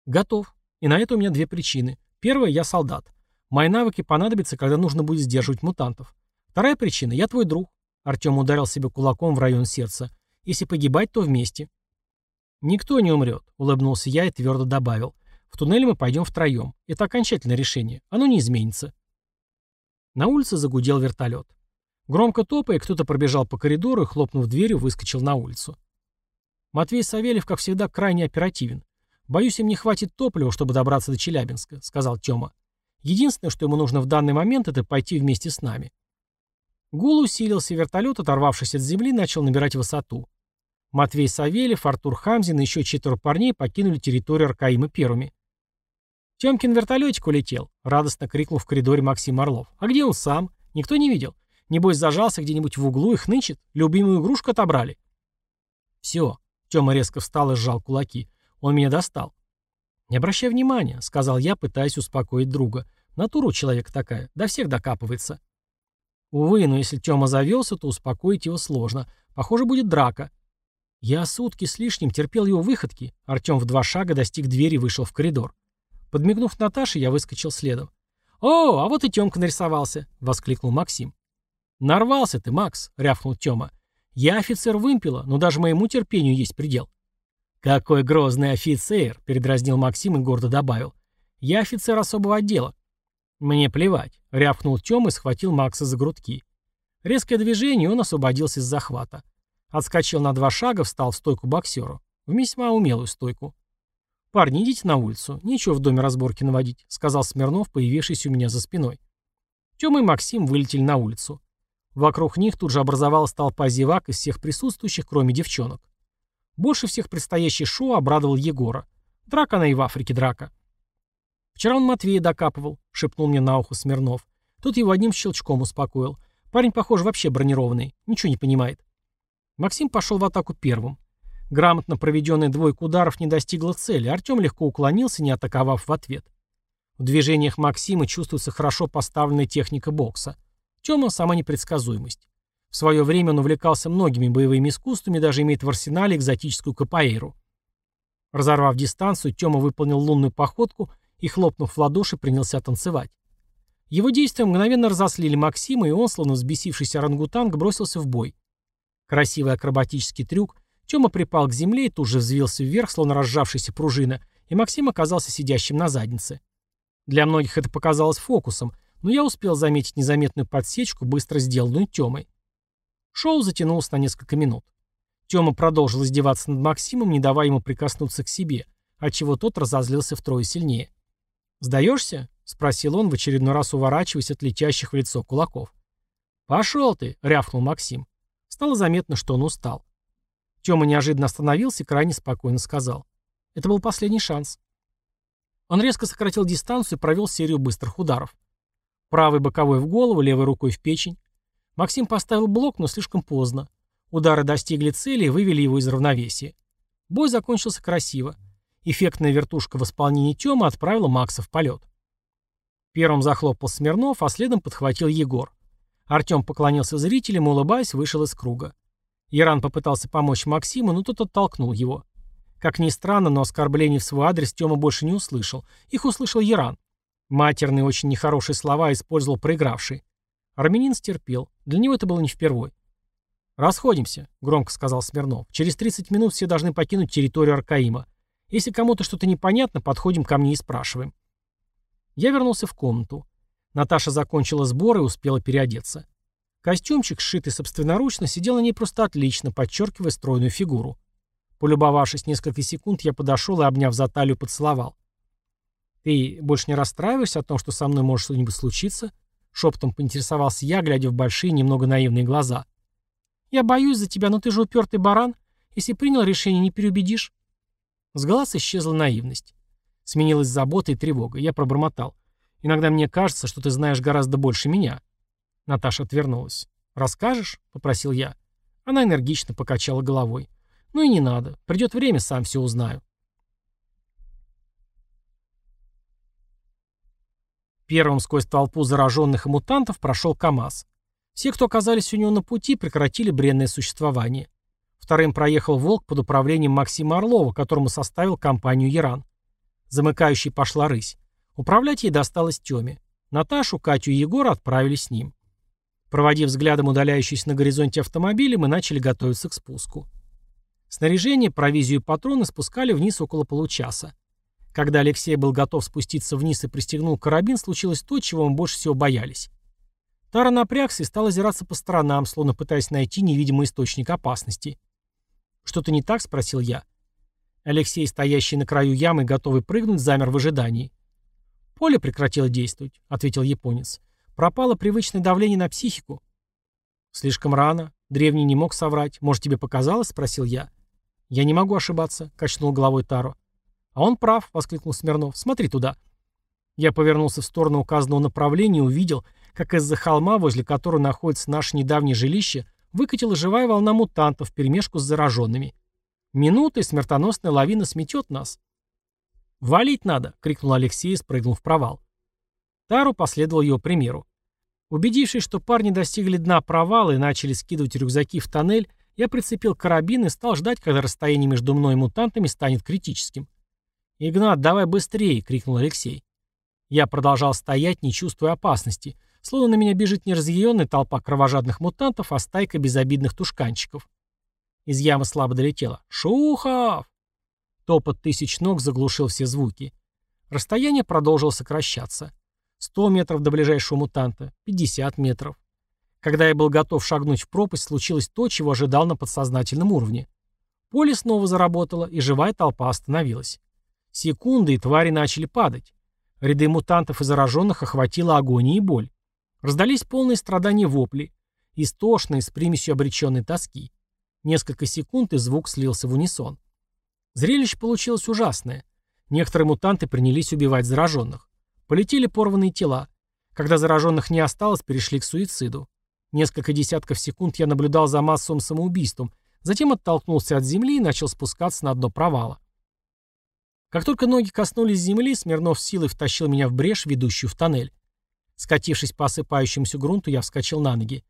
Готов. И на это у меня две причины. Первая, я солдат. Мои навыки понадобятся, когда нужно будет сдерживать мутантов. Вторая причина, я твой друг. Артем ударил себе кулаком в район сердца. Если погибать, то вместе. Никто не умрет, улыбнулся я и твердо добавил. В туннеле мы пойдем втроем. Это окончательное решение. Оно не изменится. На улице загудел вертолет. Громко топая, кто-то пробежал по коридору и, хлопнув дверью, выскочил на улицу. Матвей Савельев, как всегда, крайне оперативен. «Боюсь, им не хватит топлива, чтобы добраться до Челябинска», — сказал Тёма. «Единственное, что ему нужно в данный момент, это пойти вместе с нами». Гул усилился, вертолет, оторвавшись от земли, начал набирать высоту. Матвей Савельев, Артур Хамзин и еще четверо парней покинули территорию Аркаима первыми. «Тёмкин вертолетик улетел», — радостно крикнул в коридоре Максим Орлов. «А где он сам? Никто не видел?» Небось, зажался где-нибудь в углу и хнычет. Любимую игрушку отобрали. Все. Тёма резко встал и сжал кулаки. Он меня достал. «Не обращай внимания», — сказал я, пытаясь успокоить друга. «Натура у человека такая, до всех докапывается». Увы, но если Тёма завелся, то успокоить его сложно. Похоже, будет драка. Я сутки с лишним терпел его выходки. Артём в два шага достиг двери и вышел в коридор. Подмигнув Наташе, я выскочил следом. «О, а вот и Тёмка нарисовался!» — воскликнул Максим. «Нарвался ты, Макс», — рявкнул Тёма. «Я офицер вымпела, но даже моему терпению есть предел». «Какой грозный офицер!» — передразнил Максим и гордо добавил. «Я офицер особого отдела». «Мне плевать», — рявкнул Тёма и схватил Макса за грудки. Резкое движение, он освободился из захвата. Отскочил на два шага, встал в стойку боксеру. В весьма умелую стойку. «Парни, идите на улицу. Нечего в доме разборки наводить», — сказал Смирнов, появившийся у меня за спиной. Тёма и Максим вылетели на улицу. Вокруг них тут же образовалась толпа зевак из всех присутствующих, кроме девчонок. Больше всех предстоящий шоу обрадовал Егора. Драка она и в Африке драка. «Вчера он Матвея докапывал», — шепнул мне на ухо Смирнов. Тут его одним щелчком успокоил. Парень, похоже, вообще бронированный. Ничего не понимает. Максим пошел в атаку первым. Грамотно проведенная двойка ударов не достигла цели. Артем легко уклонился, не атаковав в ответ. В движениях Максима чувствуется хорошо поставленная техника бокса. Тема – сама непредсказуемость. В свое время он увлекался многими боевыми искусствами, даже имеет в арсенале экзотическую капоэйру. Разорвав дистанцию, Тёма выполнил лунную походку и, хлопнув в ладоши, принялся танцевать. Его действия мгновенно разослили Максима, и он, словно взбесившийся орангутанг, бросился в бой. Красивый акробатический трюк, Тёма припал к земле и тут же взвился вверх, словно разжавшаяся пружина, и Максим оказался сидящим на заднице. Для многих это показалось фокусом, но я успел заметить незаметную подсечку, быстро сделанную Тёмой. Шоу затянулось на несколько минут. Тёма продолжил издеваться над Максимом, не давая ему прикоснуться к себе, отчего тот разозлился втрое сильнее. «Сдаешься?» — спросил он, в очередной раз уворачиваясь от летящих в лицо кулаков. «Пошел ты!» — рявкнул Максим. Стало заметно, что он устал. Тёма неожиданно остановился и крайне спокойно сказал. Это был последний шанс. Он резко сократил дистанцию и провел серию быстрых ударов. Правый боковой в голову, левой рукой в печень. Максим поставил блок, но слишком поздно. Удары достигли цели и вывели его из равновесия. Бой закончился красиво. Эффектная вертушка в исполнении Тёмы отправила Макса в полет. Первым захлопал Смирнов, а следом подхватил Егор. Артем поклонился зрителям и, улыбаясь, вышел из круга. Яран попытался помочь Максиму, но тот оттолкнул его. Как ни странно, но оскорблений в свой адрес Тёма больше не услышал. Их услышал Яран. Матерные, очень нехорошие слова использовал проигравший. Армянин стерпел. Для него это было не впервой. «Расходимся», — громко сказал Смирнов. «Через 30 минут все должны покинуть территорию Аркаима. Если кому-то что-то непонятно, подходим ко мне и спрашиваем». Я вернулся в комнату. Наташа закончила сбор и успела переодеться. Костюмчик, сшитый собственноручно, сидел на ней просто отлично, подчеркивая стройную фигуру. Полюбовавшись несколько секунд, я подошел и, обняв за талию, поцеловал. «Ты больше не расстраиваешься о том, что со мной может что-нибудь случиться?» Шепотом поинтересовался я, глядя в большие, немного наивные глаза. «Я боюсь за тебя, но ты же упертый баран. Если принял решение, не переубедишь». С глаз исчезла наивность. Сменилась забота и тревога. Я пробормотал. «Иногда мне кажется, что ты знаешь гораздо больше меня». Наташа отвернулась. «Расскажешь?» — попросил я. Она энергично покачала головой. «Ну и не надо. Придет время, сам все узнаю». Первым сквозь толпу зараженных и мутантов прошел КАМАЗ. Все, кто оказались у него на пути, прекратили бренное существование. Вторым проехал «Волк» под управлением Максима Орлова, которому составил компанию «Яран». Замыкающий пошла рысь. Управлять ей досталось Тёме. Наташу, Катю и Егора отправили с ним. Проводив взглядом удаляющийся на горизонте автомобили, мы начали готовиться к спуску. Снаряжение, провизию и патроны спускали вниз около получаса. Когда Алексей был готов спуститься вниз и пристегнул карабин, случилось то, чего мы больше всего боялись. Тара напрягся и стал озираться по сторонам, словно пытаясь найти невидимый источник опасности. «Что-то не так?» — спросил я. Алексей, стоящий на краю ямы, готовый прыгнуть, замер в ожидании. «Поле прекратило действовать», — ответил японец. «Пропало привычное давление на психику». «Слишком рано. Древний не мог соврать. Может, тебе показалось?» — спросил я. «Я не могу ошибаться», — качнул головой Таро. «А он прав», — воскликнул Смирнов. «Смотри туда». Я повернулся в сторону указанного направления и увидел, как из-за холма, возле которого находится наше недавнее жилище, выкатила живая волна мутантов в перемешку с зараженными. Минуты, смертоносная лавина сметет нас. «Валить надо!» — крикнул Алексей и спрыгнул в провал. Тару последовал его примеру. Убедившись, что парни достигли дна провала и начали скидывать рюкзаки в тоннель, я прицепил карабин и стал ждать, когда расстояние между мной и мутантами станет критическим. «Игнат, давай быстрее!» — крикнул Алексей. Я продолжал стоять, не чувствуя опасности, словно на меня бежит не разъяренная толпа кровожадных мутантов, а стайка безобидных тушканчиков. Из ямы слабо долетело. «Шухов!» Топот тысяч ног заглушил все звуки. Расстояние продолжило сокращаться. Сто метров до ближайшего мутанта, пятьдесят метров. Когда я был готов шагнуть в пропасть, случилось то, чего ожидал на подсознательном уровне. Поле снова заработало, и живая толпа остановилась. Секунды, и твари начали падать. Ряды мутантов и зараженных охватила агония и боль. Раздались полные страдания вопли, истошные, с примесью обреченной тоски. Несколько секунд, и звук слился в унисон. Зрелище получилось ужасное. Некоторые мутанты принялись убивать зараженных. Полетели порванные тела. Когда зараженных не осталось, перешли к суициду. Несколько десятков секунд я наблюдал за массовым самоубийством, затем оттолкнулся от земли и начал спускаться на дно провала. Как только ноги коснулись земли, Смирнов силой втащил меня в брешь, ведущую в тоннель. Скатившись по осыпающемуся грунту, я вскочил на ноги.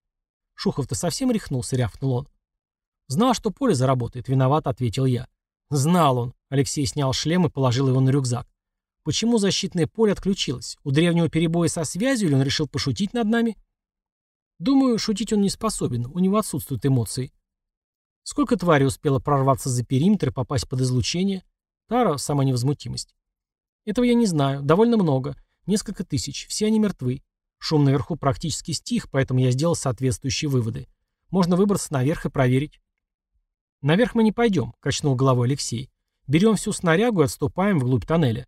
«Шухов-то совсем рехнулся», — рявкнул он. «Знал, что поле заработает», — виноват, ответил я. «Знал он». Алексей снял шлем и положил его на рюкзак. «Почему защитное поле отключилось? У древнего перебоя со связью или он решил пошутить над нами?» «Думаю, шутить он не способен. У него отсутствуют эмоции». «Сколько тварей успело прорваться за периметр и попасть под излучение?» Тара — сама невозмутимость. Этого я не знаю. Довольно много. Несколько тысяч. Все они мертвы. Шум наверху практически стих, поэтому я сделал соответствующие выводы. Можно выбраться наверх и проверить. «Наверх мы не пойдем», — качнул головой Алексей. «Берем всю снарягу и отступаем вглубь тоннеля».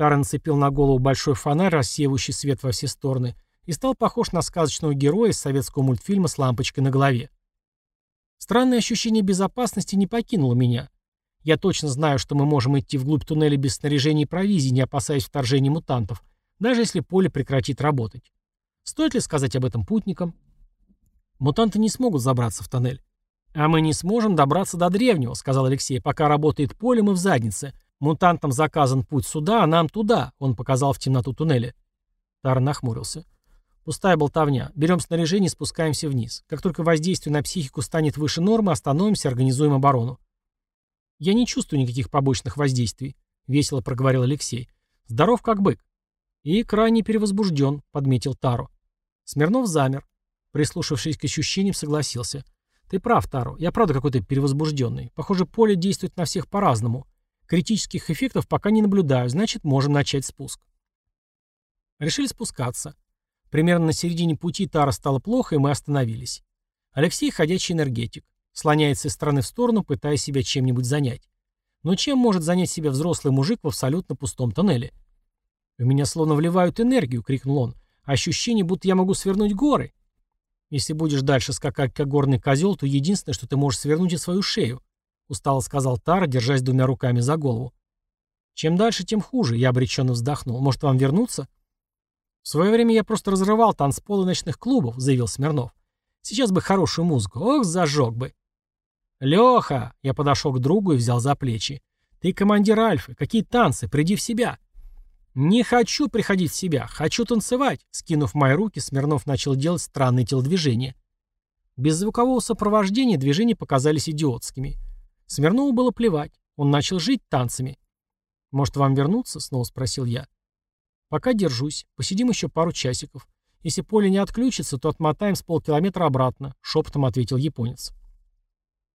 Тара нацепил на голову большой фонарь, рассеивающий свет во все стороны, и стал похож на сказочного героя из советского мультфильма с лампочкой на голове. Странное ощущение безопасности не покинуло меня. Я точно знаю, что мы можем идти вглубь туннеля без снаряжения и провизии, не опасаясь вторжения мутантов, даже если поле прекратит работать. Стоит ли сказать об этом путникам? Мутанты не смогут забраться в тоннель. «А мы не сможем добраться до древнего», — сказал Алексей. «Пока работает поле, мы в заднице. Мутантам заказан путь сюда, а нам туда», — он показал в темноту туннеля. Тар нахмурился. «Пустая болтовня. Берем снаряжение и спускаемся вниз. Как только воздействие на психику станет выше нормы, остановимся, организуем оборону. «Я не чувствую никаких побочных воздействий», — весело проговорил Алексей. «Здоров как бык». «И крайне перевозбужден», — подметил Таро. Смирнов замер. Прислушавшись к ощущениям, согласился. «Ты прав, Таро. Я правда какой-то перевозбужденный. Похоже, поле действует на всех по-разному. Критических эффектов пока не наблюдаю, значит, можем начать спуск». Решили спускаться. Примерно на середине пути Тара стало плохо, и мы остановились. Алексей — ходячий энергетик. Слоняется из стороны в сторону, пытаясь себя чем-нибудь занять. Но чем может занять себя взрослый мужик в абсолютно пустом тоннеле? «У меня словно вливают энергию», — крикнул он. «Ощущение, будто я могу свернуть горы». «Если будешь дальше скакать, как горный козел, то единственное, что ты можешь свернуть, это свою шею», — устало сказал Тара, держась двумя руками за голову. «Чем дальше, тем хуже», — я обреченно вздохнул. «Может, вам вернуться?» «В свое время я просто разрывал танцполы ночных клубов», — заявил Смирнов. «Сейчас бы хорошую музыку. Ох, зажег бы». «Леха!» — я подошел к другу и взял за плечи. «Ты командир Альфы. Какие танцы? Приди в себя!» «Не хочу приходить в себя. Хочу танцевать!» Скинув мои руки, Смирнов начал делать странные телодвижения. Без звукового сопровождения движения показались идиотскими. Смирнову было плевать. Он начал жить танцами. «Может, вам вернуться?» — снова спросил я. «Пока держусь. Посидим еще пару часиков. Если поле не отключится, то отмотаем с полкилометра обратно», — шепотом ответил японец.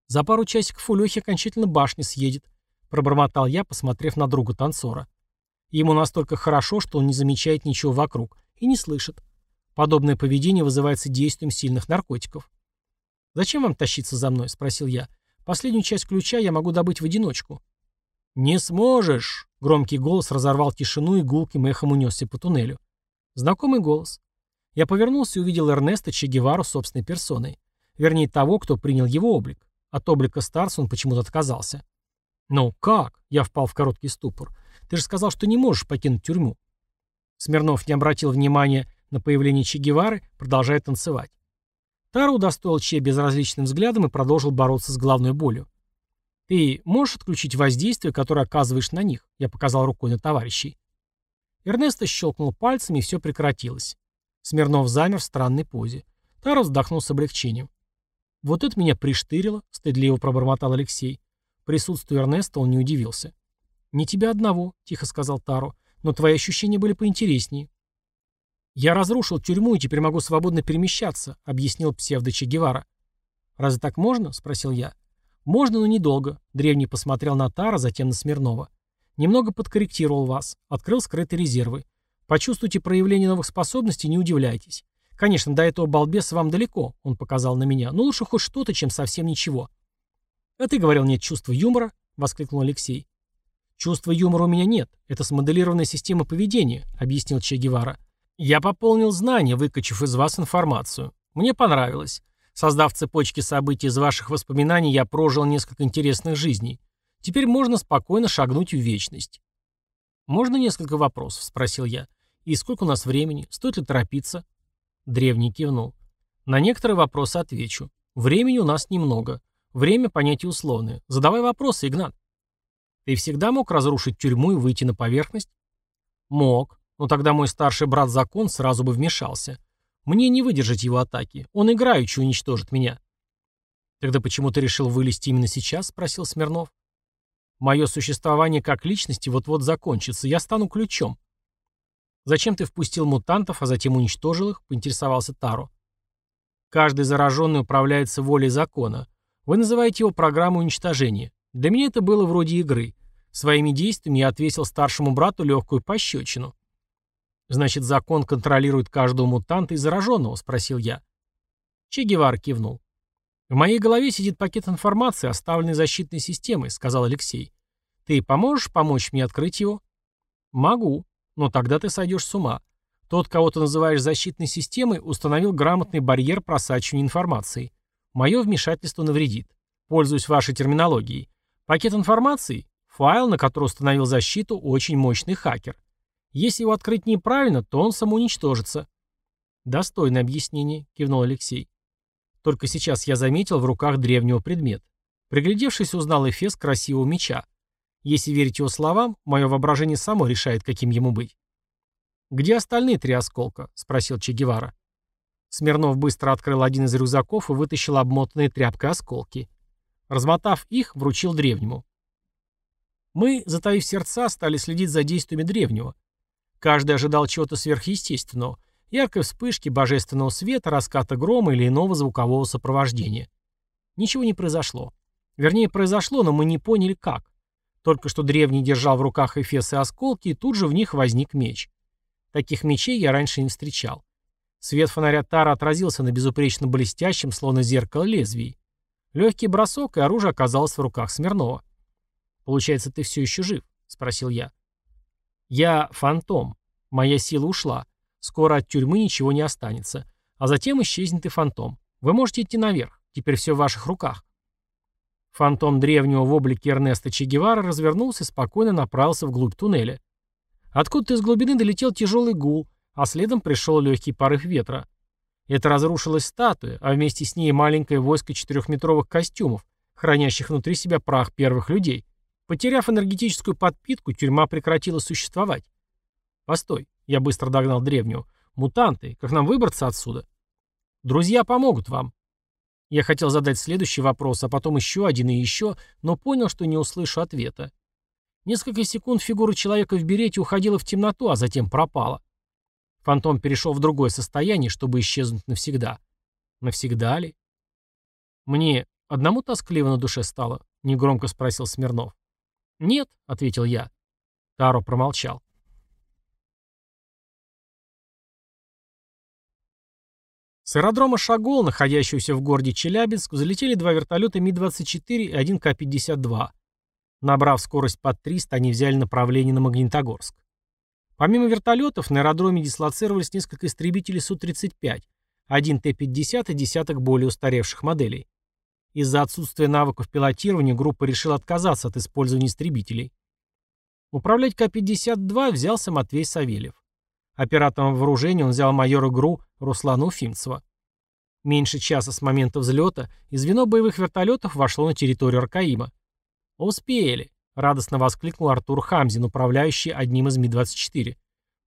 За пару часиков у Лехи окончательно башня съедет, пробормотал я, посмотрев на друга танцора. Ему настолько хорошо, что он не замечает ничего вокруг и не слышит. Подобное поведение вызывается действием сильных наркотиков. «Зачем вам тащиться за мной?» — спросил я. «Последнюю часть ключа я могу добыть в одиночку». «Не сможешь!» — громкий голос разорвал тишину и гулким эхом унесся по туннелю. Знакомый голос. Я повернулся и увидел Эрнеста Че Гевару собственной персоной. Вернее, того, кто принял его облик. От облика Старса он почему-то отказался. «Ну как?» — я впал в короткий ступор. «Ты же сказал, что не можешь покинуть тюрьму». Смирнов не обратил внимания на появление Че Гевары, продолжая танцевать. Тару удостоил Че безразличным взглядом и продолжил бороться с головной болью. «Ты можешь отключить воздействие, которое оказываешь на них?» Я показал рукой на товарищей. Эрнесто щелкнул пальцами, и все прекратилось. Смирнов замер в странной позе. Таро вздохнул с облегчением. «Вот это меня приштырило», — стыдливо пробормотал Алексей. Присутствию Эрнеста он не удивился. «Не тебя одного», — тихо сказал Таро, — «но твои ощущения были поинтереснее». «Я разрушил тюрьму и теперь могу свободно перемещаться», — объяснил псевдо Че Гевара. «Разве так можно?» — спросил я. «Можно, но недолго», — древний посмотрел на Тара, затем на Смирнова. «Немного подкорректировал вас, открыл скрытые резервы. Почувствуйте проявление новых способностей, не удивляйтесь. Конечно, до этого балбеса вам далеко, он показал на меня, но лучше хоть что-то, чем совсем ничего. А ты говорил, нет чувства юмора, воскликнул Алексей. Чувства юмора у меня нет, это смоделированная система поведения, объяснил Че Гевара. Я пополнил знания, выкачив из вас информацию. Мне понравилось. Создав цепочки событий из ваших воспоминаний, я прожил несколько интересных жизней. Теперь можно спокойно шагнуть в вечность. «Можно несколько вопросов?» — спросил я. «И сколько у нас времени? Стоит ли торопиться?» Древний кивнул. «На некоторые вопросы отвечу. Времени у нас немного. Время — понятие условное. Задавай вопросы, Игнат». «Ты всегда мог разрушить тюрьму и выйти на поверхность?» «Мог. Но тогда мой старший брат-закон сразу бы вмешался. Мне не выдержать его атаки. Он играючи уничтожит меня». «Тогда почему ты решил вылезти именно сейчас?» — спросил Смирнов. «Мое существование как личности вот-вот закончится. Я стану ключом». «Зачем ты впустил мутантов, а затем уничтожил их?» — поинтересовался Таро. «Каждый зараженный управляется волей закона. Вы называете его программой уничтожения. Для меня это было вроде игры. Своими действиями я отвесил старшему брату легкую пощечину. «Значит, закон контролирует каждого мутанта и зараженного?» – спросил я. Че Гевар кивнул. «В моей голове сидит пакет информации, оставленный защитной системой», – сказал Алексей. «Ты поможешь помочь мне открыть его?» «Могу. Но тогда ты сойдешь с ума. Тот, кого ты называешь защитной системой, установил грамотный барьер просачивания информации. Мое вмешательство навредит. Пользуюсь вашей терминологией. Пакет информации – файл, на который установил защиту очень мощный хакер. Если его открыть неправильно, то он самоуничтожится. Достойное объяснение, кивнул Алексей. Только сейчас я заметил в руках древнего предмет. Приглядевшись, узнал эфес красивого меча. Если верить его словам, мое воображение само решает, каким ему быть. «Где остальные три осколка?» — спросил Че Гевара. Смирнов быстро открыл один из рюкзаков и вытащил обмотанные тряпкой осколки. Размотав их, вручил древнему. Мы, затаив сердца, стали следить за действиями древнего. Каждый ожидал чего-то сверхъестественного. Яркой вспышки, божественного света, раската грома или иного звукового сопровождения. Ничего не произошло. Вернее, произошло, но мы не поняли, как. Только что древний держал в руках эфесы осколки, и тут же в них возник меч. Таких мечей я раньше не встречал. Свет фонаря Тара отразился на безупречно блестящем, словно зеркало лезвии. Легкий бросок, и оружие оказалось в руках Смирнова. «Получается, ты все еще жив?» — спросил я. Я фантом. Моя сила ушла. Скоро от тюрьмы ничего не останется. А затем исчезнет и фантом. Вы можете идти наверх. Теперь все в ваших руках. Фантом древнего в облике Эрнеста Че Гевара развернулся и спокойно направился вглубь туннеля. Откуда-то из глубины долетел тяжелый гул, а следом пришел легкий порыв ветра. Это разрушилась статуя, а вместе с ней маленькое войско четырехметровых костюмов, хранящих внутри себя прах первых людей. Потеряв энергетическую подпитку, тюрьма прекратила существовать. Постой, я быстро догнал древнюю. Мутанты, как нам выбраться отсюда? Друзья помогут вам. Я хотел задать следующий вопрос, а потом еще один и еще, но понял, что не услышу ответа. Несколько секунд фигура человека в берете уходила в темноту, а затем пропала. Фантом перешел в другое состояние, чтобы исчезнуть навсегда. Навсегда ли? Мне одному тоскливо на душе стало, негромко спросил Смирнов. «Нет», — ответил я. Таро промолчал. С аэродрома Шагол, находящегося в городе Челябинск, взлетели два вертолета Ми-24 и один К-52. Набрав скорость под 300, они взяли направление на Магнитогорск. Помимо вертолетов, на аэродроме дислоцировались несколько истребителей Су-35, один Т-50 и десяток более устаревших моделей. Из-за отсутствия навыков пилотирования группа решила отказаться от использования истребителей. Управлять К-52 взялся Матвей Савельев. Оператором вооружения он взял майора ГРУ Руслана Уфимцева. Меньше часа с момента взлета и звено боевых вертолетов вошло на территорию Аркаима. «Успели!» — радостно воскликнул Артур Хамзин, управляющий одним из Ми-24.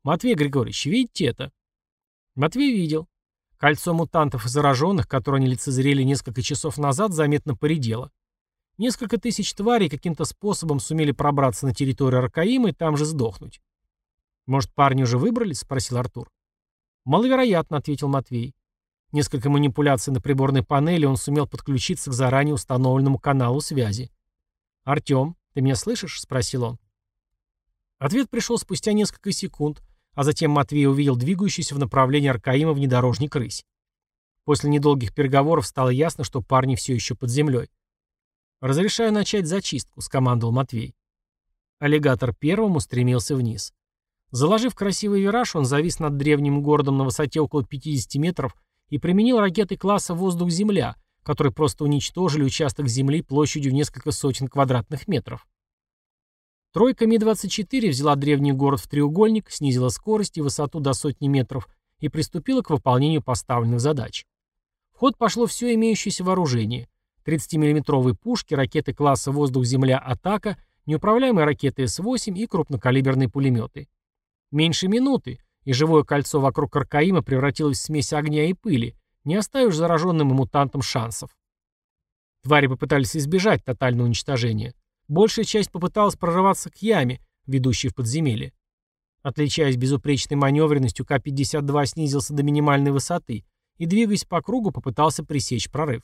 «Матвей Григорьевич, видите это?» Матвей видел. Кольцо мутантов и зараженных, которое они лицезрели несколько часов назад, заметно поредело. Несколько тысяч тварей каким-то способом сумели пробраться на территорию Аркаима и там же сдохнуть. «Может, парни уже выбрались?» — спросил Артур. «Маловероятно», — ответил Матвей. Несколько манипуляций на приборной панели он сумел подключиться к заранее установленному каналу связи. «Артем, ты меня слышишь?» — спросил он. Ответ пришел спустя несколько секунд — а затем Матвей увидел двигающийся в направлении Аркаима внедорожник «Рысь». После недолгих переговоров стало ясно, что парни все еще под землей. «Разрешаю начать зачистку», — скомандовал Матвей. Аллигатор первым устремился вниз. Заложив красивый вираж, он завис над древним городом на высоте около 50 метров и применил ракеты класса «Воздух-Земля», которые просто уничтожили участок Земли площадью в несколько сотен квадратных метров. Тройка Ми-24 взяла древний город в треугольник, снизила скорость и высоту до сотни метров и приступила к выполнению поставленных задач. В ход пошло все имеющееся вооружение. 30-мм пушки, ракеты класса «Воздух-Земля. Атака», неуправляемые ракеты С-8 и крупнокалиберные пулеметы. Меньше минуты, и живое кольцо вокруг Каркаима превратилось в смесь огня и пыли, не оставив зараженным и мутантам шансов. Твари попытались избежать тотального уничтожения. Большая часть попыталась прорываться к яме, ведущей в подземелье. Отличаясь безупречной маневренностью, К-52 снизился до минимальной высоты и, двигаясь по кругу, попытался пресечь прорыв.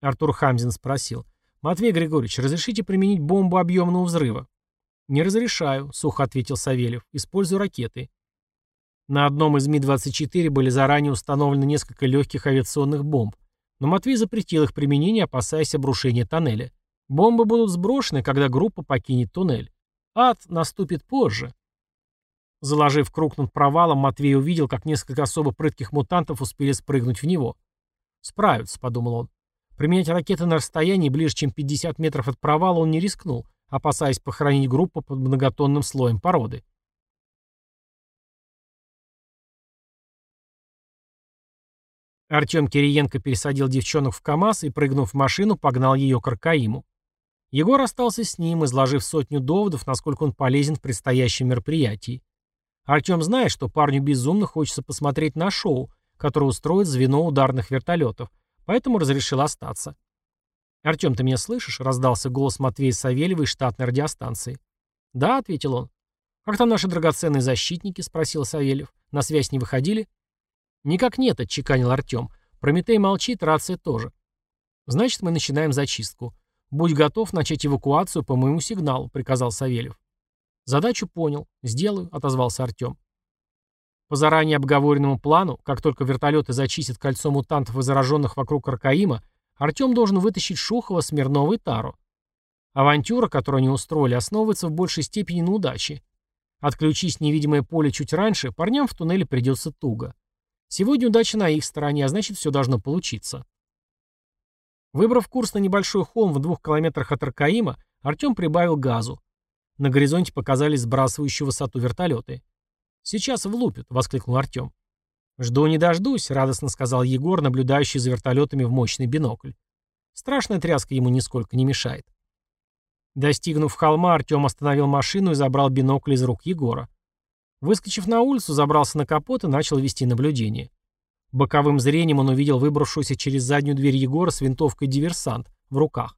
Артур Хамзин спросил. «Матвей Григорьевич, разрешите применить бомбу объемного взрыва?» «Не разрешаю», — сухо ответил Савельев. «Использую ракеты». На одном из Ми-24 были заранее установлены несколько легких авиационных бомб, но Матвей запретил их применение, опасаясь обрушения тоннеля. Бомбы будут сброшены, когда группа покинет туннель. Ад наступит позже. Заложив круг над провалом, Матвей увидел, как несколько особо прытких мутантов успели спрыгнуть в него. «Справятся», — подумал он. Применять ракеты на расстоянии ближе, чем 50 метров от провала он не рискнул, опасаясь похоронить группу под многотонным слоем породы. Артем Кириенко пересадил девчонок в КАМАЗ и, прыгнув в машину, погнал ее к Аркаиму. Егор остался с ним, изложив сотню доводов, насколько он полезен в предстоящем мероприятии. Артем знает, что парню безумно хочется посмотреть на шоу, которое устроит звено ударных вертолетов, поэтому разрешил остаться. «Артем, ты меня слышишь?» — раздался голос Матвея Савельева из штатной радиостанции. «Да», — ответил он. «Как там наши драгоценные защитники?» — спросил Савельев. «На связь не выходили?» «Никак нет», — отчеканил Артем. «Прометей молчит, рация тоже». «Значит, мы начинаем зачистку. Будь готов начать эвакуацию по моему сигналу», — приказал Савельев. «Задачу понял. Сделаю», — отозвался Артем. По заранее обговоренному плану, как только вертолеты зачистят кольцо мутантов и зараженных вокруг Аркаима, Артем должен вытащить Шухова, Смирнова и Тару. Авантюра, которую они устроили, основывается в большей степени на удаче. Отключись невидимое поле чуть раньше, парням в туннеле придется туго. Сегодня удача на их стороне, а значит все должно получиться. Выбрав курс на небольшой холм в двух километрах от Аркаима, Артем прибавил газу. На горизонте показались сбрасывающие высоту вертолеты. «Сейчас влупят», — воскликнул Артем. «Жду не дождусь», — радостно сказал Егор, наблюдающий за вертолетами в мощный бинокль. Страшная тряска ему нисколько не мешает. Достигнув холма, Артем остановил машину и забрал бинокль из рук Егора. Выскочив на улицу, забрался на капот и начал вести наблюдение. Боковым зрением он увидел выбравшуюся через заднюю дверь Егора с винтовкой диверсант в руках.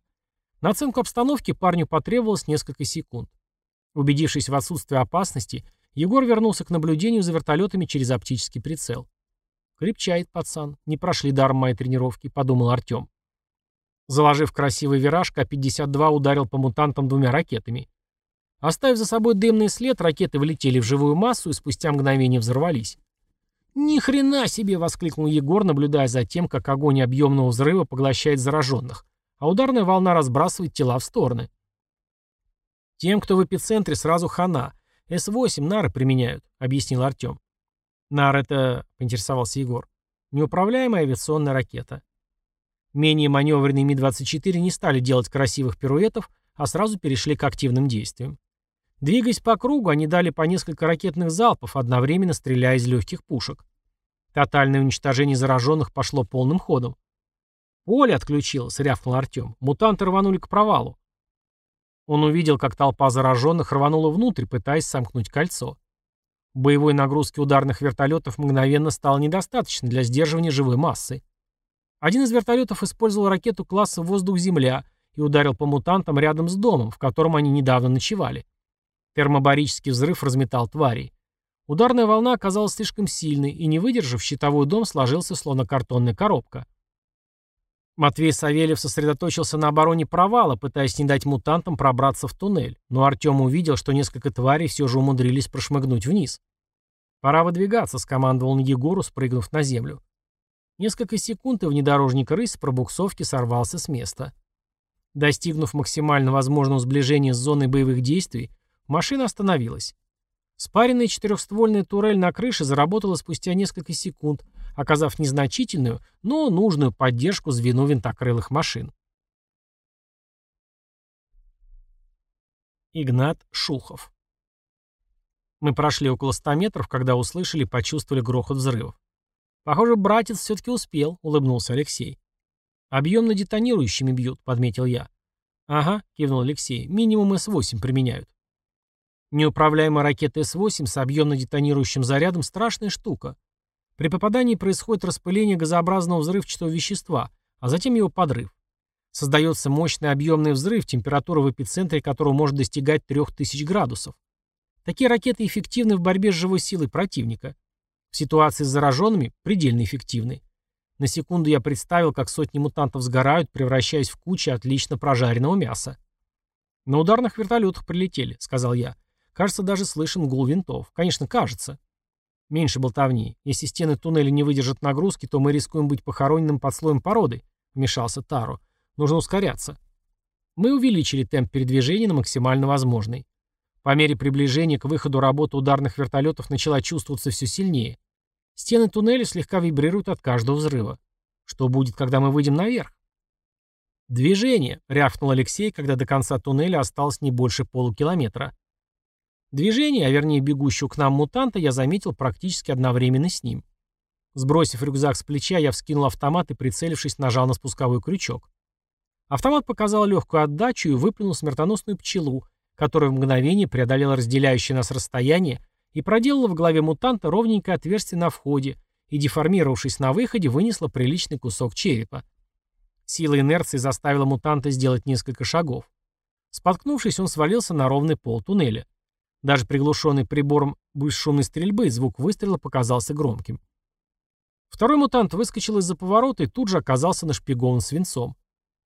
На оценку обстановки парню потребовалось несколько секунд. Убедившись в отсутствии опасности, Егор вернулся к наблюдению за вертолетами через оптический прицел. «Крепчает, пацан. Не прошли даром моей тренировки», — подумал Артем. Заложив красивый вираж, К-52 ударил по мутантам двумя ракетами. Оставив за собой дымный след, ракеты влетели в живую массу и спустя мгновение взорвались. «Ни хрена себе!» — воскликнул Егор, наблюдая за тем, как огонь объемного взрыва поглощает зараженных, а ударная волна разбрасывает тела в стороны. «Тем, кто в эпицентре, сразу хана. С-8 нары применяют», — объяснил Артем. «Нар — это...» — поинтересовался Егор. «Неуправляемая авиационная ракета». Менее маневренные Ми-24 не стали делать красивых пируэтов, а сразу перешли к активным действиям. Двигаясь по кругу, они дали по несколько ракетных залпов, одновременно стреляя из легких пушек. Тотальное уничтожение зараженных пошло полным ходом. «Поле отключилось», — рявкнул Артем. «Мутанты рванули к провалу». Он увидел, как толпа зараженных рванула внутрь, пытаясь сомкнуть кольцо. Боевой нагрузки ударных вертолетов мгновенно стало недостаточно для сдерживания живой массы. Один из вертолетов использовал ракету класса «Воздух-Земля» и ударил по мутантам рядом с домом, в котором они недавно ночевали. Термобарический взрыв разметал тварей. Ударная волна оказалась слишком сильной, и, не выдержав, щитовой дом сложился словно картонная коробка. Матвей Савельев сосредоточился на обороне провала, пытаясь не дать мутантам пробраться в туннель, но Артем увидел, что несколько тварей все же умудрились прошмыгнуть вниз. «Пора выдвигаться», — скомандовал он Егору, спрыгнув на землю. Несколько секунд, и внедорожник «Рысь» с пробуксовки сорвался с места. Достигнув максимально возможного сближения с зоной боевых действий, Машина остановилась. Спаренная четырехствольная турель на крыше заработала спустя несколько секунд, оказав незначительную, но нужную поддержку звену винтокрылых машин. Игнат Шухов Мы прошли около 100 метров, когда услышали и почувствовали грохот взрывов. «Похоже, братец все-таки успел», — улыбнулся Алексей. «Объемно детонирующими бьют», — подметил я. «Ага», — кивнул Алексей, — «минимум С-8 применяют». Неуправляемая ракета С-8 с объемно детонирующим зарядом – страшная штука. При попадании происходит распыление газообразного взрывчатого вещества, а затем его подрыв. Создается мощный объемный взрыв, температура в эпицентре которого может достигать 3000 градусов. Такие ракеты эффективны в борьбе с живой силой противника. В ситуации с зараженными – предельно эффективны. На секунду я представил, как сотни мутантов сгорают, превращаясь в кучу отлично прожаренного мяса. «На ударных вертолетах прилетели», — сказал я. Кажется, даже слышен гул винтов. Конечно, кажется. Меньше болтовни. Если стены туннеля не выдержат нагрузки, то мы рискуем быть похороненным под слоем породы, вмешался Таро. Нужно ускоряться. Мы увеличили темп передвижения на максимально возможный. По мере приближения к выходу работа ударных вертолетов начала чувствоваться все сильнее. Стены туннеля слегка вибрируют от каждого взрыва. Что будет, когда мы выйдем наверх? «Движение!» — рявкнул Алексей, когда до конца туннеля осталось не больше полукилометра. Движение, а вернее бегущего к нам мутанта, я заметил практически одновременно с ним. Сбросив рюкзак с плеча, я вскинул автомат и, прицелившись, нажал на спусковой крючок. Автомат показал легкую отдачу и выплюнул смертоносную пчелу, которая в мгновение преодолела разделяющее нас расстояние и проделала в голове мутанта ровненькое отверстие на входе и, деформировавшись на выходе, вынесла приличный кусок черепа. Сила инерции заставила мутанта сделать несколько шагов. Споткнувшись, он свалился на ровный пол туннеля. Даже приглушенный прибором бесшумной стрельбы звук выстрела показался громким. Второй мутант выскочил из-за поворота и тут же оказался нашпигован свинцом.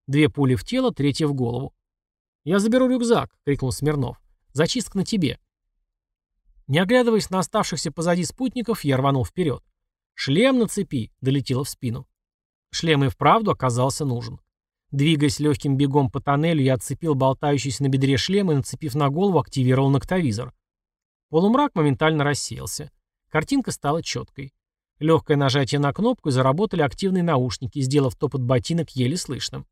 Две пули в тело, третья в голову. «Я заберу рюкзак!» — крикнул Смирнов. «Зачистка на тебе!» Не оглядываясь на оставшихся позади спутников, я рванул вперед. «Шлем на цепи!» — долетело в спину. Шлем и вправду оказался нужен. Двигаясь легким бегом по тоннелю, я отцепил болтающийся на бедре шлем и, нацепив на голову, активировал ноктовизор. Полумрак моментально рассеялся. Картинка стала четкой. Легкое нажатие на кнопку, и заработали активные наушники, сделав топот ботинок еле слышным.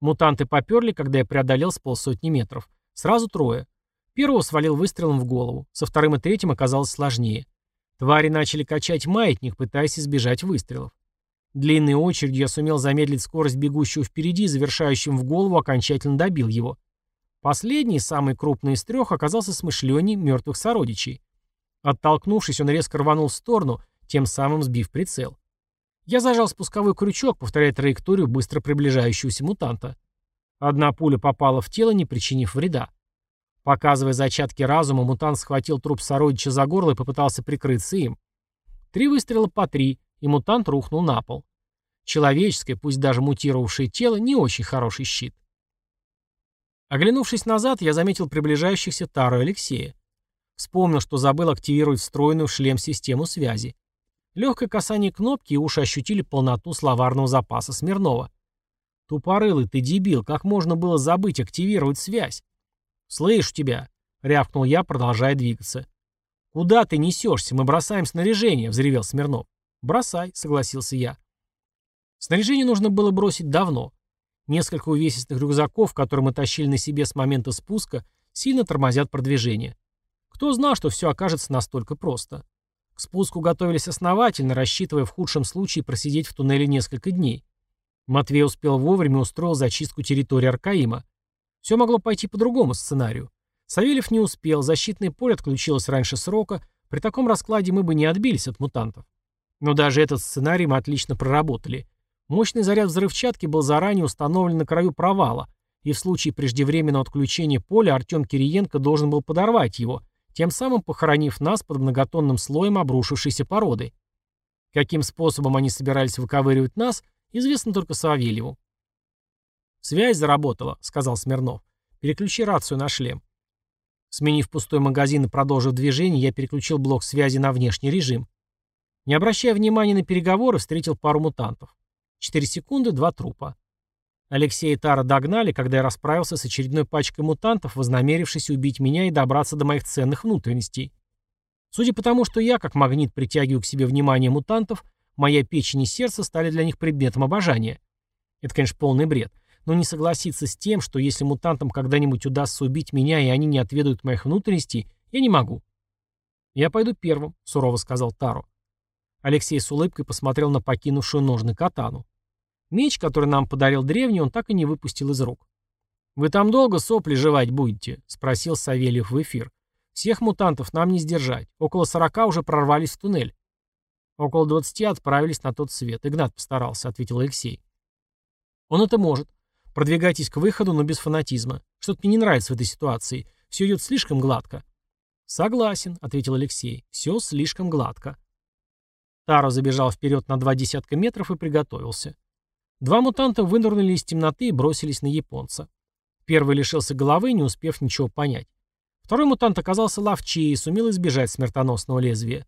Мутанты поперли, когда я преодолел с полсотни метров. Сразу трое. Первого свалил выстрелом в голову. Со вторым и третьим оказалось сложнее. Твари начали качать маятник, пытаясь избежать выстрелов. Длинной очередью я сумел замедлить скорость бегущего впереди, завершающим в голову окончательно добил его. Последний, самый крупный из трех, оказался смышленней мертвых сородичей. Оттолкнувшись, он резко рванул в сторону, тем самым сбив прицел. Я зажал спусковой крючок, повторяя траекторию быстро приближающегося мутанта. Одна пуля попала в тело, не причинив вреда. Показывая зачатки разума, мутант схватил труп сородича за горло и попытался прикрыться им. Три выстрела по три, и мутант рухнул на пол. Человеческое, пусть даже мутировавшее тело, не очень хороший щит. Оглянувшись назад, я заметил приближающихся Тару и Алексея. Вспомнил, что забыл активировать встроенную в шлем систему связи. Легкое касание кнопки, и уши ощутили полноту словарного запаса Смирнова. «Тупорылый, ты дебил, как можно было забыть активировать связь?» «Слышу тебя», — рявкнул я, продолжая двигаться. «Куда ты несешься? Мы бросаем снаряжение», — взревел Смирнов. «Бросай», — согласился я. Снаряжение нужно было бросить давно. Несколько увесистых рюкзаков, которые мы тащили на себе с момента спуска, сильно тормозят продвижение. Кто знал, что все окажется настолько просто. К спуску готовились основательно, рассчитывая в худшем случае просидеть в туннеле несколько дней. Матвей успел вовремя устроил зачистку территории Аркаима. Все могло пойти по другому сценарию. Савельев не успел, защитное поле отключилось раньше срока, при таком раскладе мы бы не отбились от мутантов. Но даже этот сценарий мы отлично проработали. Мощный заряд взрывчатки был заранее установлен на краю провала, и в случае преждевременного отключения поля Артем Кириенко должен был подорвать его, тем самым похоронив нас под многотонным слоем обрушившейся породы. Каким способом они собирались выковыривать нас, известно только Савельеву. «Связь заработала», — сказал Смирнов. «Переключи рацию на шлем». Сменив пустой магазин и продолжив движение, я переключил блок связи на внешний режим. Не обращая внимания на переговоры, встретил пару мутантов. Четыре секунды, два трупа. Алексей и Тара догнали, когда я расправился с очередной пачкой мутантов, вознамерившись убить меня и добраться до моих ценных внутренностей. Судя по тому, что я, как магнит, притягиваю к себе внимание мутантов, моя печень и сердце стали для них предметом обожания. Это, конечно, полный бред. Но не согласиться с тем, что если мутантам когда-нибудь удастся убить меня, и они не отведают моих внутренностей, я не могу. «Я пойду первым», — сурово сказал Таро. Алексей с улыбкой посмотрел на покинувшую ножны катану. Меч, который нам подарил древний, он так и не выпустил из рук. «Вы там долго сопли жевать будете?» — спросил Савельев в эфир. «Всех мутантов нам не сдержать. Около сорока уже прорвались в туннель». «Около двадцати отправились на тот свет. Игнат постарался», — ответил Алексей. «Он это может. Продвигайтесь к выходу, но без фанатизма. Что-то мне не нравится в этой ситуации. Все идет слишком гладко». «Согласен», — ответил Алексей. «Все слишком гладко». Таро забежал вперед на два десятка метров и приготовился. Два мутанта вынырнули из темноты и бросились на японца. Первый лишился головы, не успев ничего понять. Второй мутант оказался ловчее и сумел избежать смертоносного лезвия.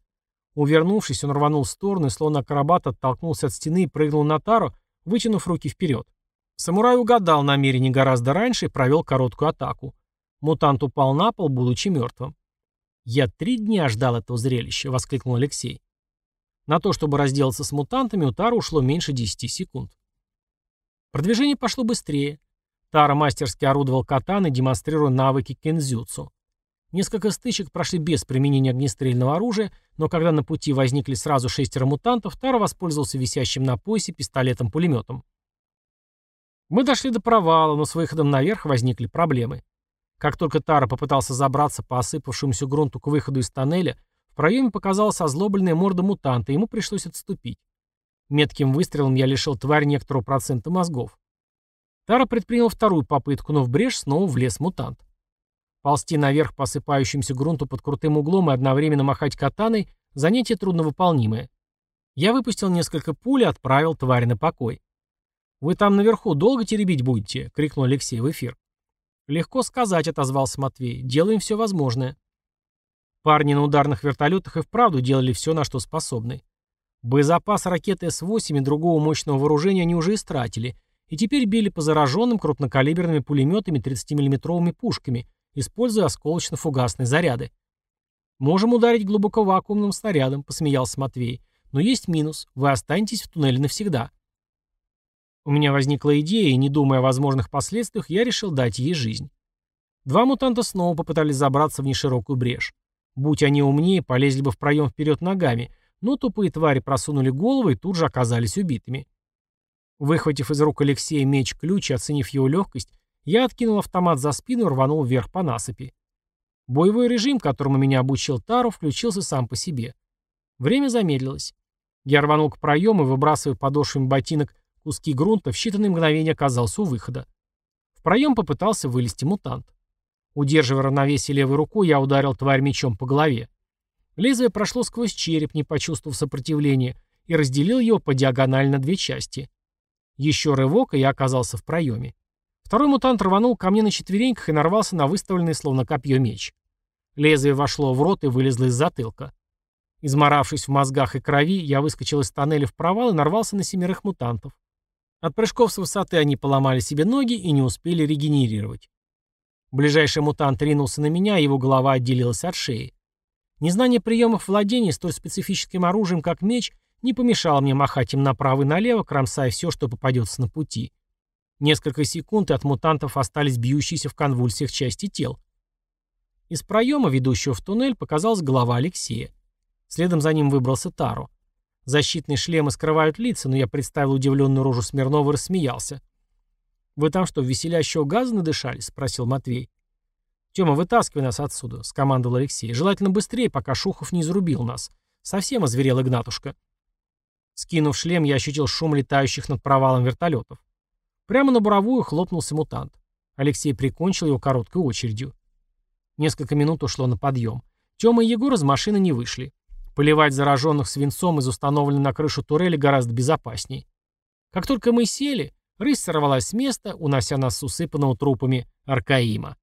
Увернувшись, он рванул в сторону и, словно акробат, оттолкнулся от стены и прыгнул на тару, вытянув руки вперед. Самурай угадал намерение гораздо раньше и провел короткую атаку. Мутант упал на пол, будучи мертвым. «Я три дня ждал этого зрелища», — воскликнул Алексей. На то, чтобы разделаться с мутантами, у Тара ушло меньше 10 секунд. Продвижение пошло быстрее. Тара мастерски орудовал катаной, демонстрируя навыки кензюцу. Несколько стычек прошли без применения огнестрельного оружия, но когда на пути возникли сразу шестеро мутантов, Тара воспользовался висящим на поясе пистолетом-пулеметом. Мы дошли до провала, но с выходом наверх возникли проблемы. Как только Тара попытался забраться по осыпавшемуся грунту к выходу из тоннеля, в проеме показалась озлобленная морда мутанта, ему пришлось отступить. Метким выстрелом я лишил тварь некоторого процента мозгов. Тара предпринял вторую попытку, но в брешь снова влез мутант. Ползти наверх по осыпающемуся грунту под крутым углом и одновременно махать катаной – занятие трудновыполнимое. Я выпустил несколько пуль и отправил тварь на покой. «Вы там наверху долго теребить будете?» — крикнул Алексей в эфир. «Легко сказать», — отозвался Матвей. «Делаем все возможное». Парни на ударных вертолетах и вправду делали все, на что способны. Боезапас ракеты С-8 и другого мощного вооружения они уже истратили, и теперь били по зараженным крупнокалиберными пулеметами 30-миллиметровыми пушками, используя осколочно-фугасные заряды. «Можем ударить глубоко вакуумным снарядом», — посмеялся Матвей. «Но есть минус. Вы останетесь в туннеле навсегда». У меня возникла идея, и, не думая о возможных последствиях, я решил дать ей жизнь. Два мутанта снова попытались забраться в неширокую брешь. Будь они умнее, полезли бы в проем вперед ногами, но тупые твари просунули головы и тут же оказались убитыми. Выхватив из рук Алексея меч-ключ и оценив его легкость, я откинул автомат за спину и рванул вверх по насыпи. Боевой режим, которому меня обучил Тару, включился сам по себе. Время замедлилось. Я рванул к проему и, выбрасывая подошвами ботинок куски грунта, в считанные мгновения оказался у выхода. В проем попытался вылезти мутант. Удерживая равновесие левой рукой, я ударил тварь мечом по голове. Лезвие прошло сквозь череп, не почувствовав сопротивления, и разделил его по диагонали на две части. Еще рывок, и я оказался в проеме. Второй мутант рванул ко мне на четвереньках и нарвался на выставленный словно копье меч. Лезвие вошло в рот и вылезло из затылка. Изморавшись в мозгах и крови, я выскочил из тоннеля в провал и нарвался на семерых мутантов. От прыжков с высоты они поломали себе ноги и не успели регенерировать. Ближайший мутант ринулся на меня, его голова отделилась от шеи. Незнание приемов владения столь специфическим оружием, как меч, не помешало мне махать им направо и налево, кромсая все, что попадется на пути. Несколько секунд, и от мутантов остались бьющиеся в конвульсиях части тел. Из проема, ведущего в туннель, показалась голова Алексея. Следом за ним выбрался Таро. Защитные шлемы скрывают лица, но я представил удивленную рожу Смирнова и рассмеялся. «Вы там что, веселящего газа надышались?» — спросил Матвей. «Тёма, вытаскивай нас отсюда», — скомандовал Алексей. «Желательно быстрее, пока Шухов не изрубил нас. Совсем озверел Игнатушка». Скинув шлем, я ощутил шум летающих над провалом вертолетов. Прямо на буровую хлопнулся мутант. Алексей прикончил его короткой очередью. Несколько минут ушло на подъем. Тёма и Егор из машины не вышли. Поливать зараженных свинцом из установленной на крышу турели гораздо безопасней. Как только мы сели, рысь сорвалась с места, унося нас с усыпанного трупами Аркаима.